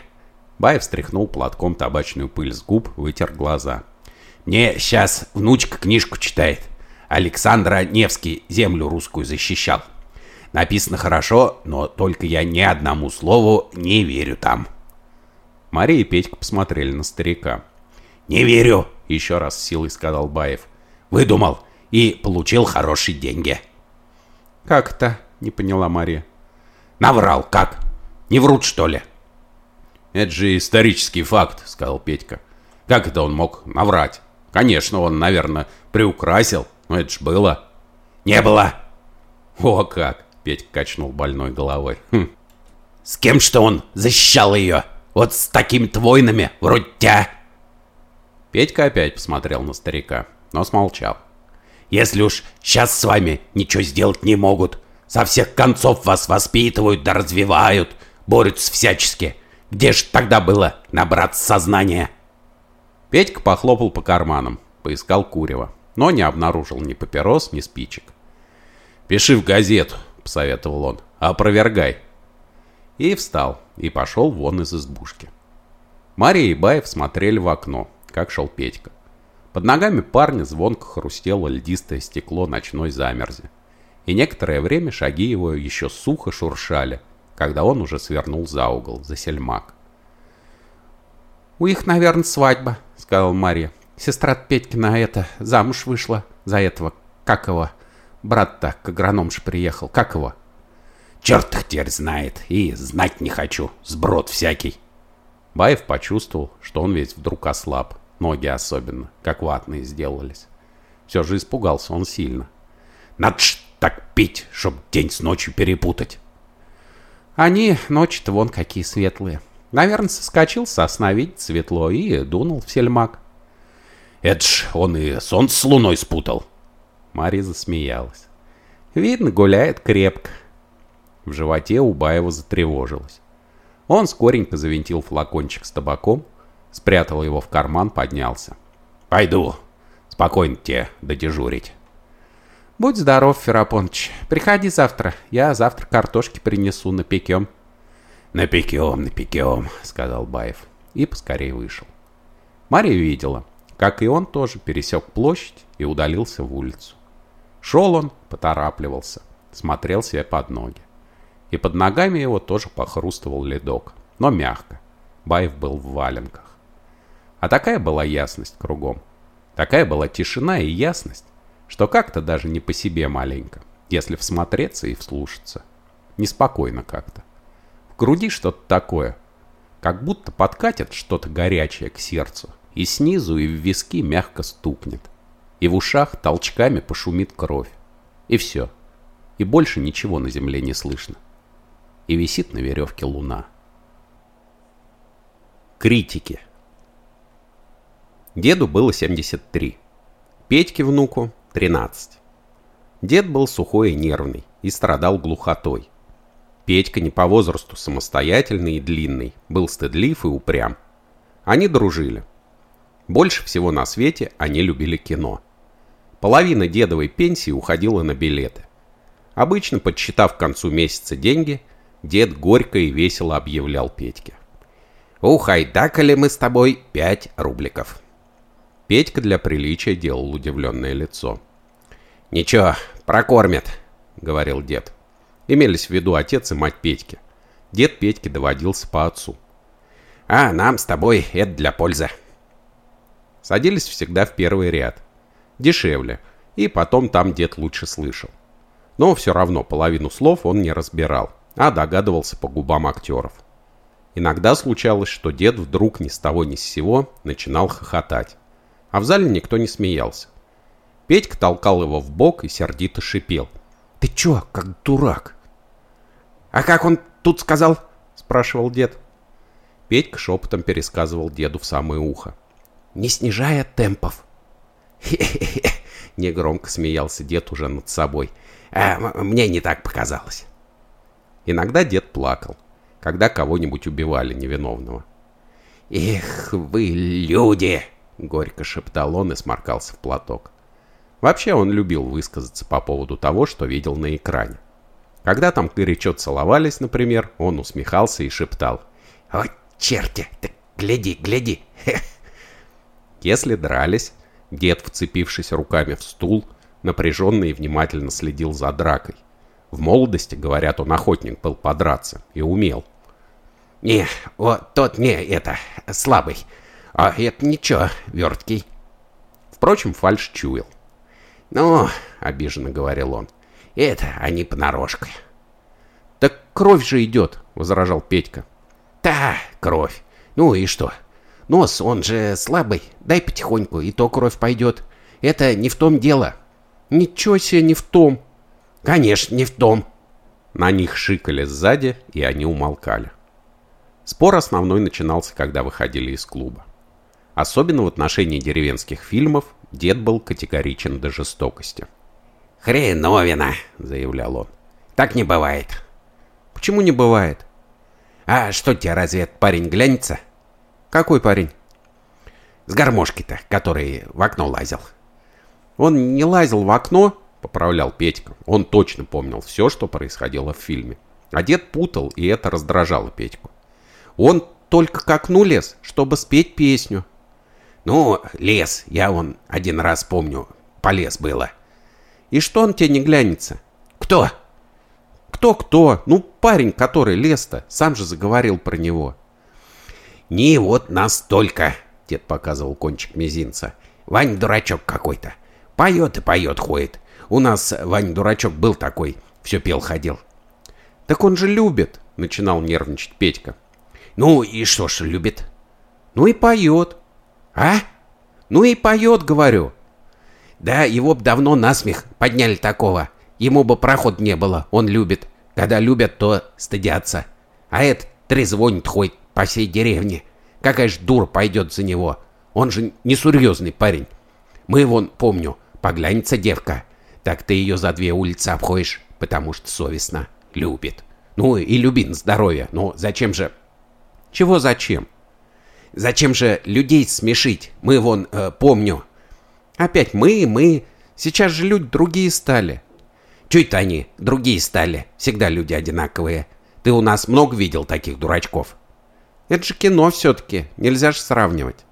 Баев стряхнул платком табачную пыль с губ, вытер глаза. Мне сейчас внучка книжку читает. Александра Невский землю русскую защищал. Написано хорошо, но только я ни одному слову не верю там. Мария и Петька посмотрели на старика. «Не верю!» — еще раз с силой сказал Баев. «Выдумал и получил хорошие деньги». «Как это?» — не поняла Мария. «Наврал, как? Не врут, что ли?» «Это же исторический факт», — сказал Петька. «Как это он мог наврать? Конечно, он, наверное, приукрасил, но это ж было». «Не было!» «О как!» — Петька качнул больной головой. Хм. «С кем что он защищал ее? Вот с такими-то войнами, вроде тебя!» Петька опять посмотрел на старика, но смолчал. «Если уж сейчас с вами ничего сделать не могут, со всех концов вас воспитывают да развивают, борются всячески, где ж тогда было набраться сознания?» Петька похлопал по карманам, поискал курева, но не обнаружил ни папирос, ни спичек. «Пиши в газету», — посоветовал он, — «опровергай». И встал, и пошел вон из избушки. Мария и Баев смотрели в окно, как шел Петька. Под ногами парня звонко хрустело льдистое стекло ночной замерзи. И некоторое время шаги его еще сухо шуршали, когда он уже свернул за угол, за сельмак. «У их, наверное, свадьба», — сказала Мария. «Сестра Петькина это замуж вышла за этого, как его, брат-то к агрономше приехал, как его?» «Черт их теперь знает, и знать не хочу, сброд всякий». Баев почувствовал, что он весь вдруг ослаб, ноги особенно, как ватные сделались. Все же испугался он сильно. «Надо ж так пить, чтоб день с ночью перепутать». «Они ночи-то вон какие светлые», Наверное, соскочил со сна, видит светло, и дунул в сельмак. Это ж он и солнце с луной спутал. Мария засмеялась. Видно, гуляет крепко. В животе у Баева затревожилось. Он скоренько завинтил флакончик с табаком, спрятал его в карман, поднялся. «Пойду. Спокойно тебе додежурить». «Будь здоров, Ферапоныч. Приходи завтра. Я завтра картошки принесу, напекем». «Напекем, напекем», — сказал Баев. И поскорее вышел. Мария видела, как и он тоже пересек площадь и удалился в улицу. Шел он, поторапливался, смотрел себе под ноги. И под ногами его тоже похрустывал ледок, но мягко. Баев был в валенках. А такая была ясность кругом. Такая была тишина и ясность, что как-то даже не по себе маленько, если всмотреться и вслушаться. Неспокойно как-то груди что-то такое. Как будто подкатит что-то горячее к сердцу. И снизу, и в виски мягко стукнет. И в ушах толчками пошумит кровь. И все. И больше ничего на земле не слышно. И висит на веревке луна. Критики. Деду было 73. Петьке внуку 13. Дед был сухой и нервный и страдал глухотой. Петька не по возрасту самостоятельный и длинный, был стыдлив и упрям. Они дружили. Больше всего на свете они любили кино. Половина дедовой пенсии уходила на билеты. Обычно, подсчитав к концу месяца деньги, дед горько и весело объявлял Петьке. «Ухайдакали мы с тобой пять рубликов». Петька для приличия делал удивленное лицо. «Ничего, прокормят», — говорил дед. Имелись в виду отец и мать Петьки. Дед Петьки доводился по отцу. «А нам с тобой это для пользы». Садились всегда в первый ряд. Дешевле. И потом там дед лучше слышал. Но все равно половину слов он не разбирал, а догадывался по губам актеров. Иногда случалось, что дед вдруг ни с того ни с сего начинал хохотать. А в зале никто не смеялся. Петька толкал его в бок и сердито шипел – ты чё, как дурак? А как он тут сказал? Спрашивал дед. Петька шепотом пересказывал деду в самое ухо. Не снижая темпов. Хе-хе-хе. Негромко смеялся дед уже над собой. А, мне не так показалось. Иногда дед плакал, когда кого-нибудь убивали невиновного. «Эх вы, люди!» — горько шептал он и сморкался в платок. Вообще он любил высказаться по поводу того, что видел на экране. Когда там горячо целовались, например, он усмехался и шептал. «О, черти, ты гляди, гляди!» Если дрались, дед, вцепившись руками в стул, напряженно и внимательно следил за дракой. В молодости, говорят, он охотник был подраться и умел. «Не, вот тот не, это, слабый, а это ничего, верткий». Впрочем, фальш чуял. «Ну, — обиженно говорил он, — это они понарошкой». «Так кровь же идет», — возражал Петька. «Да, кровь. Ну и что? Нос, он же слабый. Дай потихоньку, и то кровь пойдет. Это не в том дело». «Ничего себе не в том». «Конечно, не в том». На них шикали сзади, и они умолкали. Спор основной начинался, когда выходили из клуба. Особенно в отношении деревенских фильмов дед был категоричен до жестокости. «Хреновина», — заявлял он. «Так не бывает». «Почему не бывает?» «А что тебе, разве этот парень глянется?» «Какой парень?» «С гармошкой-то, который в окно лазил». «Он не лазил в окно», — поправлял Петька. Он точно помнил все, что происходило в фильме. А дед путал, и это раздражало Петьку. «Он только к окну лез, чтобы спеть песню». «Ну, лес, я он один раз помню, полез было». «И что он тебе не глянется?» «Кто?» «Кто-кто? Ну, парень, который лез-то, сам же заговорил про него». «Не вот настолько», — дед показывал кончик мизинца. «Вань дурачок какой-то. Поет и поет ходит. У нас Вань дурачок был такой, все пел ходил». «Так он же любит», — начинал нервничать Петька. «Ну и что ж любит?» «Ну и поет». «А? Ну и поет, говорю». «Да его б давно насмех подняли такого. Ему бы проход не было, он любит. Когда любят, то стыдятся. А этот трезвонит ходит по всей деревне. Какая ж дура пойдет за него. Он же несерьезный парень. Мы вон, помню, поглянется девка. Так ты ее за две улицы обходишь, потому что совестно. Любит. Ну и люби на здоровье. Но зачем же... Чего зачем? Зачем же людей смешить? Мы вон, э, помню. Опять мы, мы. Сейчас же люди другие стали. Чуть они другие стали. Всегда люди одинаковые. Ты у нас много видел таких дурачков? Это же кино все-таки. Нельзя же сравнивать.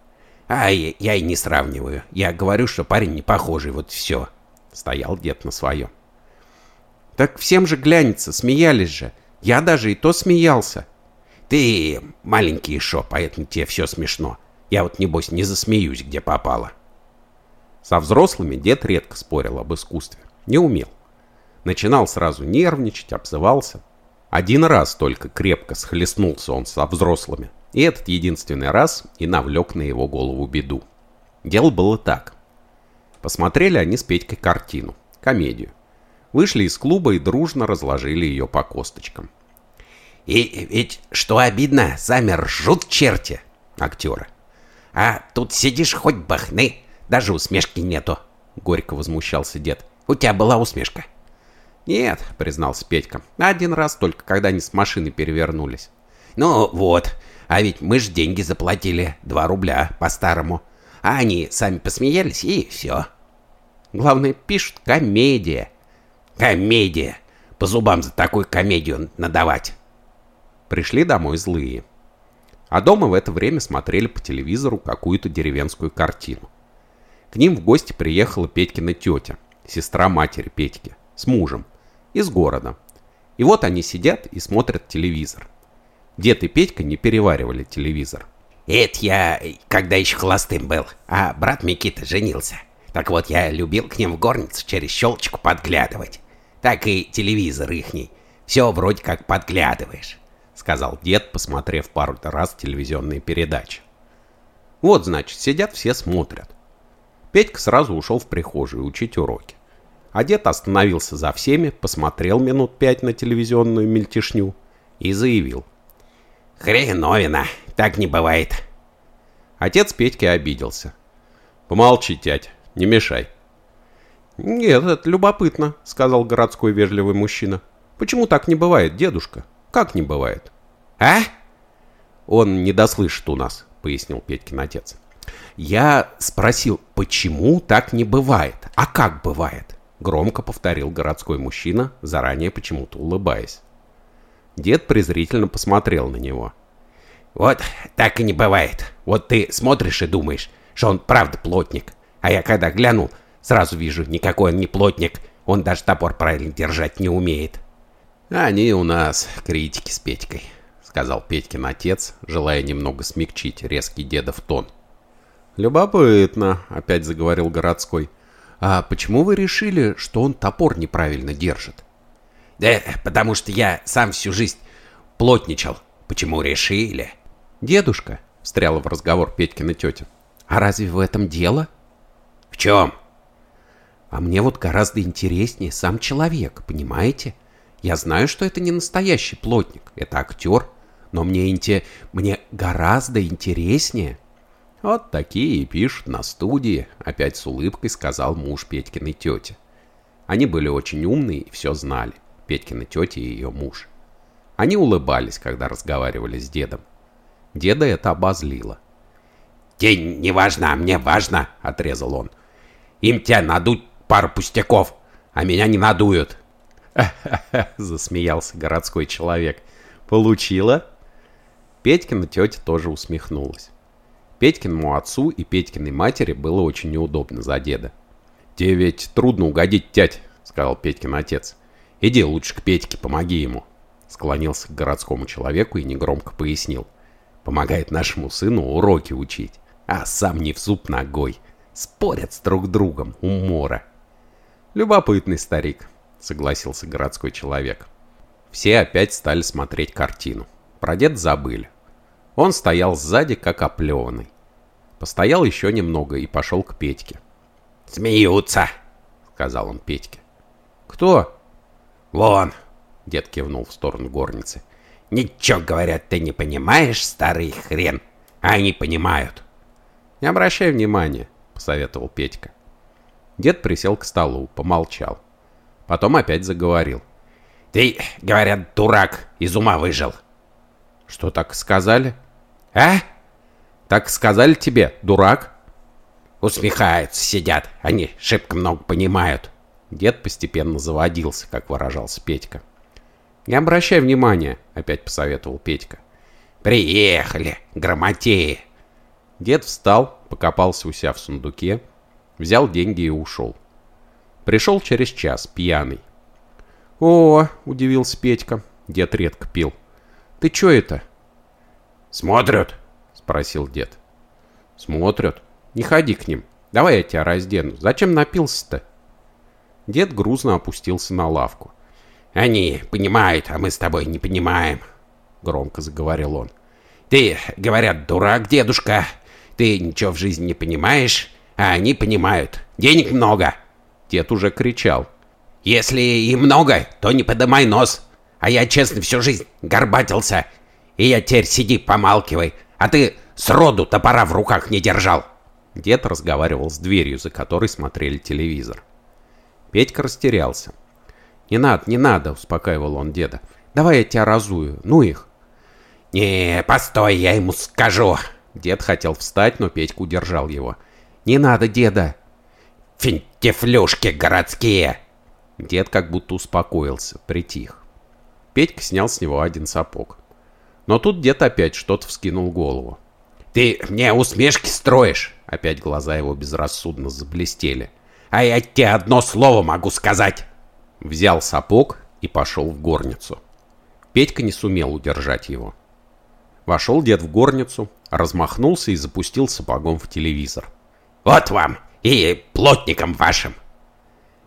А я, я и не сравниваю. Я говорю, что парень не похожий, вот все. Стоял дед на своем. Так всем же глянется, смеялись же. Я даже и то смеялся. Ты маленький еще, поэтому тебе все смешно. Я вот, небось, не засмеюсь, где попало. Со взрослыми дед редко спорил об искусстве. Не умел. Начинал сразу нервничать, обзывался. Один раз только крепко схлестнулся он со взрослыми. И этот единственный раз и навлек на его голову беду. Дело было так. Посмотрели они с Петькой картину, комедию. Вышли из клуба и дружно разложили ее по косточкам. И ведь, что обидно, сами ржут черти, актеры. А тут сидишь хоть бахны, даже усмешки нету. Горько возмущался дед. У тебя была усмешка? Нет, признался Петька. Один раз только, когда они с машины перевернулись. Ну вот, а ведь мы же деньги заплатили, два рубля по-старому. А они сами посмеялись и все. Главное, пишут комедия. Комедия. По зубам за такую комедию надавать. Пришли домой злые. А дома в это время смотрели по телевизору какую-то деревенскую картину. К ним в гости приехала Петькина тетя, сестра матери Петьки, с мужем, из города. И вот они сидят и смотрят телевизор. Дед и Петька не переваривали телевизор. Это я, когда еще холостым был, а брат Микита женился. Так вот, я любил к ним в горницу через щелочку подглядывать. Так и телевизор ихний. Все вроде как подглядываешь сказал дед, посмотрев пару раз телевизионные передачи. Вот, значит, сидят все смотрят. Петька сразу ушел в прихожую учить уроки. А дед остановился за всеми, посмотрел минут пять на телевизионную мельтешню и заявил. «Хреновина, так не бывает». Отец Петьки обиделся. «Помолчи, тять, не мешай». «Нет, это любопытно», — сказал городской вежливый мужчина. «Почему так не бывает, дедушка?» Как не бывает? А? Он не дослышит у нас, пояснил Петькин отец. Я спросил, почему так не бывает? А как бывает? Громко повторил городской мужчина, заранее почему-то улыбаясь. Дед презрительно посмотрел на него. Вот так и не бывает. Вот ты смотришь и думаешь, что он правда плотник. А я когда глянул, сразу вижу, никакой он не плотник. Он даже топор правильно держать не умеет. «Они у нас критики с Петькой», — сказал Петькин отец, желая немного смягчить резкий дедов тон. «Любопытно», — опять заговорил городской. «А почему вы решили, что он топор неправильно держит?» «Да потому что я сам всю жизнь плотничал. Почему решили?» «Дедушка», — встряла в разговор Петькина тетя, — «а разве в этом дело?» «В чем?» «А мне вот гораздо интереснее сам человек, понимаете? Я знаю, что это не настоящий плотник, это актер, но мне, инте... мне гораздо интереснее». «Вот такие и пишут на студии», — опять с улыбкой сказал муж Петькиной тети. Они были очень умные и все знали, Петькина тетя и ее муж. Они улыбались, когда разговаривали с дедом. Деда это обозлило. «Тебе не важно, а мне важно», — отрезал он. «Им тебя надуть пару пустяков, а меня не надуют». засмеялся городской человек. «Получила?» Петькина тетя тоже усмехнулась. Петькиному отцу и Петькиной матери было очень неудобно за деда. «Тебе ведь трудно угодить, тять», — сказал Петькин отец. «Иди лучше к Петьке, помоги ему». Склонился к городскому человеку и негромко пояснил. «Помогает нашему сыну уроки учить, а сам не в зуб ногой. Спорят с друг другом, умора». «Любопытный старик», — согласился городской человек. Все опять стали смотреть картину. Про дед забыли. Он стоял сзади, как оплеванный. Постоял еще немного и пошел к Петьке. «Смеются», — сказал он Петьке. «Кто?» «Вон», — дед кивнул в сторону горницы. «Ничего, говорят, ты не понимаешь, старый хрен, они понимают». «Не обращай внимания», — посоветовал Петька. Дед присел к столу, помолчал. Потом опять заговорил. «Ты, говорят, дурак, из ума выжил». «Что так сказали?» «А?» «Так сказали тебе, дурак?» Усмехаются, сидят. Они шибко много понимают. Дед постепенно заводился, как выражался Петька. «Не обращай внимания», — опять посоветовал Петька. «Приехали, грамотеи!» Дед встал, покопался у себя в сундуке, взял деньги и ушел. Пришел через час, пьяный. «О!» — удивился Петька. Дед редко пил. «Ты чё это?» «Смотрят?» — спросил дед. «Смотрят. Не ходи к ним. Давай я тебя раздену. Зачем напился-то?» Дед грузно опустился на лавку. «Они понимают, а мы с тобой не понимаем», — громко заговорил он. «Ты, говорят, дурак, дедушка. Ты ничего в жизни не понимаешь, а они понимают. Денег много». Дед уже кричал. «Если и много, то не подымай нос. А я, честно, всю жизнь горбатился. И я теперь сиди, помалкивай. А ты сроду топора в руках не держал». Дед разговаривал с дверью, за которой смотрели телевизор. Петька растерялся. «Не надо, не надо», — успокаивал он деда. «Давай я тебя разую. Ну их». «Не, постой, я ему скажу». Дед хотел встать, но Петька удержал его. «Не надо, деда». «Финтифлюшки городские». Дед как будто успокоился, притих. Петька снял с него один сапог. Но тут дед опять что-то вскинул голову. «Ты мне усмешки строишь?» Опять глаза его безрассудно заблестели. «А я тебе одно слово могу сказать!» Взял сапог и пошел в горницу. Петька не сумел удержать его. Вошел дед в горницу, размахнулся и запустил сапогом в телевизор. «Вот вам и плотникам вашим!»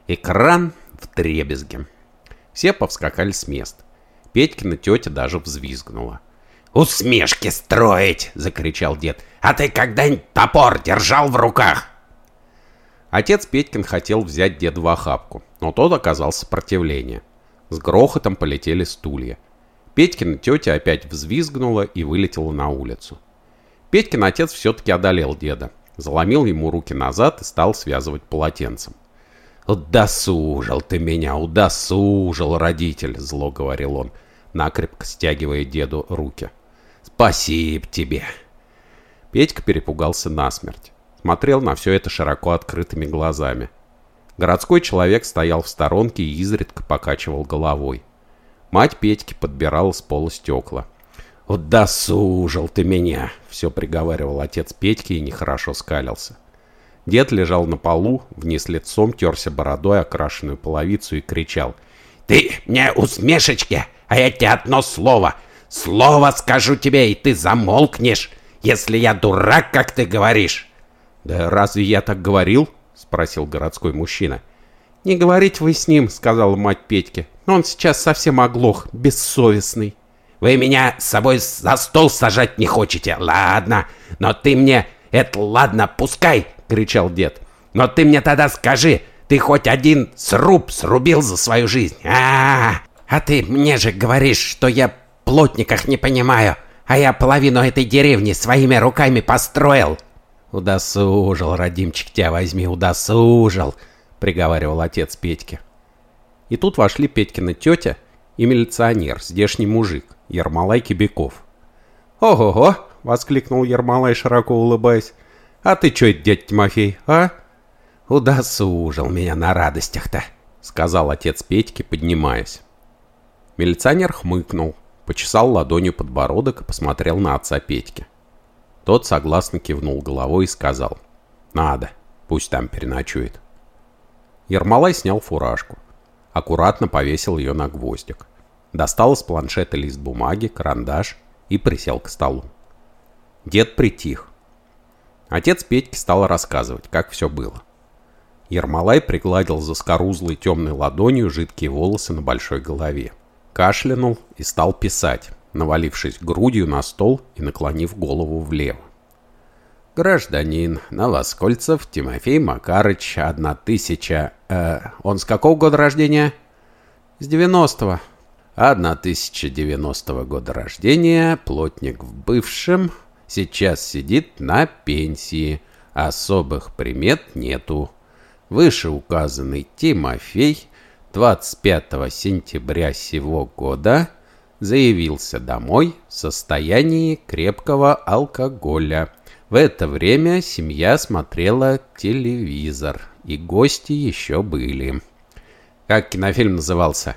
Экран в требезге. Все повскакали с мест. Петькина тетя даже взвизгнула. «Усмешки строить!» — закричал дед. «А ты когда-нибудь топор держал в руках?» Отец Петькин хотел взять деда в охапку, но тот оказал сопротивление. С грохотом полетели стулья. Петькина тетя опять взвизгнула и вылетела на улицу. Петькин отец все-таки одолел деда, заломил ему руки назад и стал связывать полотенцем. «Удосужил ты меня, удосужил, родитель!» — зло говорил он, накрепко стягивая деду руки. «Спасибо тебе!» Петька перепугался насмерть. Смотрел на все это широко открытыми глазами. Городской человек стоял в сторонке и изредка покачивал головой. Мать Петьки подбирала с пола стекла. «Удосужил ты меня!» — все приговаривал отец Петьки и нехорошо скалился. Дед лежал на полу, вниз лицом терся бородой окрашенную половицу и кричал. «Ты мне усмешечки, а я тебе одно слово! Слово скажу тебе, и ты замолкнешь, если я дурак, как ты говоришь!» «Да разве я так говорил?» — спросил городской мужчина. «Не говорите вы с ним», — сказала мать Петьки. «Он сейчас совсем оглох, бессовестный». Вы меня с собой за стол сажать не хотите, ладно. Но ты мне... Это ладно, пускай, кричал дед. Но ты мне тогда скажи, ты хоть один сруб срубил за свою жизнь? А, -а, -а, а ты мне же говоришь, что я плотниках не понимаю, а я половину этой деревни своими руками построил. Удосужил, родимчик, тебя возьми, удосужил, приговаривал отец Петьки. И тут вошли Петькина тетя и милиционер, здешний мужик. Ермолай Кибяков. «Ого-го!» — воскликнул Ермолай, широко улыбаясь. «А ты чё это, дядь Тимофей, а?» «Удосужил меня на радостях-то», — сказал отец Петьки, поднимаясь. Милиционер хмыкнул, почесал ладонью подбородок и посмотрел на отца Петьки. Тот согласно кивнул головой и сказал. «Надо, пусть там переночует». Ермолай снял фуражку. Аккуратно повесил ее на гвоздик достал из планшета лист бумаги, карандаш и присел к столу. Дед притих. Отец Петьки стал рассказывать, как все было. Ермолай пригладил за скорузлой темной ладонью жидкие волосы на большой голове. Кашлянул и стал писать, навалившись грудью на стол и наклонив голову влево. Гражданин Новоскольцев Тимофей Макарыч, одна тысяча... Э, он с какого года рождения? С девяностого, 1090 года рождения, плотник в бывшем, сейчас сидит на пенсии, особых примет нету. Вышеуказанный Тимофей 25 сентября сего года заявился домой в состоянии крепкого алкоголя. В это время семья смотрела телевизор, и гости еще были. Как кинофильм назывался?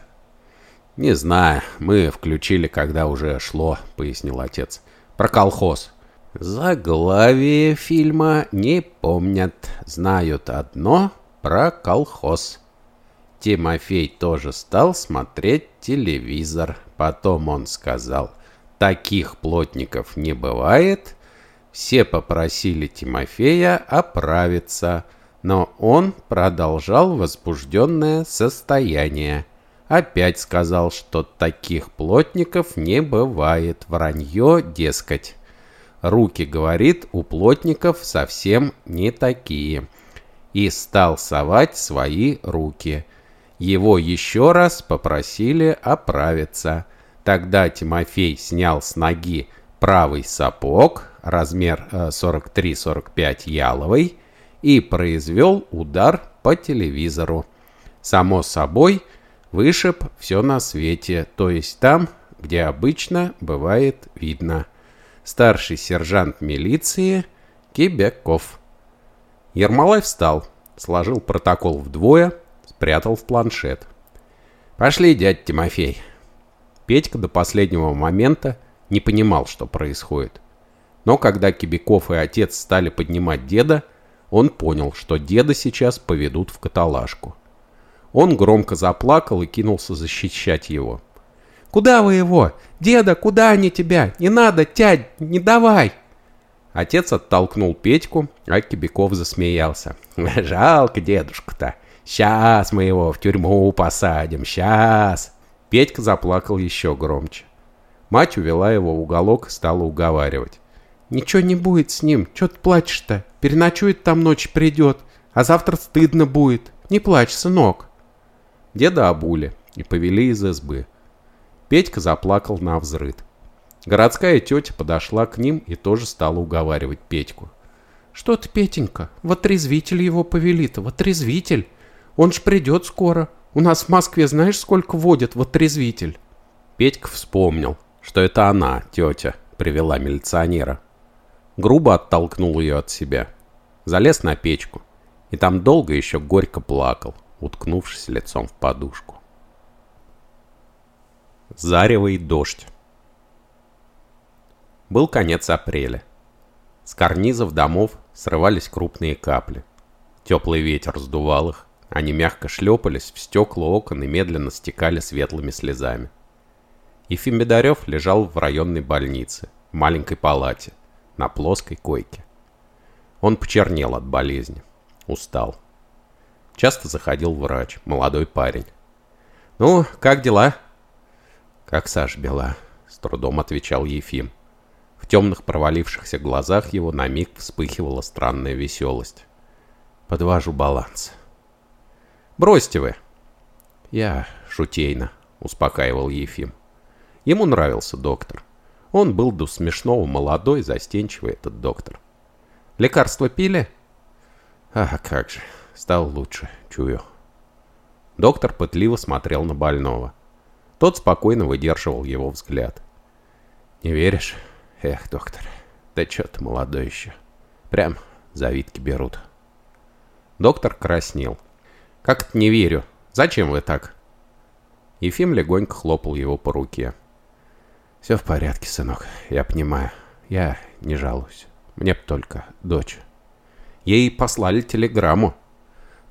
«Не знаю, мы включили, когда уже шло», — пояснил отец. «Про колхоз». Заглавие фильма не помнят, знают одно про колхоз. Тимофей тоже стал смотреть телевизор. Потом он сказал, таких плотников не бывает. Все попросили Тимофея оправиться, но он продолжал возбужденное состояние. Опять сказал, что таких плотников не бывает. Вранье, дескать. Руки, говорит, у плотников совсем не такие. И стал совать свои руки. Его еще раз попросили оправиться. Тогда Тимофей снял с ноги правый сапог, размер 43-45 э, яловый, и произвел удар по телевизору. Само собой, Вышиб все на свете, то есть там, где обычно бывает видно. Старший сержант милиции Кибяков. Ермолай встал, сложил протокол вдвое, спрятал в планшет. «Пошли, дядь Тимофей». Петька до последнего момента не понимал, что происходит. Но когда Кибяков и отец стали поднимать деда, он понял, что деда сейчас поведут в каталажку. Он громко заплакал и кинулся защищать его. «Куда вы его? Деда, куда они тебя? Не надо, тядь, не давай!» Отец оттолкнул Петьку, а Кибяков засмеялся. «Жалко дедушку-то. Сейчас мы его в тюрьму посадим, сейчас!» Петька заплакал еще громче. Мать увела его в уголок и стала уговаривать. «Ничего не будет с ним. Чё ты плачешь-то? Переночует там ночь придет, а завтра стыдно будет. Не плачь, сынок!» Деда обули и повели из избы. Петька заплакал на взрыд. Городская тетя подошла к ним и тоже стала уговаривать Петьку. «Что ты, Петенька, в отрезвитель его повели-то, в отрезвитель. Он ж придет скоро. У нас в Москве знаешь, сколько водят в отрезвитель?» Петька вспомнил, что это она, тетя, привела милиционера. Грубо оттолкнул ее от себя. Залез на печку И там долго еще горько плакал, уткнувшись лицом в подушку. Заревый дождь. Был конец апреля. С карнизов домов срывались крупные капли. Теплый ветер сдувал их, они мягко шлепались в стекла окон и медленно стекали светлыми слезами. Ефим Бедарев лежал в районной больнице, в маленькой палате, на плоской койке. Он почернел от болезни, устал. Часто заходил врач, молодой парень. «Ну, как дела?» «Как Саш бела», — с трудом отвечал Ефим. В темных провалившихся глазах его на миг вспыхивала странная веселость. «Подвожу баланс». «Бросьте вы!» «Я шутейно», — успокаивал Ефим. Ему нравился доктор. Он был до смешного молодой, застенчивый этот доктор. «Лекарства пили?» «А, как же, стал лучше, чую». Доктор пытливо смотрел на больного. Тот спокойно выдерживал его взгляд. «Не веришь? Эх, доктор, да чё ты молодой еще. Прям завидки берут». Доктор краснел. «Как-то не верю. Зачем вы так?» Ефим легонько хлопал его по руке. «Все в порядке, сынок, я понимаю. Я не жалуюсь. Мне б только дочь». Ей послали телеграмму.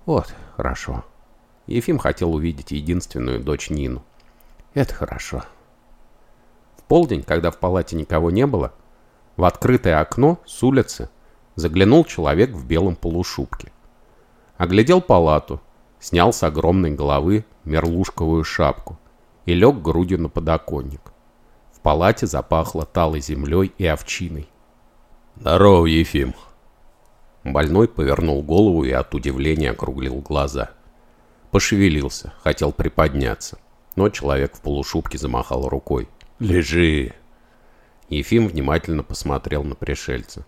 «Вот, хорошо». Ефим хотел увидеть единственную дочь Нину. «Это хорошо». В полдень, когда в палате никого не было, в открытое окно с улицы заглянул человек в белом полушубке. Оглядел палату, снял с огромной головы мерлушковую шапку и лег грудью на подоконник. В палате запахло талой землей и овчиной. «Здорово, Ефим!» Больной повернул голову и от удивления округлил глаза. Пошевелился, хотел приподняться, но человек в полушубке замахал рукой. «Лежи!» Ефим внимательно посмотрел на пришельца.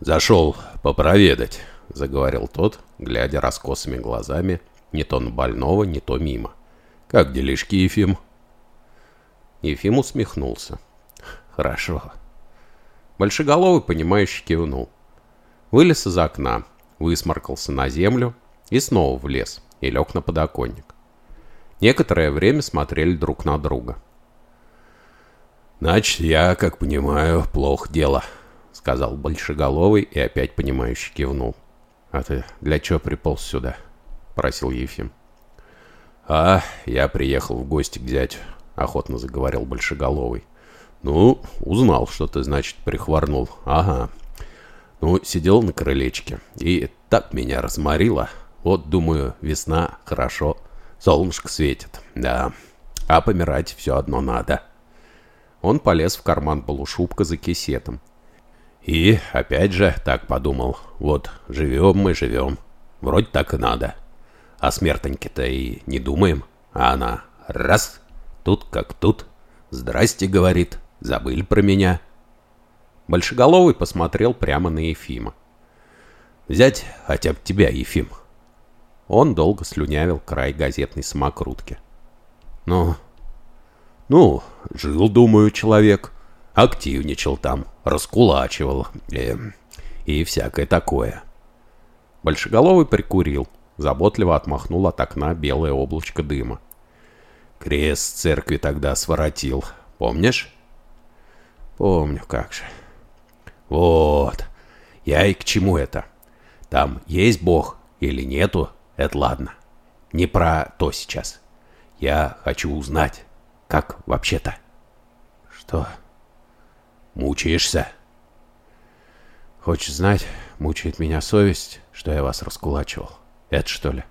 «Зашел попроведать», — заговорил тот, глядя раскосыми глазами не то на больного, не то мимо. «Как делишки, Ефим?» Ефим усмехнулся. «Хорошо». Большеголовый, понимающий, кивнул. Вылез из окна, высморкался на землю и снова влез и лег на подоконник. Некоторое время смотрели друг на друга. «Значит, я, как понимаю, плохо дело», — сказал Большеголовый и опять понимающе кивнул. «А ты для чего приполз сюда?» — просил Ефим. «А, я приехал в гости к зятю», — охотно заговорил Большеголовый. «Ну, узнал, что ты, значит, прихворнул. Ага. Ну, сидел на крылечке, и так меня разморило. Вот, думаю, весна, хорошо, солнышко светит, да. А помирать все одно надо». Он полез в карман полушубка за кисетом. И, опять же, так подумал. Вот, живем мы, живем. Вроде так и надо. А смертоньки-то и не думаем. А она раз, тут как тут. Здрасте, говорит, забыли про меня. Большеголовый посмотрел прямо на Ефима. Взять хотя бы тебя, Ефим. Он долго слюнявил край газетной самокрутки. Ну, ну, жил, думаю, человек активничал там, раскулачивал э, и всякое такое. Большеголовый прикурил, заботливо отмахнул от окна белое облачко дыма. Крест церкви тогда своротил, помнишь? Помню, как же. Вот, я и к чему это? Там есть Бог или нету, это ладно. Не про то сейчас. Я хочу узнать, как вообще-то. Что? Мучаешься? Хочешь знать, мучает меня совесть, что я вас раскулачивал. Это что ли?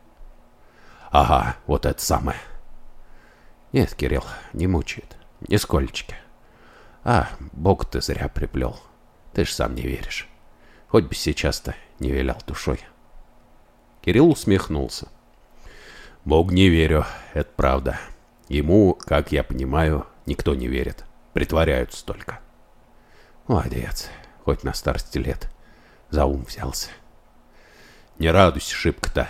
Ага, вот это самое. Нет, Кирилл, не мучает. Нисколечки. А, Бог ты зря приплел. Ты ж сам не веришь. Хоть бы сейчас-то не вилял душой. Кирилл усмехнулся. Бог не верю, это правда. Ему, как я понимаю, никто не верит. Притворяются только. Молодец, хоть на старости лет за ум взялся. Не радуйся шибко-то,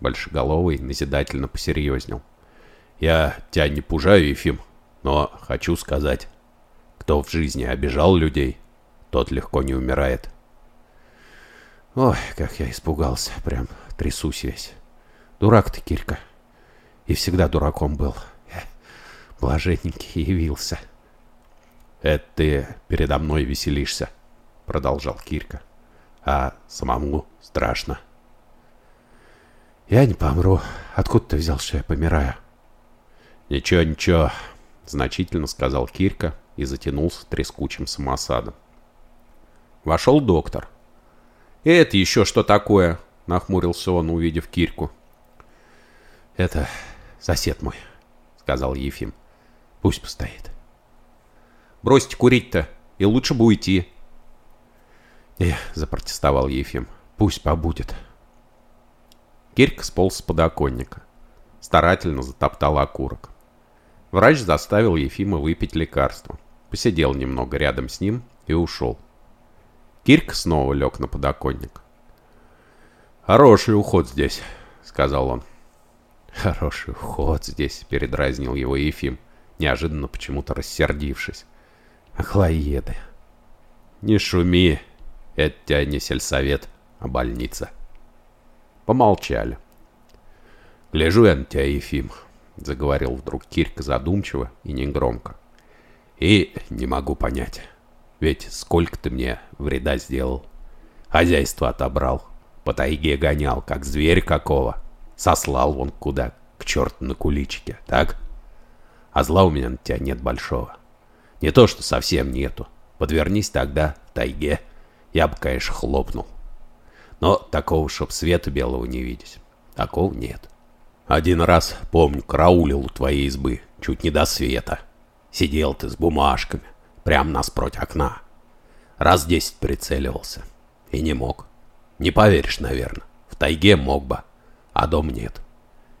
Большеголовый назидательно посерьезнел. Я тебя не пужаю, Ефим, но хочу сказать, кто в жизни обижал людей, тот легко не умирает. Ой, как я испугался, прям трясусь весь. Дурак ты, Кирка. И всегда дураком был. Блаженненький явился. Это ты передо мной веселишься, продолжал Кирка. А самому страшно. Я не помру. Откуда ты взял, что я помираю? Ничего, ничего, значительно сказал Кирка и затянулся трескучим самосадом. Вошел доктор. «Это еще что такое?» — нахмурился он, увидев Кирку. «Это сосед мой», — сказал Ефим. «Пусть постоит». «Бросьте курить-то, и лучше бы уйти». «Не», — запротестовал Ефим. «Пусть побудет». Кирка сполз с подоконника. Старательно затоптал окурок. Врач заставил Ефима выпить лекарство. Посидел немного рядом с ним и ушел. Кирк снова лег на подоконник. «Хороший уход здесь», — сказал он. «Хороший уход здесь», — передразнил его Ефим, неожиданно почему-то рассердившись. «Охлоеды». «Не шуми, это тебя не сельсовет, а больница». Помолчали. «Гляжу я на тебя, Ефим», — заговорил вдруг Кирк задумчиво и негромко. «И не могу понять». Ведь сколько ты мне вреда сделал. Хозяйство отобрал. По тайге гонял, как зверь какого. Сослал вон куда, к черту на куличке, так? А зла у меня на тебя нет большого. Не то, что совсем нету. Подвернись тогда в тайге, я бы, конечно, хлопнул. Но такого, чтоб света белого не видеть, такого нет. Один раз, помню, караулил у твоей избы, чуть не до света. Сидел ты с бумажками, прямо наспроть окна. Раз десять прицеливался. И не мог. Не поверишь, наверное. В тайге мог бы, а дом нет.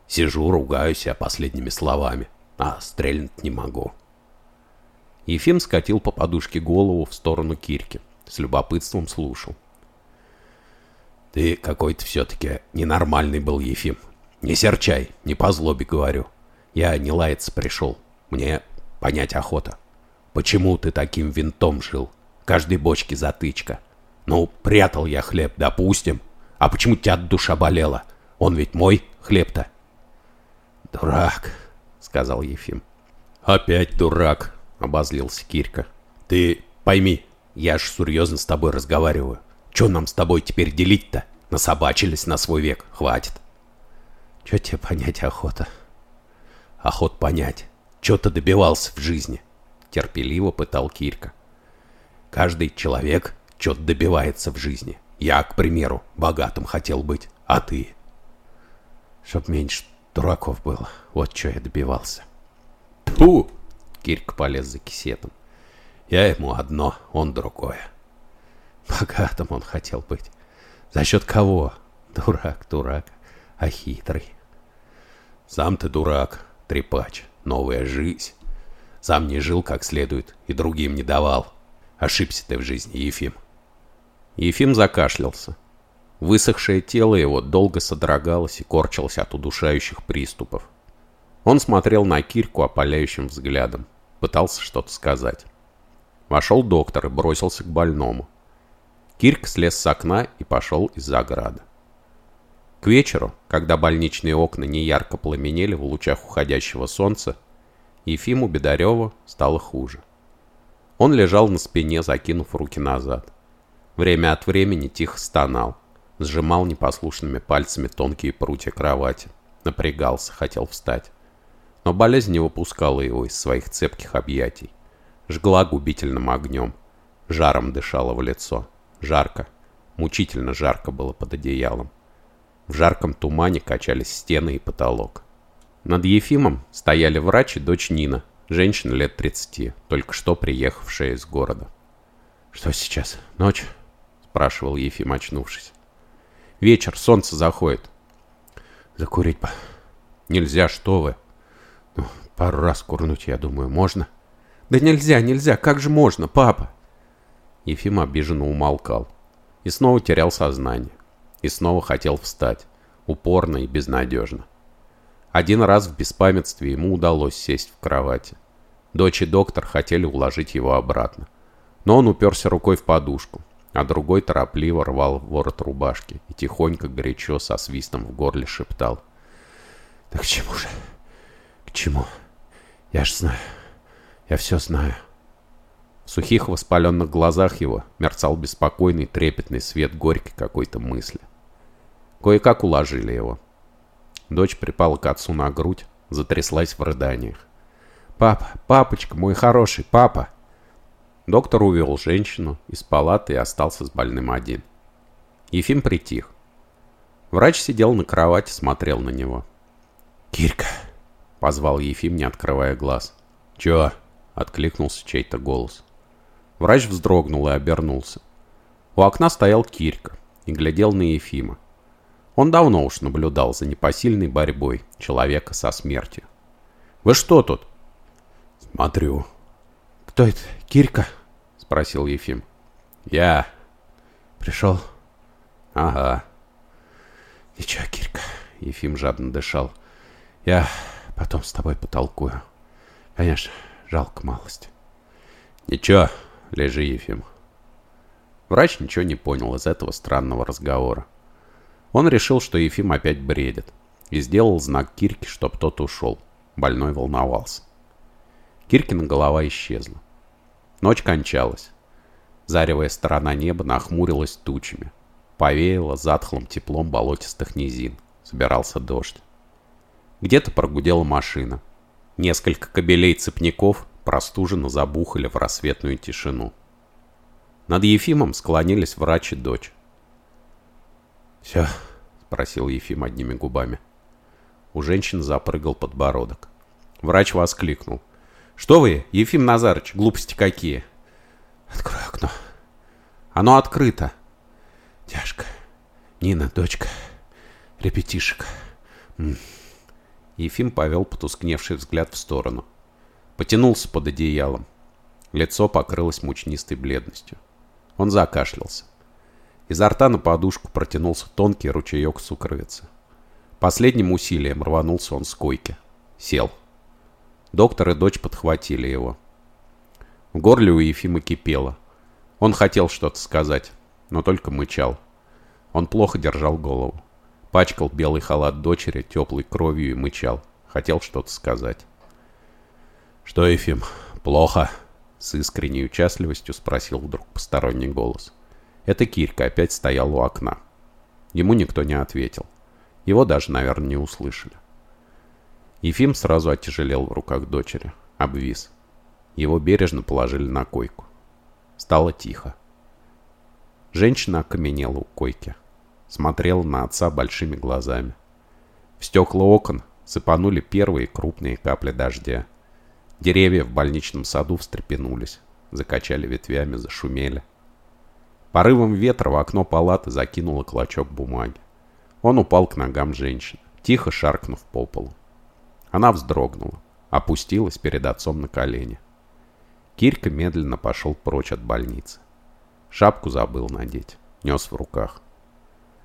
Сижу, ругаюсь себя последними словами, а стрельнуть не могу. Ефим скатил по подушке голову в сторону Кирки. С любопытством слушал. «Ты какой-то все-таки ненормальный был, Ефим. Не серчай, не по злобе говорю. Я не лаяться пришел. Мне понять охота. Почему ты таким винтом жил? Каждой бочке затычка. Ну, прятал я хлеб, допустим. А почему тебя душа болела? Он ведь мой хлеб-то. Дурак, сказал Ефим. Опять дурак, обозлился Кирка. Ты пойми, я ж серьезно с тобой разговариваю. Че нам с тобой теперь делить-то? Насобачились на свой век, хватит. Че тебе понять охота? Охот понять. Че ты добивался в жизни? терпеливо пытал Кирка. Каждый человек что-то добивается в жизни. Я, к примеру, богатым хотел быть, а ты? Чтоб меньше дураков было, вот что я добивался. Ту! Кирк полез за кисетом. Я ему одно, он другое. Богатым он хотел быть. За счет кого? Дурак, дурак, а хитрый. Сам ты дурак, трепач, новая жизнь. Сам не жил как следует и другим не давал. Ошибся ты в жизни, Ефим. Ефим закашлялся. Высохшее тело его долго содрогалось и корчилось от удушающих приступов. Он смотрел на Кирку опаляющим взглядом, пытался что-то сказать. Вошел доктор и бросился к больному. Кирк слез с окна и пошел из-за ограды. К вечеру, когда больничные окна неярко пламенели в лучах уходящего солнца, Ефиму Бедареву стало хуже. Он лежал на спине, закинув руки назад. Время от времени тихо стонал, сжимал непослушными пальцами тонкие прутья кровати, напрягался, хотел встать. Но болезнь не выпускала его из своих цепких объятий. Жгла губительным огнем, жаром дышала в лицо. Жарко, мучительно жарко было под одеялом. В жарком тумане качались стены и потолок. Над Ефимом стояли врач и дочь Нина, женщина лет 30, только что приехавшая из города. «Что сейчас? Ночь?» – спрашивал Ефим, очнувшись. «Вечер, солнце заходит». «Закурить бы». «Нельзя, что вы?» «Ну, пару раз курнуть, я думаю, можно?» «Да нельзя, нельзя, как же можно, папа?» Ефим обиженно умолкал. И снова терял сознание. И снова хотел встать. Упорно и безнадежно. Один раз в беспамятстве ему удалось сесть в кровати. Дочь и доктор хотели уложить его обратно. Но он уперся рукой в подушку. а другой торопливо рвал ворот рубашки и тихонько, горячо, со свистом в горле шептал. «Да к чему же? К чему? Я ж знаю. Я все знаю». В сухих воспаленных глазах его мерцал беспокойный трепетный свет горькой какой-то мысли. Кое-как уложили его. Дочь припала к отцу на грудь, затряслась в рыданиях. «Папа, папочка, мой хороший, папа!» Доктор увел женщину из палаты и остался с больным один. Ефим притих. Врач сидел на кровати, смотрел на него. «Кирка!» — позвал Ефим, не открывая глаз. «Чё?» — откликнулся чей-то голос. Врач вздрогнул и обернулся. У окна стоял Кирка и глядел на Ефима. Он давно уж наблюдал за непосильной борьбой человека со смертью. «Вы что тут?» «Смотрю». «Кто это? Кирка?» — спросил Ефим. «Я». «Пришел?» «Ага». «Ничего, Кирка». Ефим жадно дышал. «Я потом с тобой потолкую. Конечно, жалко малость». «Ничего, лежи, Ефим». Врач ничего не понял из этого странного разговора. Он решил, что Ефим опять бредит, и сделал знак Кирке, чтоб тот ушел. Больной волновался. Киркина голова исчезла. Ночь кончалась. Заревая сторона неба нахмурилась тучами. Повеяло затхлым теплом болотистых низин. Собирался дождь. Где-то прогудела машина. Несколько кобелей цепняков простуженно забухали в рассветную тишину. Над Ефимом склонились врач и дочь. «Все?» — спросил Ефим одними губами. У женщины запрыгал подбородок. Врач воскликнул. «Что вы, Ефим Назарыч, глупости какие?» «Открой окно». «Оно открыто». «Тяжко. Нина, дочка, репетишек». Ефим повел потускневший взгляд в сторону. Потянулся под одеялом. Лицо покрылось мучнистой бледностью. Он закашлялся. Изо рта на подушку протянулся тонкий ручеек сукровицы. Последним усилием рванулся он с койки. Сел. Доктор и дочь подхватили его. В горле у Ефима кипело. Он хотел что-то сказать, но только мычал. Он плохо держал голову. Пачкал белый халат дочери теплой кровью и мычал. Хотел что-то сказать. «Что, Ефим, плохо?» С искренней участливостью спросил вдруг посторонний голос. Это Кирка опять стоял у окна. Ему никто не ответил. Его даже, наверное, не услышали. Ефим сразу оттяжелел в руках дочери. Обвис. Его бережно положили на койку. Стало тихо. Женщина окаменела у койки. Смотрела на отца большими глазами. В стекла окон сыпанули первые крупные капли дождя. Деревья в больничном саду встрепенулись, закачали ветвями, зашумели. Порывом ветра в окно палаты закинуло клочок бумаги. Он упал к ногам женщины, тихо шаркнув по полу. Она вздрогнула, опустилась перед отцом на колени. Кирка медленно пошел прочь от больницы. Шапку забыл надеть, нес в руках.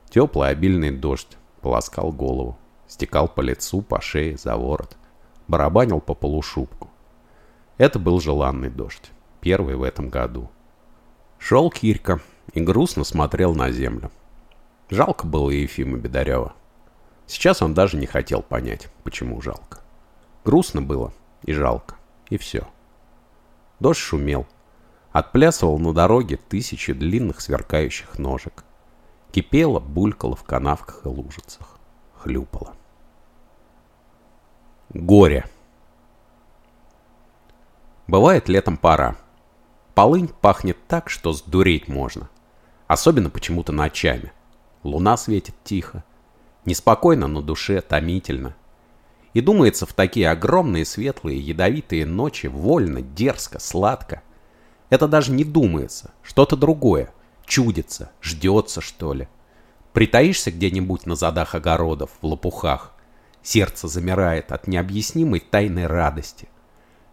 Теплый обильный дождь полоскал голову, стекал по лицу, по шее, за ворот, барабанил по полушубку. Это был желанный дождь, первый в этом году. Шел Кирка и грустно смотрел на землю. Жалко было Ефима Бедарева. Сейчас он даже не хотел понять, почему жалко. Грустно было и жалко, и все. Дождь шумел. Отплясывал на дороге тысячи длинных сверкающих ножек. Кипело, булькало в канавках и лужицах. Хлюпало. Горе. Бывает летом пора. Полынь пахнет так, что сдуреть можно. Особенно почему-то ночами. Луна светит тихо. Неспокойно на душе, томительно. И думается, в такие огромные, светлые, ядовитые ночи вольно, дерзко, сладко. Это даже не думается, что-то другое. Чудится, ждется, что ли. Притаишься где-нибудь на задах огородов, в лопухах. Сердце замирает от необъяснимой тайной радости.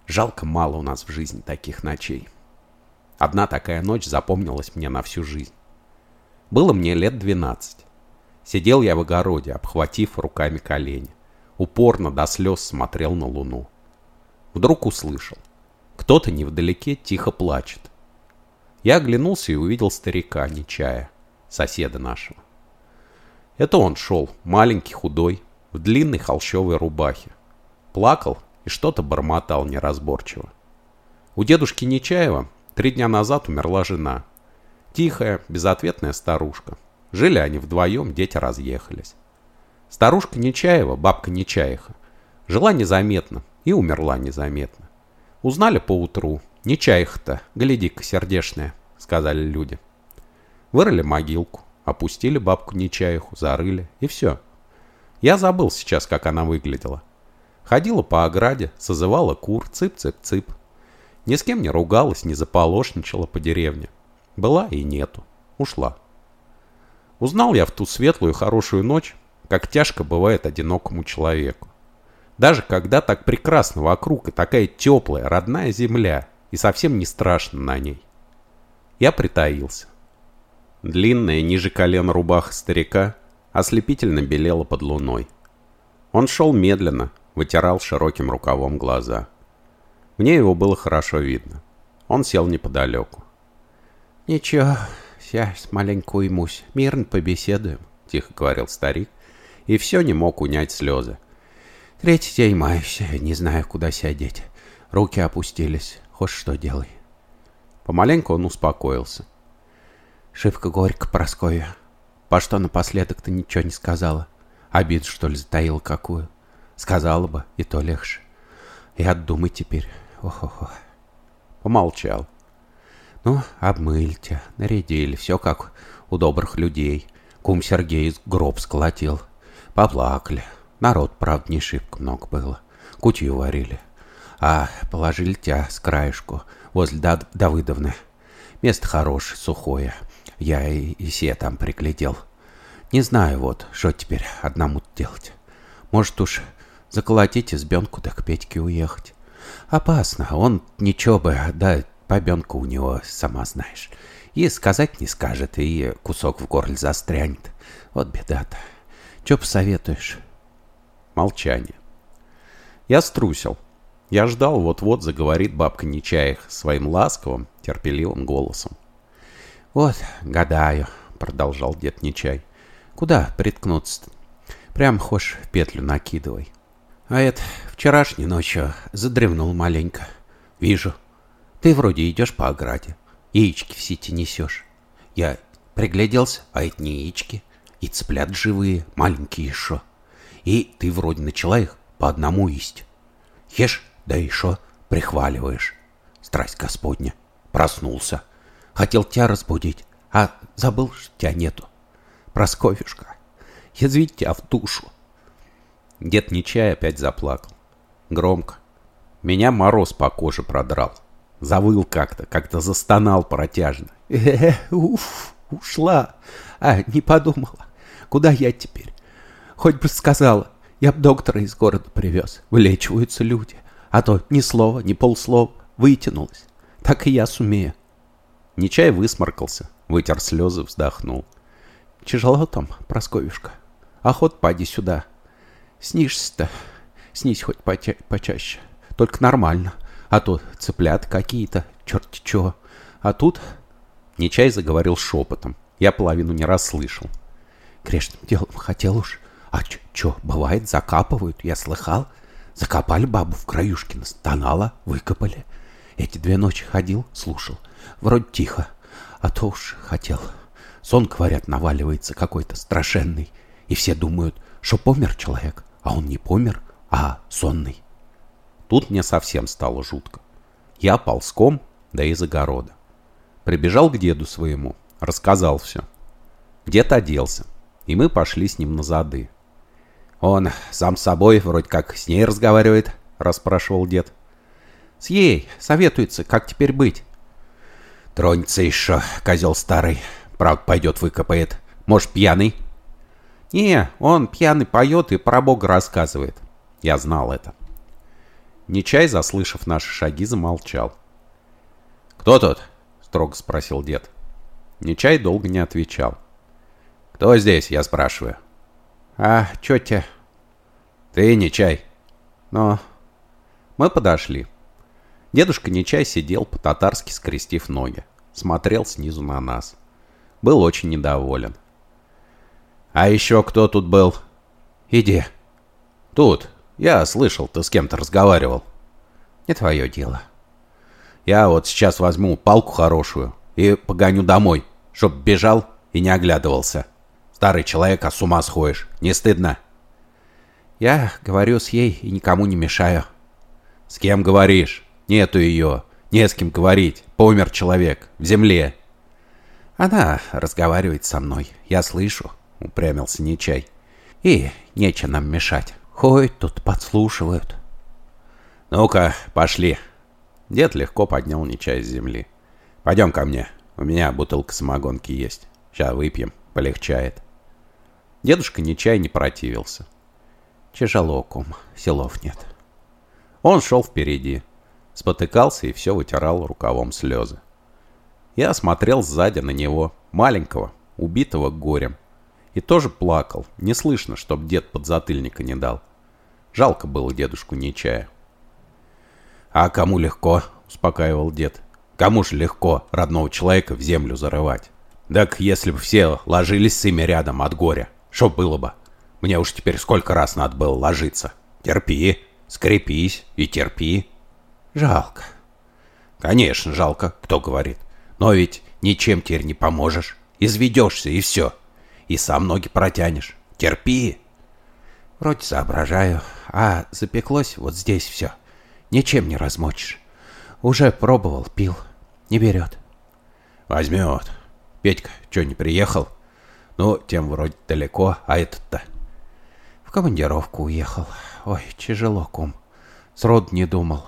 Жалко мало у нас в жизни таких ночей. Одна такая ночь запомнилась мне на всю жизнь. Было мне лет 12. Сидел я в огороде, обхватив руками колени. Упорно до слез смотрел на луну. Вдруг услышал. Кто-то невдалеке тихо плачет. Я оглянулся и увидел старика Нечая, соседа нашего. Это он шел, маленький, худой, в длинной холщовой рубахе. Плакал и что-то бормотал неразборчиво. У дедушки Нечаева три дня назад умерла жена. Тихая, безответная старушка. Жили они вдвоем, дети разъехались. Старушка Нечаева, бабка Нечаиха, жила незаметно и умерла незаметно. Узнали поутру. Нечаиха-то, гляди-ка, сердешная, сказали люди. Вырыли могилку, опустили бабку Нечаиху, зарыли, и все. Я забыл сейчас, как она выглядела. Ходила по ограде, созывала кур, цып-цып-цып. Ни с кем не ругалась, не заполошничала по деревне. Была и нету. Ушла. Узнал я в ту светлую хорошую ночь, как тяжко бывает одинокому человеку. Даже когда так прекрасно вокруг и такая теплая, родная земля, и совсем не страшно на ней. Я притаился. Длинная, ниже колена рубаха старика ослепительно белела под луной. Он шел медленно, вытирал широким рукавом глаза. Мне его было хорошо видно. Он сел неподалеку. «Ничего, сейчас маленько уймусь, мирно побеседуем», — тихо говорил старик, и все не мог унять слезы. «Третий день маюсь, не знаю, куда сядеть. Руки опустились, хоть что делай». Помаленьку он успокоился. «Шибко горько, Прасковья. По что напоследок-то ничего не сказала? Обид, что ли, затаила какую? Сказала бы, и то легче. И отдумай теперь. Ох-ох-ох». Помолчал. Ну, обмыльте, нарядили, все как у добрых людей. Кум Сергей гроб сколотил. Поплакали. Народ, правда, не шибко много было. Кутью варили. А положили тебя с краешку возле Дав Давыдовны. Место хорошее, сухое. Я и, и се там приглядел. Не знаю вот, что теперь одному делать. Может уж заколотить избенку да к Петьке уехать. Опасно, он ничего бы, да Бабенка у него, сама знаешь. И сказать не скажет, и кусок в горле застрянет. Вот беда-то. Че посоветуешь? Молчание. Я струсил. Я ждал, вот-вот заговорит бабка Нечаях своим ласковым, терпеливым голосом. «Вот, гадаю», — продолжал дед Нечай. «Куда приткнуться-то? Прям хошь петлю накидывай. А это вчерашней ночью задревнул маленько. Вижу, ты вроде идешь по ограде, яички в сети несешь. Я пригляделся, а это не яички, и цыплят живые, маленькие еще. И ты вроде начала их по одному есть. Ешь, да еще прихваливаешь. Страсть Господня. Проснулся. Хотел тебя разбудить, а забыл, что тебя нету. Просковишка, язвить тебя в душу. Дед Нечай опять заплакал. Громко. Меня мороз по коже продрал. Завыл как-то, как-то застонал протяжно. э уф, ушла. А, не подумала. Куда я теперь? Хоть бы сказала, я б доктора из города привез. Вылечиваются люди. А то ни слова, ни полслова. Вытянулась. Так и я сумею. Нечай высморкался, вытер слезы, вздохнул. Тяжело там, Просковишка. Охот поди сюда. Снишься-то. Снись хоть поча почаще. Только нормально. А то цыплят какие-то, черти чего. А тут... Нечай заговорил шепотом. Я половину не расслышал. Грешным делом хотел уж. А чё, бывает, закапывают, я слыхал. Закопали бабу в краюшке, стонала, выкопали. Эти две ночи ходил, слушал. Вроде тихо, а то уж хотел. Сон, говорят, наваливается какой-то страшенный. И все думают, что помер человек, а он не помер, а сонный. Тут мне совсем стало жутко. Я ползком, да из огорода. Прибежал к деду своему, рассказал все. Дед оделся, и мы пошли с ним на зады. Он сам с собой вроде как с ней разговаривает, расспрашивал дед. С ей советуется, как теперь быть. Тронется еще, козел старый. Правда, пойдет выкопает. Может, пьяный? Не, он пьяный поет и про Бога рассказывает. Я знал это. Нечай, заслышав наши шаги, замолчал. «Кто тут?» — строго спросил дед. Нечай долго не отвечал. «Кто здесь?» — я спрашиваю. «А, чё тебе?» «Ты, Нечай». «Но...» Мы подошли. Дедушка Нечай сидел по-татарски, скрестив ноги. смотрел снизу на нас. Был очень недоволен. «А еще кто тут был?» «Иди». «Тут. Я слышал, ты с кем-то разговаривал». «Не твое дело». «Я вот сейчас возьму палку хорошую и погоню домой, чтоб бежал и не оглядывался. Старый человек, а с ума сходишь. Не стыдно?» «Я говорю с ей и никому не мешаю». «С кем говоришь? Нету ее. Не с кем говорить. Помер человек. В земле». «Она разговаривает со мной. Я слышу», — упрямился Нечай. «И нечего нам мешать. Ходят тут, подслушивают». «Ну-ка, пошли». Дед легко поднял Нечай с земли. «Пойдем ко мне. У меня бутылка самогонки есть. Сейчас выпьем. Полегчает». Дедушка Нечай не противился. «Тяжело, кум. Селов нет». Он шел впереди, спотыкался и все вытирал рукавом слезы. Я смотрел сзади на него, маленького, убитого горем, и тоже плакал, не слышно, чтоб дед подзатыльника не дал. Жалко было дедушку Нечая. «А кому легко?» — успокаивал дед. «Кому же легко родного человека в землю зарывать? Так если бы все ложились с ими рядом от горя, что было бы? Мне уж теперь сколько раз надо было ложиться. Терпи!» Скрепись и терпи. Жалко. Конечно, жалко, кто говорит. Но ведь ничем теперь не поможешь. Изведешься и все. И сам ноги протянешь. Терпи. Вроде соображаю, а запеклось вот здесь все. Ничем не размочишь. Уже пробовал, пил. Не берет. Возьмет. Петька, что, не приехал? Ну, тем вроде далеко, а этот-то... В командировку уехал. Ой, тяжело, кум. Срод не думал.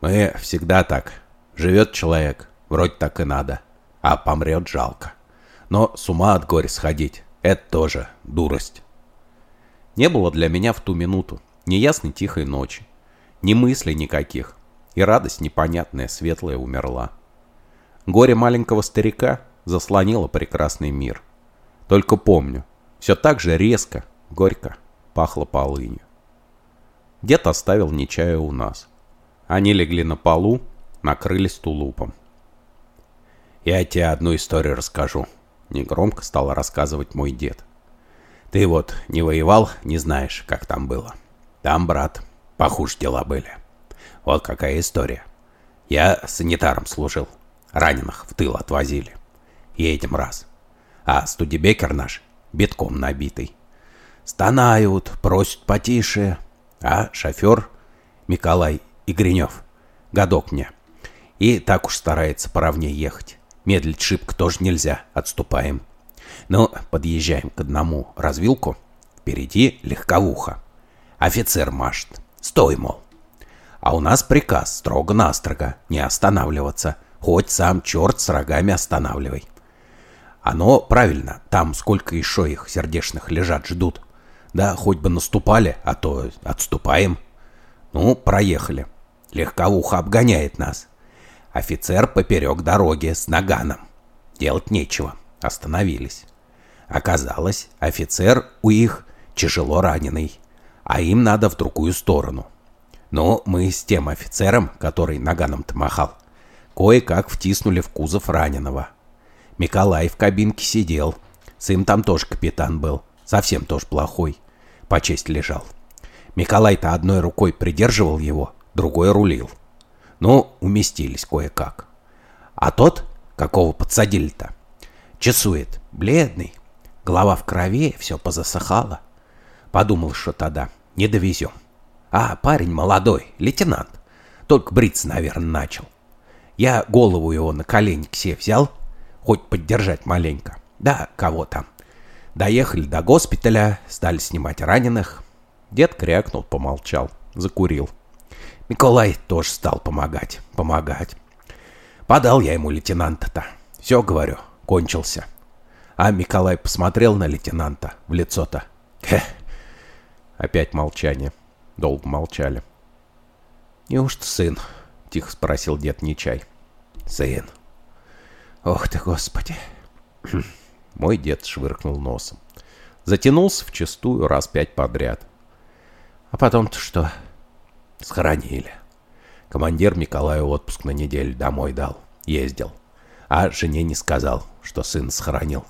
Мы всегда так. Живет человек, вроде так и надо. А помрет жалко. Но с ума от горя сходить — это тоже дурость. Не было для меня в ту минуту ни ясной тихой ночи, ни мыслей никаких, и радость непонятная, светлая умерла. Горе маленького старика заслонило прекрасный мир. Только помню, все так же резко, горько пахло полынью. Дед оставил Нечая у нас. Они легли на полу, накрылись тулупом. «Я тебе одну историю расскажу», — негромко стал рассказывать мой дед. «Ты вот не воевал, не знаешь, как там было. Там, брат, похуже дела были. Вот какая история. Я санитаром служил, раненых в тыл отвозили. Едем раз. А студибекер наш битком набитый. Стонают, просят потише, а шофер Николай Игренев, годок мне. И так уж старается поровнее ехать. Медлить шибко тоже нельзя, отступаем. Ну, подъезжаем к одному развилку. Впереди легковуха. Офицер машет. Стой, мол. А у нас приказ строго-настрого не останавливаться. Хоть сам черт с рогами останавливай. Оно правильно, там сколько еще их сердечных лежат, ждут. Да, хоть бы наступали, а то отступаем. Ну, проехали. Легковуха обгоняет нас. Офицер поперек дороги с наганом. Делать нечего. Остановились. Оказалось, офицер у их тяжело раненый, а им надо в другую сторону. Но мы с тем офицером, который наганом-то махал, кое-как втиснули в кузов раненого. Миколай в кабинке сидел. Сын там тоже капитан был. Совсем тоже плохой по честь лежал. Миколай-то одной рукой придерживал его, другой рулил. Ну, уместились кое-как. А тот, какого подсадили-то, чесует, бледный, голова в крови, все позасыхало. Подумал, что тогда не довезем. А парень молодой, лейтенант, только бриться, наверное, начал. Я голову его на колени к себе взял, хоть поддержать маленько. Да, кого там. Доехали до госпиталя, стали снимать раненых. Дед крякнул, помолчал, закурил. Николай тоже стал помогать, помогать. Подал я ему лейтенанта-то. Все, говорю, кончился. А Николай посмотрел на лейтенанта в лицо-то. Хе. Опять молчание. Долго молчали. «Неужто сын?» — тихо спросил дед Нечай. «Сын. Ох ты, господи!» Мой дед швыркнул носом. Затянулся в чистую раз пять подряд. А потом-то что? Схоронили. Командир Николаю отпуск на неделю домой дал. Ездил. А жене не сказал, что сын сохранил.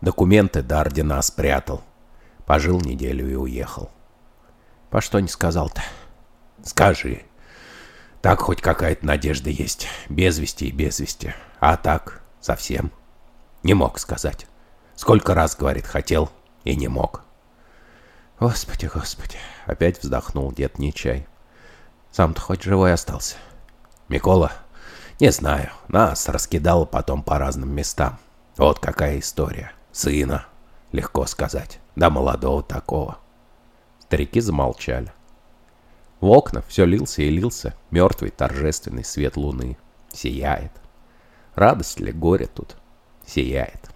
Документы до ордена спрятал. Пожил неделю и уехал. По что не сказал-то? Скажи. Так хоть какая-то надежда есть. Без вести и без вести. А так, совсем. Не мог сказать. Сколько раз, говорит, хотел и не мог. Господи, господи. Опять вздохнул дед Нечай. Сам-то хоть живой остался. Микола, не знаю, нас раскидало потом по разным местам. Вот какая история. Сына, легко сказать, да молодого такого. Старики замолчали. В окна все лился и лился мертвый торжественный свет луны. Сияет. Радость ли, горе тут? Сияет.